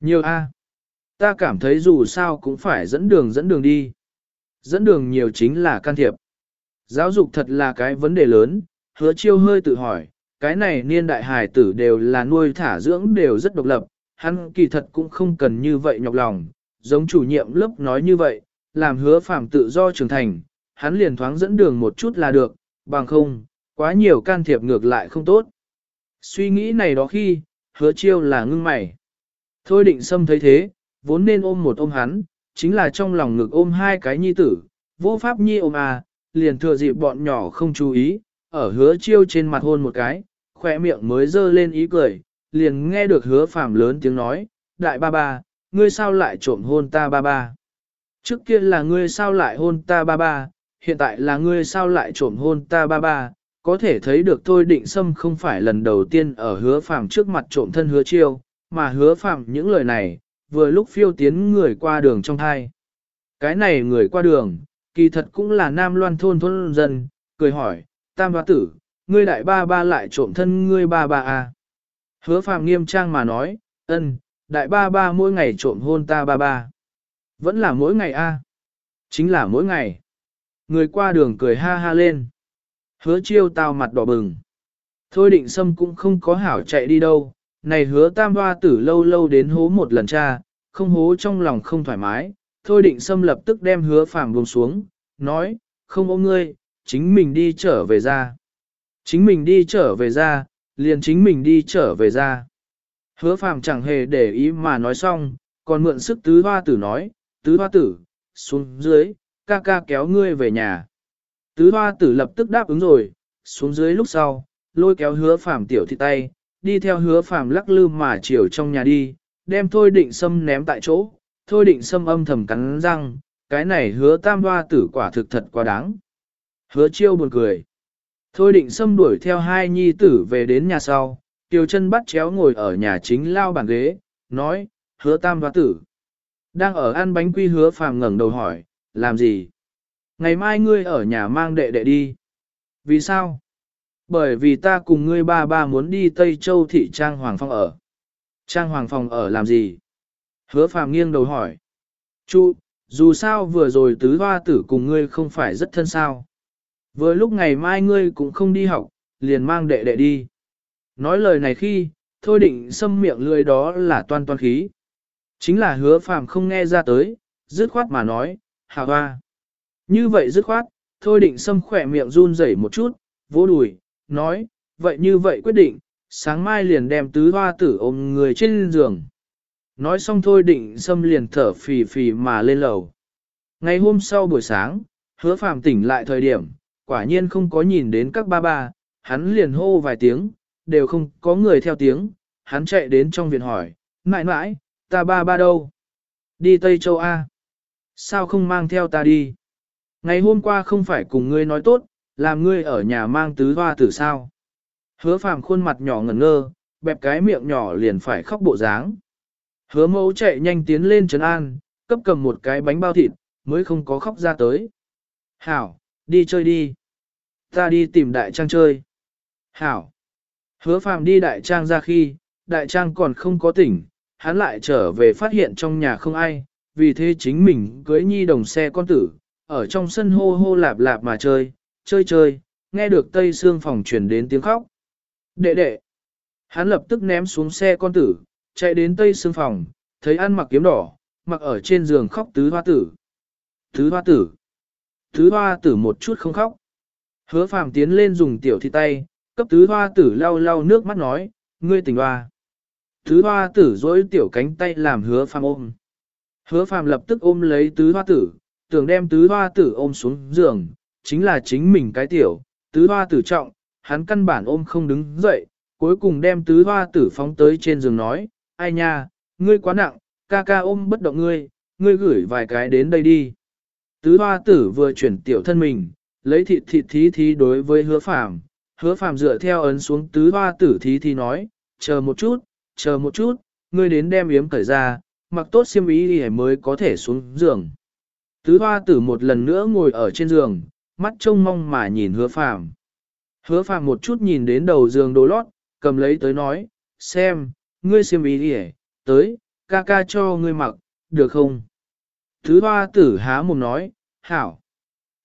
Nhiều a. Ta cảm thấy dù sao cũng phải dẫn đường dẫn đường đi. Dẫn đường nhiều chính là can thiệp. Giáo dục thật là cái vấn đề lớn, hứa chiêu hơi tự hỏi, cái này niên đại hài tử đều là nuôi thả dưỡng đều rất độc lập, hắn kỳ thật cũng không cần như vậy nhọc lòng, giống chủ nhiệm lớp nói như vậy, làm hứa phạm tự do trưởng thành, hắn liền thoáng dẫn đường một chút là được, bằng không, quá nhiều can thiệp ngược lại không tốt. Suy nghĩ này đó khi, hứa chiêu là ngưng mày. Thôi định xâm thấy thế, vốn nên ôm một ôm hắn, chính là trong lòng ngực ôm hai cái nhi tử, vô pháp nhi ôm à, liền thừa dịp bọn nhỏ không chú ý, ở hứa chiêu trên mặt hôn một cái, khỏe miệng mới dơ lên ý cười, liền nghe được hứa phạm lớn tiếng nói, đại ba ba, ngươi sao lại trộm hôn ta ba ba? Trước kia là ngươi sao lại hôn ta ba ba, hiện tại là ngươi sao lại trộm hôn ta ba ba, có thể thấy được thôi định sâm không phải lần đầu tiên ở hứa phàm trước mặt trộm thân hứa chiêu, mà hứa phàm những lời này, vừa lúc phiêu tiến người qua đường trong thai. Cái này người qua đường, kỳ thật cũng là nam loan thôn thôn dân, cười hỏi, tam hoa tử, ngươi đại ba ba lại trộm thân ngươi ba ba à. Hứa phàm nghiêm trang mà nói, ân, đại ba ba mỗi ngày trộm hôn ta ba ba. Vẫn là mỗi ngày a à. Chính là mỗi ngày. Người qua đường cười ha ha lên. Hứa chiêu tao mặt đỏ bừng. Thôi định sâm cũng không có hảo chạy đi đâu. Này hứa tam hoa tử lâu lâu đến hố một lần cha, không hố trong lòng không thoải mái. Thôi định sâm lập tức đem hứa phàm buông xuống, nói, không ôm ngươi, chính mình đi trở về ra. Chính mình đi trở về ra, liền chính mình đi trở về ra. Hứa phàm chẳng hề để ý mà nói xong, còn mượn sức tứ hoa tử nói, tứ hoa tử, xuống dưới, ca ca kéo ngươi về nhà. Tứ hoa tử lập tức đáp ứng rồi, xuống dưới lúc sau, lôi kéo hứa phàm tiểu thị tay, đi theo hứa phàm lắc lư mà chiều trong nhà đi, đem thôi định sâm ném tại chỗ, thôi định sâm âm thầm cắn răng, cái này hứa tam hoa tử quả thực thật quá đáng. Hứa chiêu buồn cười. Thôi định xâm đuổi theo hai nhi tử về đến nhà sau, tiểu chân bắt chéo ngồi ở nhà chính lao bàn ghế, nói, hứa tam hoa tử. Đang ở ăn bánh quy hứa phàm ngẩng đầu hỏi, làm gì? Ngày mai ngươi ở nhà mang đệ đệ đi. Vì sao? Bởi vì ta cùng ngươi ba ba muốn đi Tây Châu thị Trang Hoàng Phong ở. Trang Hoàng Phong ở làm gì? Hứa phàm nghiêng đầu hỏi. chú dù sao vừa rồi tứ hoa tử cùng ngươi không phải rất thân sao. Vừa lúc ngày mai ngươi cũng không đi học, liền mang đệ đệ đi. Nói lời này khi, thôi định xâm miệng lưỡi đó là toan toan khí. Chính là hứa phàm không nghe ra tới, dứt khoát mà nói, hà hoa. Như vậy dứt khoát, thôi định xâm khỏe miệng run rẩy một chút, vỗ đùi, nói, vậy như vậy quyết định, sáng mai liền đem tứ hoa tử ôm người trên giường. Nói xong thôi định xâm liền thở phì phì mà lên lầu. Ngày hôm sau buổi sáng, hứa phàm tỉnh lại thời điểm, quả nhiên không có nhìn đến các ba ba, hắn liền hô vài tiếng, đều không có người theo tiếng, hắn chạy đến trong viện hỏi, mãi mãi, ta ba ba đâu? Đi Tây Châu A. Sao không mang theo ta đi? Ngày hôm qua không phải cùng ngươi nói tốt, làm ngươi ở nhà mang tứ hoa tử sao? Hứa phàm khuôn mặt nhỏ ngẩn ngơ, bẹp cái miệng nhỏ liền phải khóc bộ dáng. Hứa mẫu chạy nhanh tiến lên trấn an, cấp cầm một cái bánh bao thịt, mới không có khóc ra tới. Hảo, đi chơi đi. Ta đi tìm đại trang chơi. Hảo. Hứa phàm đi đại trang ra khi, đại trang còn không có tỉnh, hắn lại trở về phát hiện trong nhà không ai, vì thế chính mình cưới nhi đồng xe con tử, ở trong sân hô hô lạp lạp mà chơi, chơi chơi, nghe được tây xương phòng truyền đến tiếng khóc. Đệ đệ! Hắn lập tức ném xuống xe con tử, chạy đến tây xương phòng, thấy ăn mặc kiếm đỏ, mặc ở trên giường khóc tứ hoa tử. Tứ hoa tử! Tứ hoa tử một chút không khóc. Hứa phàm tiến lên dùng tiểu thi tay, cấp tứ hoa tử lau lau nước mắt nói, ngươi tỉnh hoa. Tứ hoa tử dối tiểu cánh tay làm hứa phàm ôm. Hứa phàm lập tức ôm lấy tứ hoa tử, tưởng đem tứ hoa tử ôm xuống giường, chính là chính mình cái tiểu, tứ hoa tử trọng, hắn căn bản ôm không đứng dậy, cuối cùng đem tứ hoa tử phóng tới trên giường nói, ai nha, ngươi quá nặng, ca ca ôm bất động ngươi, ngươi gửi vài cái đến đây đi. Tứ hoa tử vừa chuyển tiểu thân mình, lấy thịt thịt thí thí đối với hứa phàm, hứa phàm dựa theo ấn xuống tứ hoa tử thí thí nói, chờ một chút, chờ một chút, ngươi đến đem yếm cởi ra, mặc tốt xiêm ý thì mới có thể xuống giường. Tứ hoa tử một lần nữa ngồi ở trên giường, mắt trông mong mà nhìn hứa phàm. Hứa phàm một chút nhìn đến đầu giường đồ lót, cầm lấy tới nói, xem, ngươi xiêm ý đi tới, ca ca cho ngươi mặc, được không? Tứ hoa tử há mồm nói, hảo.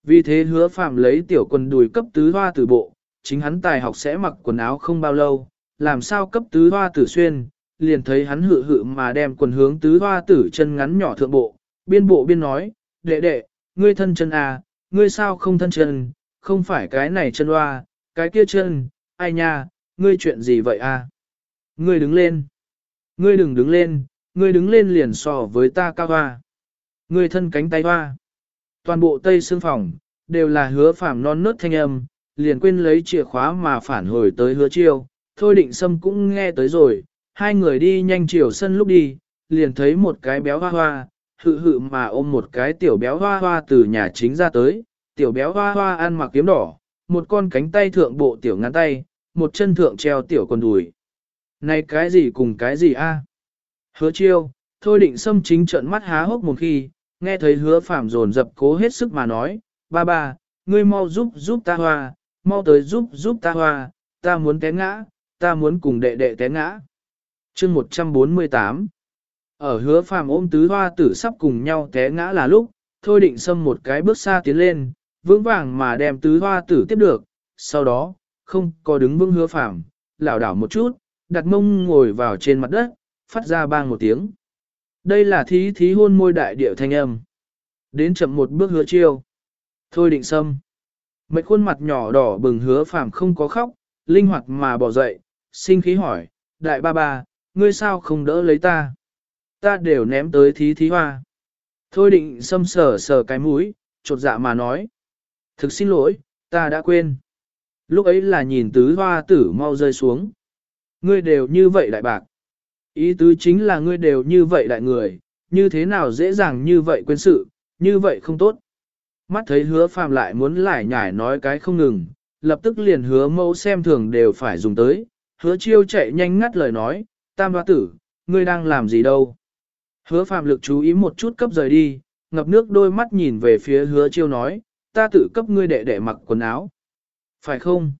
Vì thế hứa phàm lấy tiểu quần đùi cấp tứ hoa tử bộ, chính hắn tài học sẽ mặc quần áo không bao lâu, làm sao cấp tứ hoa tử xuyên, liền thấy hắn hự hự mà đem quần hướng tứ hoa tử chân ngắn nhỏ thượng bộ, biên bộ biên nói, đệ đệ, ngươi thân chân à, ngươi sao không thân chân, không phải cái này chân hoa, cái kia chân, ai nha, ngươi chuyện gì vậy à? Ngươi đứng lên, ngươi đừng đứng lên, ngươi đứng lên liền so với ta cao hoa, ngươi thân cánh tay hoa. Toàn bộ tây xương phòng, đều là hứa phàm non nớt thanh âm, liền quên lấy chìa khóa mà phản hồi tới hứa chiêu, thôi định sâm cũng nghe tới rồi, hai người đi nhanh chiều sân lúc đi, liền thấy một cái béo hoa hoa, hự hự mà ôm một cái tiểu béo hoa hoa từ nhà chính ra tới, tiểu béo hoa hoa ăn mặc kiếm đỏ, một con cánh tay thượng bộ tiểu ngắn tay, một chân thượng treo tiểu con đùi. Này cái gì cùng cái gì a? Hứa chiêu, thôi định sâm chính trợn mắt há hốc một khi, nghe thấy hứa phạm dồn dập cố hết sức mà nói, ba ba, ngươi mau giúp giúp ta hoa, mau tới giúp giúp ta hoa, ta muốn té ngã, ta muốn cùng đệ đệ té ngã. chương 148 Ở hứa phàm ôm tứ hoa tử sắp cùng nhau té ngã là lúc, thôi định xâm một cái bước xa tiến lên, vững vàng mà đem tứ hoa tử tiếp được, sau đó, không có đứng vững hứa phàm, lảo đảo một chút, đặt mông ngồi vào trên mặt đất, phát ra bang một tiếng. Đây là thí thí hôn môi đại điệu thanh âm. Đến chậm một bước hứa chiêu. Thôi định xâm. Mấy khuôn mặt nhỏ đỏ bừng hứa phàm không có khóc, linh hoạt mà bỏ dậy, sinh khí hỏi, đại ba ba, ngươi sao không đỡ lấy ta? Ta đều ném tới thí thí hoa. Thôi định xâm sờ sờ cái mũi, chột dạ mà nói. Thực xin lỗi, ta đã quên. Lúc ấy là nhìn tứ hoa tử mau rơi xuống. Ngươi đều như vậy đại bạc. Ý tứ chính là ngươi đều như vậy đại người, như thế nào dễ dàng như vậy quên sự, như vậy không tốt. Mắt thấy hứa phàm lại muốn lại nhải nói cái không ngừng, lập tức liền hứa mẫu xem thường đều phải dùng tới, hứa chiêu chạy nhanh ngắt lời nói, tam hoa tử, ngươi đang làm gì đâu. Hứa phàm lực chú ý một chút cấp rời đi, ngập nước đôi mắt nhìn về phía hứa chiêu nói, ta tự cấp ngươi đệ đệ mặc quần áo. Phải không?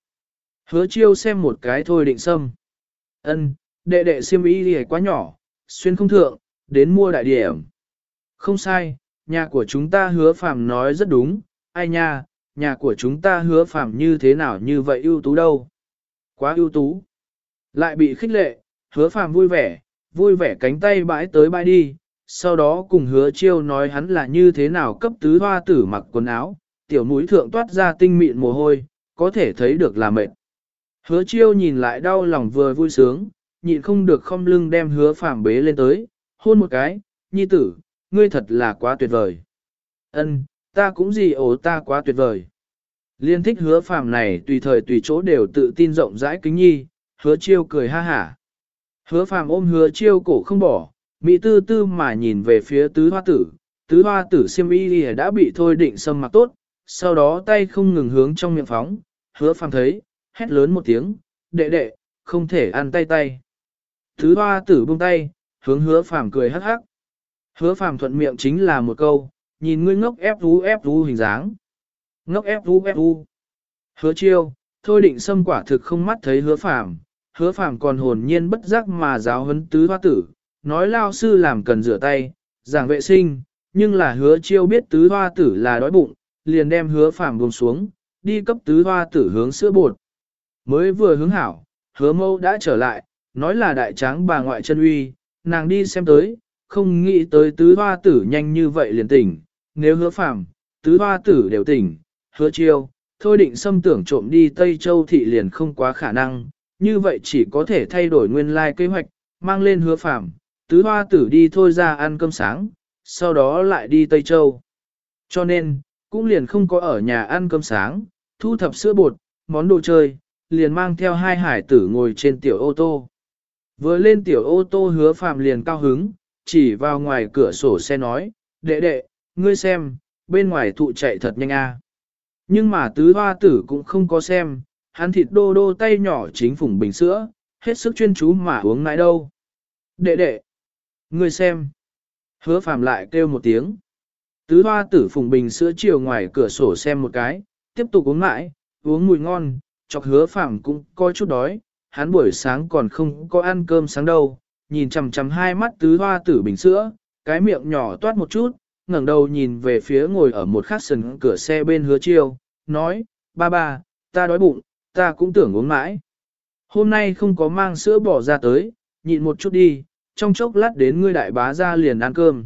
Hứa chiêu xem một cái thôi định xâm. Ân, đệ đệ xiêm y thì quá nhỏ, xuyên không thượng, đến mua đại điểm. Không sai, nhà của chúng ta hứa phàm nói rất đúng, ai nha, nhà của chúng ta hứa phàm như thế nào như vậy ưu tú đâu. Quá ưu tú. Lại bị khích lệ, hứa phàm vui vẻ, vui vẻ cánh tay bãi tới bãi đi, sau đó cùng hứa chiêu nói hắn là như thế nào cấp tứ hoa tử mặc quần áo, tiểu mũi thượng toát ra tinh mịn mồ hôi, có thể thấy được là mệt. Hứa chiêu nhìn lại đau lòng vừa vui sướng, nhịn không được không lưng đem hứa phàm bế lên tới, hôn một cái, nhi tử, ngươi thật là quá tuyệt vời. Ân, ta cũng gì ổ ta quá tuyệt vời. Liên thích hứa phàm này tùy thời tùy chỗ đều tự tin rộng rãi kính nhi, hứa chiêu cười ha hả. Hứa phàm ôm hứa chiêu cổ không bỏ, mỹ tư tư mà nhìn về phía tứ hoa tử, tứ hoa tử siêm y đã bị thôi định xâm mặc tốt, sau đó tay không ngừng hướng trong miệng phóng, hứa phàm thấy, hét lớn một tiếng, đệ đệ, không thể ăn tay tay. Tứ hoa tử buông tay, hướng hứa phàm cười hắc hắc. Hứa phàm thuận miệng chính là một câu, nhìn ngươi ngốc ép rú ép rú hình dáng. Ngốc ép rú ép rú. Hứa chiêu, thôi định xâm quả thực không mắt thấy hứa phàm, hứa phàm còn hồn nhiên bất giác mà giáo huấn tứ hoa tử, nói lao sư làm cần rửa tay, giảng vệ sinh, nhưng là hứa chiêu biết tứ hoa tử là đói bụng, liền đem hứa phàm buông xuống, đi cấp tứ hoa tử hướng sữa bột. Mới vừa hướng hảo, hứa mâu đã trở lại, nói là đại tráng bà ngoại chân uy, nàng đi xem tới, không nghĩ tới tứ hoa tử nhanh như vậy liền tỉnh, nếu hứa Phàm, tứ hoa tử đều tỉnh, hứa chiêu, thôi định xâm tưởng trộm đi Tây Châu thị liền không quá khả năng, như vậy chỉ có thể thay đổi nguyên lai like kế hoạch, mang lên hứa phạm, tứ hoa tử đi thôi ra ăn cơm sáng, sau đó lại đi Tây Châu. Cho nên, cũng liền không có ở nhà ăn cơm sáng, thu thập sữa bột, món đồ chơi, liền mang theo hai hải tử ngồi trên tiểu ô tô. Vừa lên tiểu ô tô hứa phạm liền cao hứng, chỉ vào ngoài cửa sổ xe nói, đệ đệ, ngươi xem, bên ngoài thụ chạy thật nhanh a. Nhưng mà tứ hoa tử cũng không có xem, hắn thịt đô đô tay nhỏ chính phủng bình sữa, hết sức chuyên chú mà uống nãi đâu. Đệ đệ, ngươi xem. Hứa phàm lại kêu một tiếng. Tứ hoa tử phùng bình sữa chiều ngoài cửa sổ xem một cái, tiếp tục uống mãi, uống mùi ngon, chọc hứa phàm cũng coi chút đói, hắn buổi sáng còn không có ăn cơm sáng đâu, nhìn chằm chằm hai mắt tứ hoa tử bình sữa, cái miệng nhỏ toát một chút, ngẩng đầu nhìn về phía ngồi ở một khát sân cửa xe bên hứa chiêu, nói, ba ba, ta đói bụng, ta cũng tưởng uống mãi. Hôm nay không có mang sữa bỏ ra tới, nhịn một chút đi, trong chốc lát đến ngươi đại bá ra liền ăn cơm.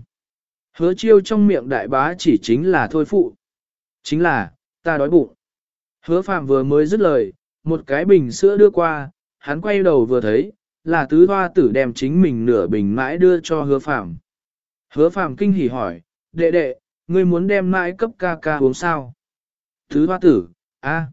Hứa chiêu trong miệng đại bá chỉ chính là thôi phụ. Chính là, ta đói bụng. Hứa phạm vừa mới dứt lời, một cái bình sữa đưa qua, hắn quay đầu vừa thấy, là tứ hoa tử đem chính mình nửa bình mãi đưa cho hứa phạm. Hứa phạm kinh hỉ hỏi, đệ đệ, ngươi muốn đem mãi cấp ca ca uống sao? Tứ hoa tử, a.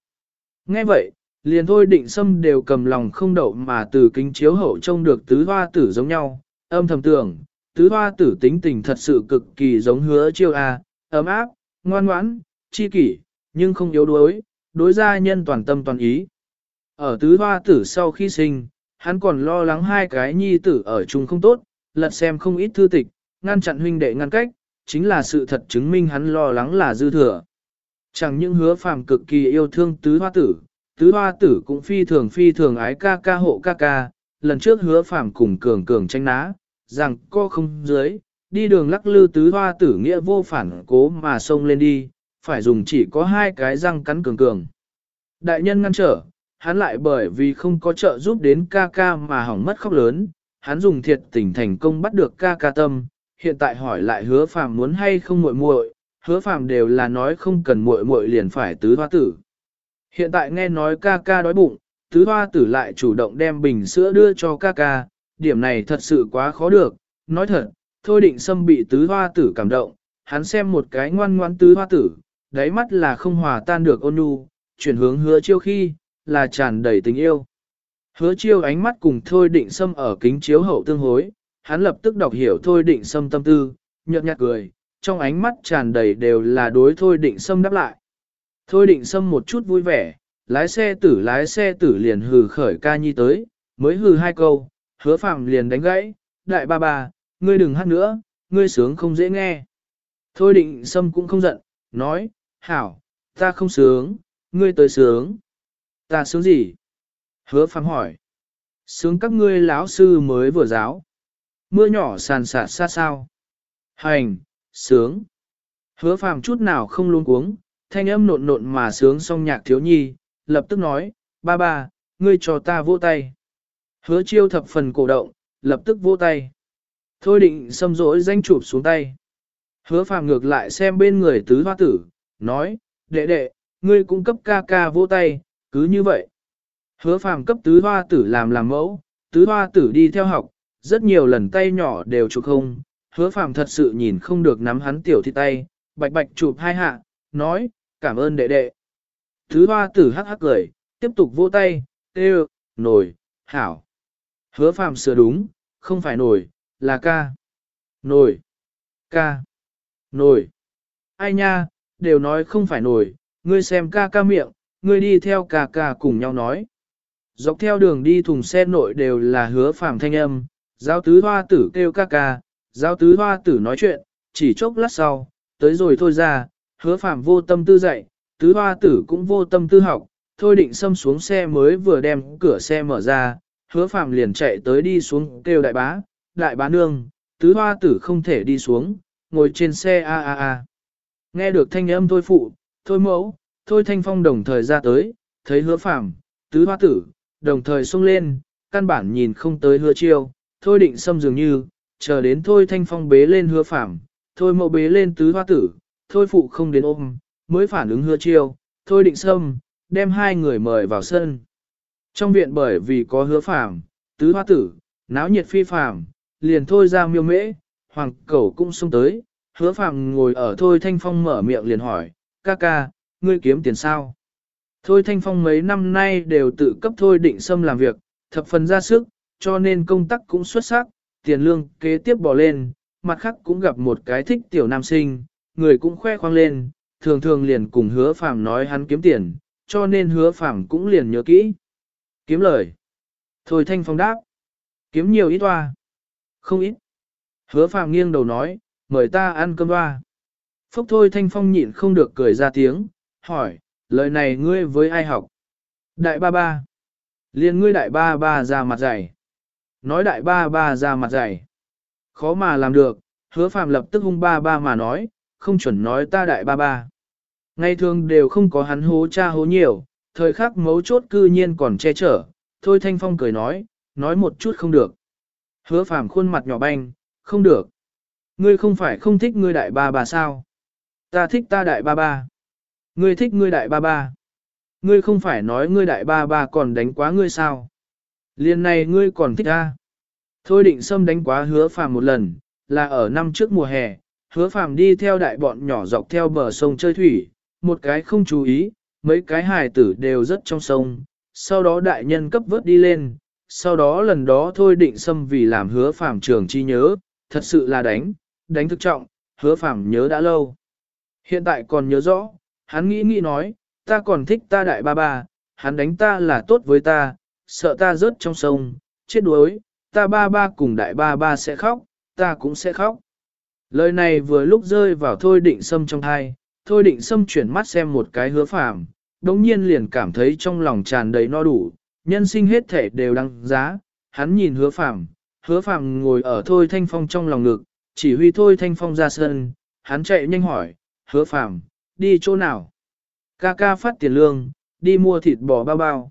Nghe vậy, liền thôi định sâm đều cầm lòng không đậu mà từ kính chiếu hậu trông được tứ hoa tử giống nhau, âm thầm tưởng, tứ hoa tử tính tình thật sự cực kỳ giống hứa chiêu a, ấm áp, ngoan ngoãn, chi kỷ, nhưng không yếu đuối, đối gia nhân toàn tâm toàn ý. Ở tứ hoa tử sau khi sinh, hắn còn lo lắng hai cái nhi tử ở chung không tốt, lật xem không ít thư tịch, ngăn chặn huynh đệ ngăn cách, chính là sự thật chứng minh hắn lo lắng là dư thừa. Chẳng những hứa phàm cực kỳ yêu thương tứ hoa tử, tứ hoa tử cũng phi thường phi thường ái ca ca hộ ca ca, lần trước hứa phàm cùng cường cường tranh ná, rằng co không dưới, đi đường lắc lư tứ hoa tử nghĩa vô phản cố mà xông lên đi, phải dùng chỉ có hai cái răng cắn cường cường. Đại nhân ngăn trở, hắn lại bởi vì không có trợ giúp đến ca ca mà hỏng mất khóc lớn, hắn dùng thiệt tình thành công bắt được ca ca tâm, hiện tại hỏi lại hứa phàm muốn hay không muội muội, hứa phàm đều là nói không cần muội muội liền phải tứ hoa tử. Hiện tại nghe nói ca ca đói bụng, tứ hoa tử lại chủ động đem bình sữa đưa cho ca ca, điểm này thật sự quá khó được, nói thật, thôi định xâm bị tứ hoa tử cảm động, hắn xem một cái ngoan ngoãn tứ hoa tử, đáy mắt là không hòa tan được ôn nhu, chuyển hướng hứa chiêu khi, là tràn đầy tình yêu. Hứa chiêu ánh mắt cùng thôi định xâm ở kính chiếu hậu tương hối, hắn lập tức đọc hiểu thôi định xâm tâm tư, nhợt nhạt cười, trong ánh mắt tràn đầy đều là đối thôi định xâm đáp lại. Thôi định xâm một chút vui vẻ, lái xe tử lái xe tử liền hừ khởi ca nhi tới, mới hừ hai câu, hứa phạm liền đánh gãy, đại ba ba, ngươi đừng hát nữa, ngươi sướng không dễ nghe. Thôi định xâm cũng không giận, nói, hảo, ta không sướng, ngươi tới sướng. Ta sướng gì? Hứa phạm hỏi. Sướng các ngươi lão sư mới vừa giáo. Mưa nhỏ sàn sạt xa sao. Hành, sướng. Hứa phàm chút nào không luôn cuống, thanh âm nộn nộn mà sướng xong nhạc thiếu nhi, lập tức nói, ba ba, ngươi cho ta vỗ tay. Hứa chiêu thập phần cổ động, lập tức vỗ tay. Thôi định xâm rỗi danh chụp xuống tay. Hứa phàm ngược lại xem bên người tứ hoa tử, nói, đệ đệ, ngươi cũng cấp ca ca vỗ tay, cứ như vậy. Hứa phàm cấp tứ hoa tử làm làm mẫu, tứ hoa tử đi theo học, rất nhiều lần tay nhỏ đều chụp không, hứa phàm thật sự nhìn không được nắm hắn tiểu thịt tay, bạch bạch chụp hai hạ, nói, cảm ơn đệ đệ. Thứ hoa tử hắc hắc cười, tiếp tục vỗ tay, tê nổi, hảo. Hứa phàm sửa đúng, không phải nổi, là ca. Nổi, ca, nổi. Ai nha, đều nói không phải nổi, ngươi xem ca ca miệng, ngươi đi theo ca ca cùng nhau nói. Dọc theo đường đi thùng xe nội đều là hứa phàm thanh âm, giáo tứ hoa tử kêu ca ca, giáo tứ hoa tử nói chuyện, chỉ chốc lát sau, tới rồi thôi ra, hứa Phạm vô tâm tư dạy, tứ hoa tử cũng vô tâm tư học, thôi định xâm xuống xe mới vừa đem cửa xe mở ra, hứa Phạm liền chạy tới đi xuống kêu đại bá, đại bá nương, tứ hoa tử không thể đi xuống, ngồi trên xe a a a. Nghe được thanh âm thôi phụ, thôi mẫu, thôi thanh phong đồng thời ra tới, thấy hứa Phạm, tứ hoa tử, đồng thời xông lên, căn bản nhìn không tới hứa chiêu, thôi định xâm dường như, chờ đến thôi thanh phong bế lên hứa Phạm, thôi mẫu bế lên tứ hoa tử, thôi phụ không đến ôm, mới phản ứng hứa chiêu, thôi định Sâm đem hai người mời vào sân. Trong viện bởi vì có hứa phàm, tứ hoa tử, náo nhiệt phi phàm, liền thôi ra miêu mễ, hoàng cẩu cũng xông tới, hứa phàm ngồi ở thôi thanh phong mở miệng liền hỏi, ca ca, ngươi kiếm tiền sao? Thôi thanh phong mấy năm nay đều tự cấp thôi định Sâm làm việc, thập phần ra sức, cho nên công tác cũng xuất sắc, tiền lương kế tiếp bỏ lên, mặt khác cũng gặp một cái thích tiểu nam sinh, người cũng khoe khoang lên, thường thường liền cùng hứa phàm nói hắn kiếm tiền, cho nên hứa phàm cũng liền nhớ kỹ. Kiếm lời. Thôi thanh phong đáp. Kiếm nhiều ít toa. Không ít. Hứa phàm nghiêng đầu nói, mời ta ăn cơm toa. Phúc thôi thanh phong nhịn không được cười ra tiếng, hỏi, lời này ngươi với ai học? Đại ba ba. Liên ngươi đại ba ba ra mặt dày. Nói đại ba ba ra mặt dày. Khó mà làm được, hứa phàm lập tức hung ba ba mà nói, không chuẩn nói ta đại ba ba. Ngày thường đều không có hắn hố cha hố nhiều, thời khắc mấu chốt cư nhiên còn che chở, thôi thanh phong cười nói, nói một chút không được. Hứa phàm khuôn mặt nhỏ banh, không được. Ngươi không phải không thích ngươi đại ba ba sao? Ta thích ta đại ba ba. Ngươi thích ngươi đại ba ba. Ngươi không phải nói ngươi đại ba ba còn đánh quá ngươi sao? Liên này ngươi còn thích ta. Thôi định xâm đánh quá hứa phàm một lần, là ở năm trước mùa hè, hứa phàm đi theo đại bọn nhỏ dọc theo bờ sông chơi thủy, một cái không chú ý, mấy cái hài tử đều rất trong sông, sau đó đại nhân cấp vớt đi lên, sau đó lần đó thôi định xâm vì làm hứa phàm trường chi nhớ, thật sự là đánh, đánh thực trọng, hứa phàm nhớ đã lâu. Hiện tại còn nhớ rõ, hắn nghĩ nghĩ nói, ta còn thích ta đại ba ba, hắn đánh ta là tốt với ta, sợ ta rớt trong sông, chết đuối, ta ba ba cùng đại ba ba sẽ khóc, ta cũng sẽ khóc. Lời này vừa lúc rơi vào thôi định sâm trong thai, thôi định sâm chuyển mắt xem một cái hứa phàm, đống nhiên liền cảm thấy trong lòng tràn đầy no đủ, nhân sinh hết thể đều đăng giá, hắn nhìn hứa phàm, hứa phàm ngồi ở thôi thanh phong trong lòng ngực, chỉ huy thôi thanh phong ra sân, hắn chạy nhanh hỏi, hứa phàm, đi chỗ nào? Ca ca phát tiền lương, đi mua thịt bò bao bao.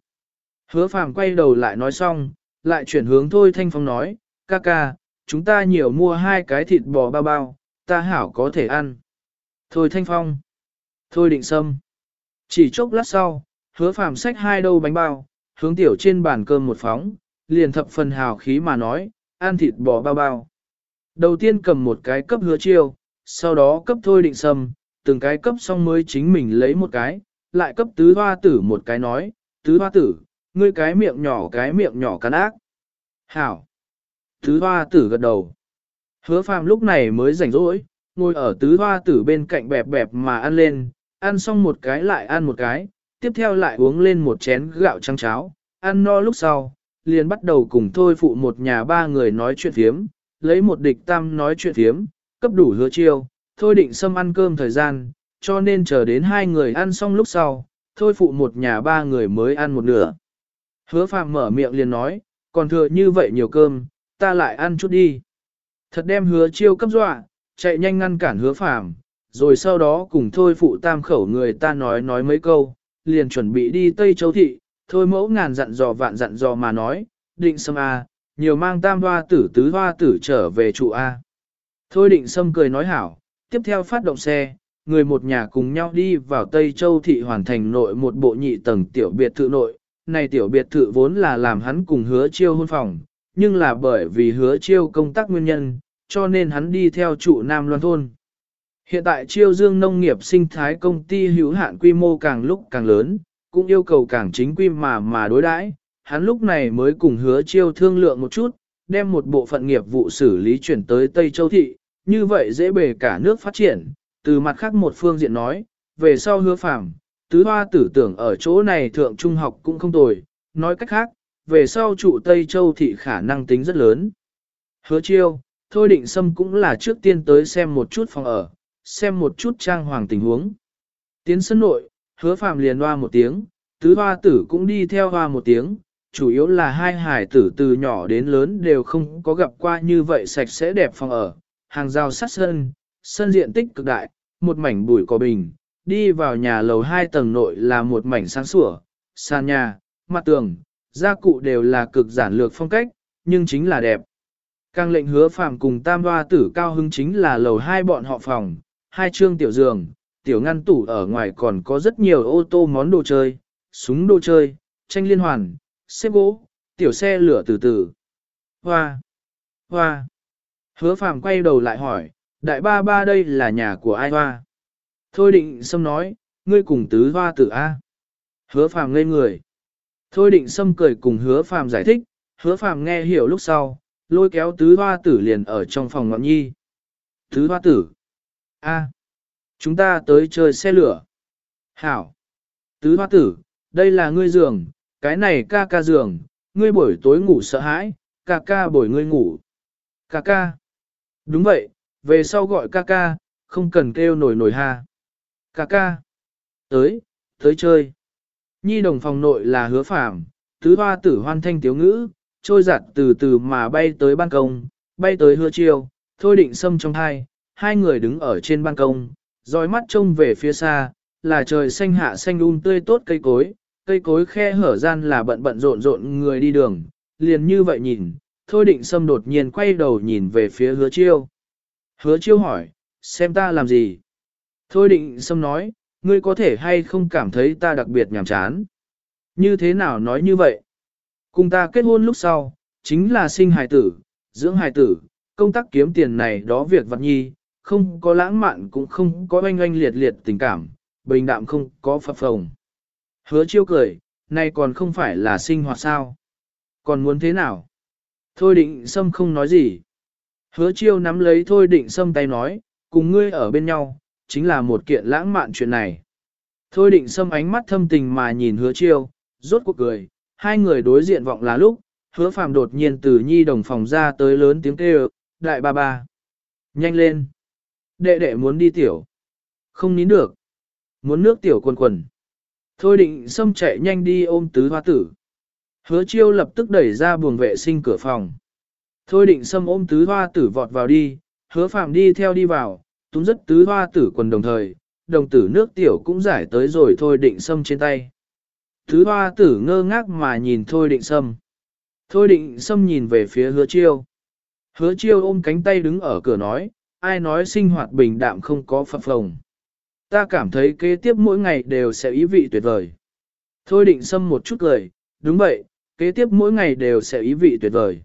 Hứa phàm quay đầu lại nói xong, lại chuyển hướng thôi thanh phong nói, ca ca, chúng ta nhiều mua hai cái thịt bò bao bao, ta hảo có thể ăn. Thôi thanh phong. Thôi định sâm. Chỉ chốc lát sau, hứa phàm xách hai đâu bánh bao, hướng tiểu trên bàn cơm một phóng, liền thập phần hào khí mà nói, ăn thịt bò bao bao. Đầu tiên cầm một cái cấp hứa chiêu, sau đó cấp thôi định sâm, từng cái cấp xong mới chính mình lấy một cái, lại cấp tứ hoa tử một cái nói, tứ hoa tử, ngươi cái miệng nhỏ cái miệng nhỏ cắn ác. Hảo. Tứ hoa tử gật đầu. Hứa phàm lúc này mới rảnh rỗi, ngồi ở tứ hoa tử bên cạnh bẹp bẹp mà ăn lên, ăn xong một cái lại ăn một cái, tiếp theo lại uống lên một chén gạo trắng cháo, ăn no lúc sau, liền bắt đầu cùng thôi phụ một nhà ba người nói chuyện thiếm, lấy một địch tam nói chuyện thiếm, cấp đủ hứa chiêu, thôi định xâm ăn cơm thời gian, cho nên chờ đến hai người ăn xong lúc sau, thôi phụ một nhà ba người mới ăn một nửa. Hứa phàm mở miệng liền nói, còn thừa như vậy nhiều cơm, ta lại ăn chút đi. Thật đem hứa chiêu cấp dọa, chạy nhanh ngăn cản hứa phàm, rồi sau đó cùng thôi phụ tam khẩu người ta nói nói mấy câu, liền chuẩn bị đi Tây Châu Thị, thôi mẫu ngàn dặn dò vạn dặn dò mà nói, định sâm A, nhiều mang tam hoa tử tứ hoa tử trở về trụ A. Thôi định sâm cười nói hảo, tiếp theo phát động xe, người một nhà cùng nhau đi vào Tây Châu Thị hoàn thành nội một bộ nhị tầng tiểu biệt thự nội. Này tiểu biệt thự vốn là làm hắn cùng hứa chiêu hôn phòng, nhưng là bởi vì hứa chiêu công tác nguyên nhân, cho nên hắn đi theo trụ Nam Loan Thôn. Hiện tại chiêu dương nông nghiệp sinh thái công ty hữu hạn quy mô càng lúc càng lớn, cũng yêu cầu càng chính quy mà mà đối đãi. Hắn lúc này mới cùng hứa chiêu thương lượng một chút, đem một bộ phận nghiệp vụ xử lý chuyển tới Tây Châu Thị, như vậy dễ bề cả nước phát triển. Từ mặt khác một phương diện nói, về sau hứa phạm, tứ hoa tử tưởng ở chỗ này thượng trung học cũng không tồi, nói cách khác, về sau trụ Tây Châu Thị khả năng tính rất lớn. Hứa chiêu, thôi định sâm cũng là trước tiên tới xem một chút phòng ở, xem một chút trang hoàng tình huống. Tiến sân nội, hứa phạm liền hoa một tiếng, tứ hoa tử cũng đi theo hoa một tiếng, chủ yếu là hai hải tử từ nhỏ đến lớn đều không có gặp qua như vậy sạch sẽ đẹp phòng ở, hàng rào sát sân, sân diện tích cực đại, một mảnh bụi cỏ bình, đi vào nhà lầu hai tầng nội là một mảnh sáng sủa, sàn nhà, mặt tường, gia cụ đều là cực giản lược phong cách, nhưng chính là đẹp. Càng lệnh hứa phàm cùng tam hoa tử cao hứng chính là lầu hai bọn họ phòng, hai trương tiểu giường, tiểu ngăn tủ ở ngoài còn có rất nhiều ô tô món đồ chơi, súng đồ chơi, tranh liên hoàn, xếp gỗ, tiểu xe lửa từ từ. Hoa! Hoa! Hứa phàm quay đầu lại hỏi, đại ba ba đây là nhà của ai hoa? Thôi định xâm nói, ngươi cùng tứ hoa tử A. Hứa phàm ngây người. Thôi định xâm cười cùng hứa phàm giải thích, hứa phàm nghe hiểu lúc sau, lôi kéo tứ hoa tử liền ở trong phòng ngọn nhi. Tứ hoa tử. A. Chúng ta tới chơi xe lửa. Hảo. Tứ hoa tử, đây là ngươi giường, cái này ca ca giường, ngươi buổi tối ngủ sợ hãi, ca ca bồi ngươi ngủ. Ca ca. Đúng vậy, về sau gọi ca ca, không cần kêu nổi nổi ha. Ca ca. Tới, tới chơi. Nhi đồng phòng nội là hứa phạm, tứ hoa tử hoan thanh tiếu ngữ, trôi giặt từ từ mà bay tới ban công, bay tới hứa chiêu, thôi định sâm trong hai, hai người đứng ở trên ban công, dõi mắt trông về phía xa, là trời xanh hạ xanh um tươi tốt cây cối, cây cối khe hở gian là bận bận rộn rộn người đi đường, liền như vậy nhìn, thôi định sâm đột nhiên quay đầu nhìn về phía hứa chiêu. Hứa chiêu hỏi, xem ta làm gì? Thôi định sâm nói, ngươi có thể hay không cảm thấy ta đặc biệt nhàm chán? Như thế nào nói như vậy? Cùng ta kết hôn lúc sau, chính là sinh hài tử, dưỡng hài tử, công tác kiếm tiền này đó việc vặt nhi, không có lãng mạn cũng không có oanh oanh liệt liệt tình cảm, bình đạm không có phập phồng. Hứa chiêu cười, nay còn không phải là sinh hoạt sao? Còn muốn thế nào? Thôi định sâm không nói gì. Hứa chiêu nắm lấy thôi định sâm tay nói, cùng ngươi ở bên nhau, chính là một kiện lãng mạn chuyện này. Thôi định sâm ánh mắt thâm tình mà nhìn hứa chiêu, rốt cuộc cười, hai người đối diện vọng là lúc, hứa phàm đột nhiên từ nhi đồng phòng ra tới lớn tiếng kêu, đại ba ba. Nhanh lên. Đệ đệ muốn đi tiểu. Không nín được. Muốn nước tiểu quần quần. Thôi định xâm chạy nhanh đi ôm tứ hoa tử. Hứa chiêu lập tức đẩy ra buồng vệ sinh cửa phòng. Thôi định xâm ôm tứ hoa tử vọt vào đi, hứa phạm đi theo đi vào, túm rất tứ hoa tử quần đồng thời, đồng tử nước tiểu cũng giải tới rồi thôi định sâm trên tay. Tứ hoa tử ngơ ngác mà nhìn thôi định sâm. Thôi định sâm nhìn về phía hứa chiêu. Hứa chiêu ôm cánh tay đứng ở cửa nói, ai nói sinh hoạt bình đạm không có phập phồng. Ta cảm thấy kế tiếp mỗi ngày đều sẽ ý vị tuyệt vời. Thôi định sâm một chút lời, đúng vậy, kế tiếp mỗi ngày đều sẽ ý vị tuyệt vời.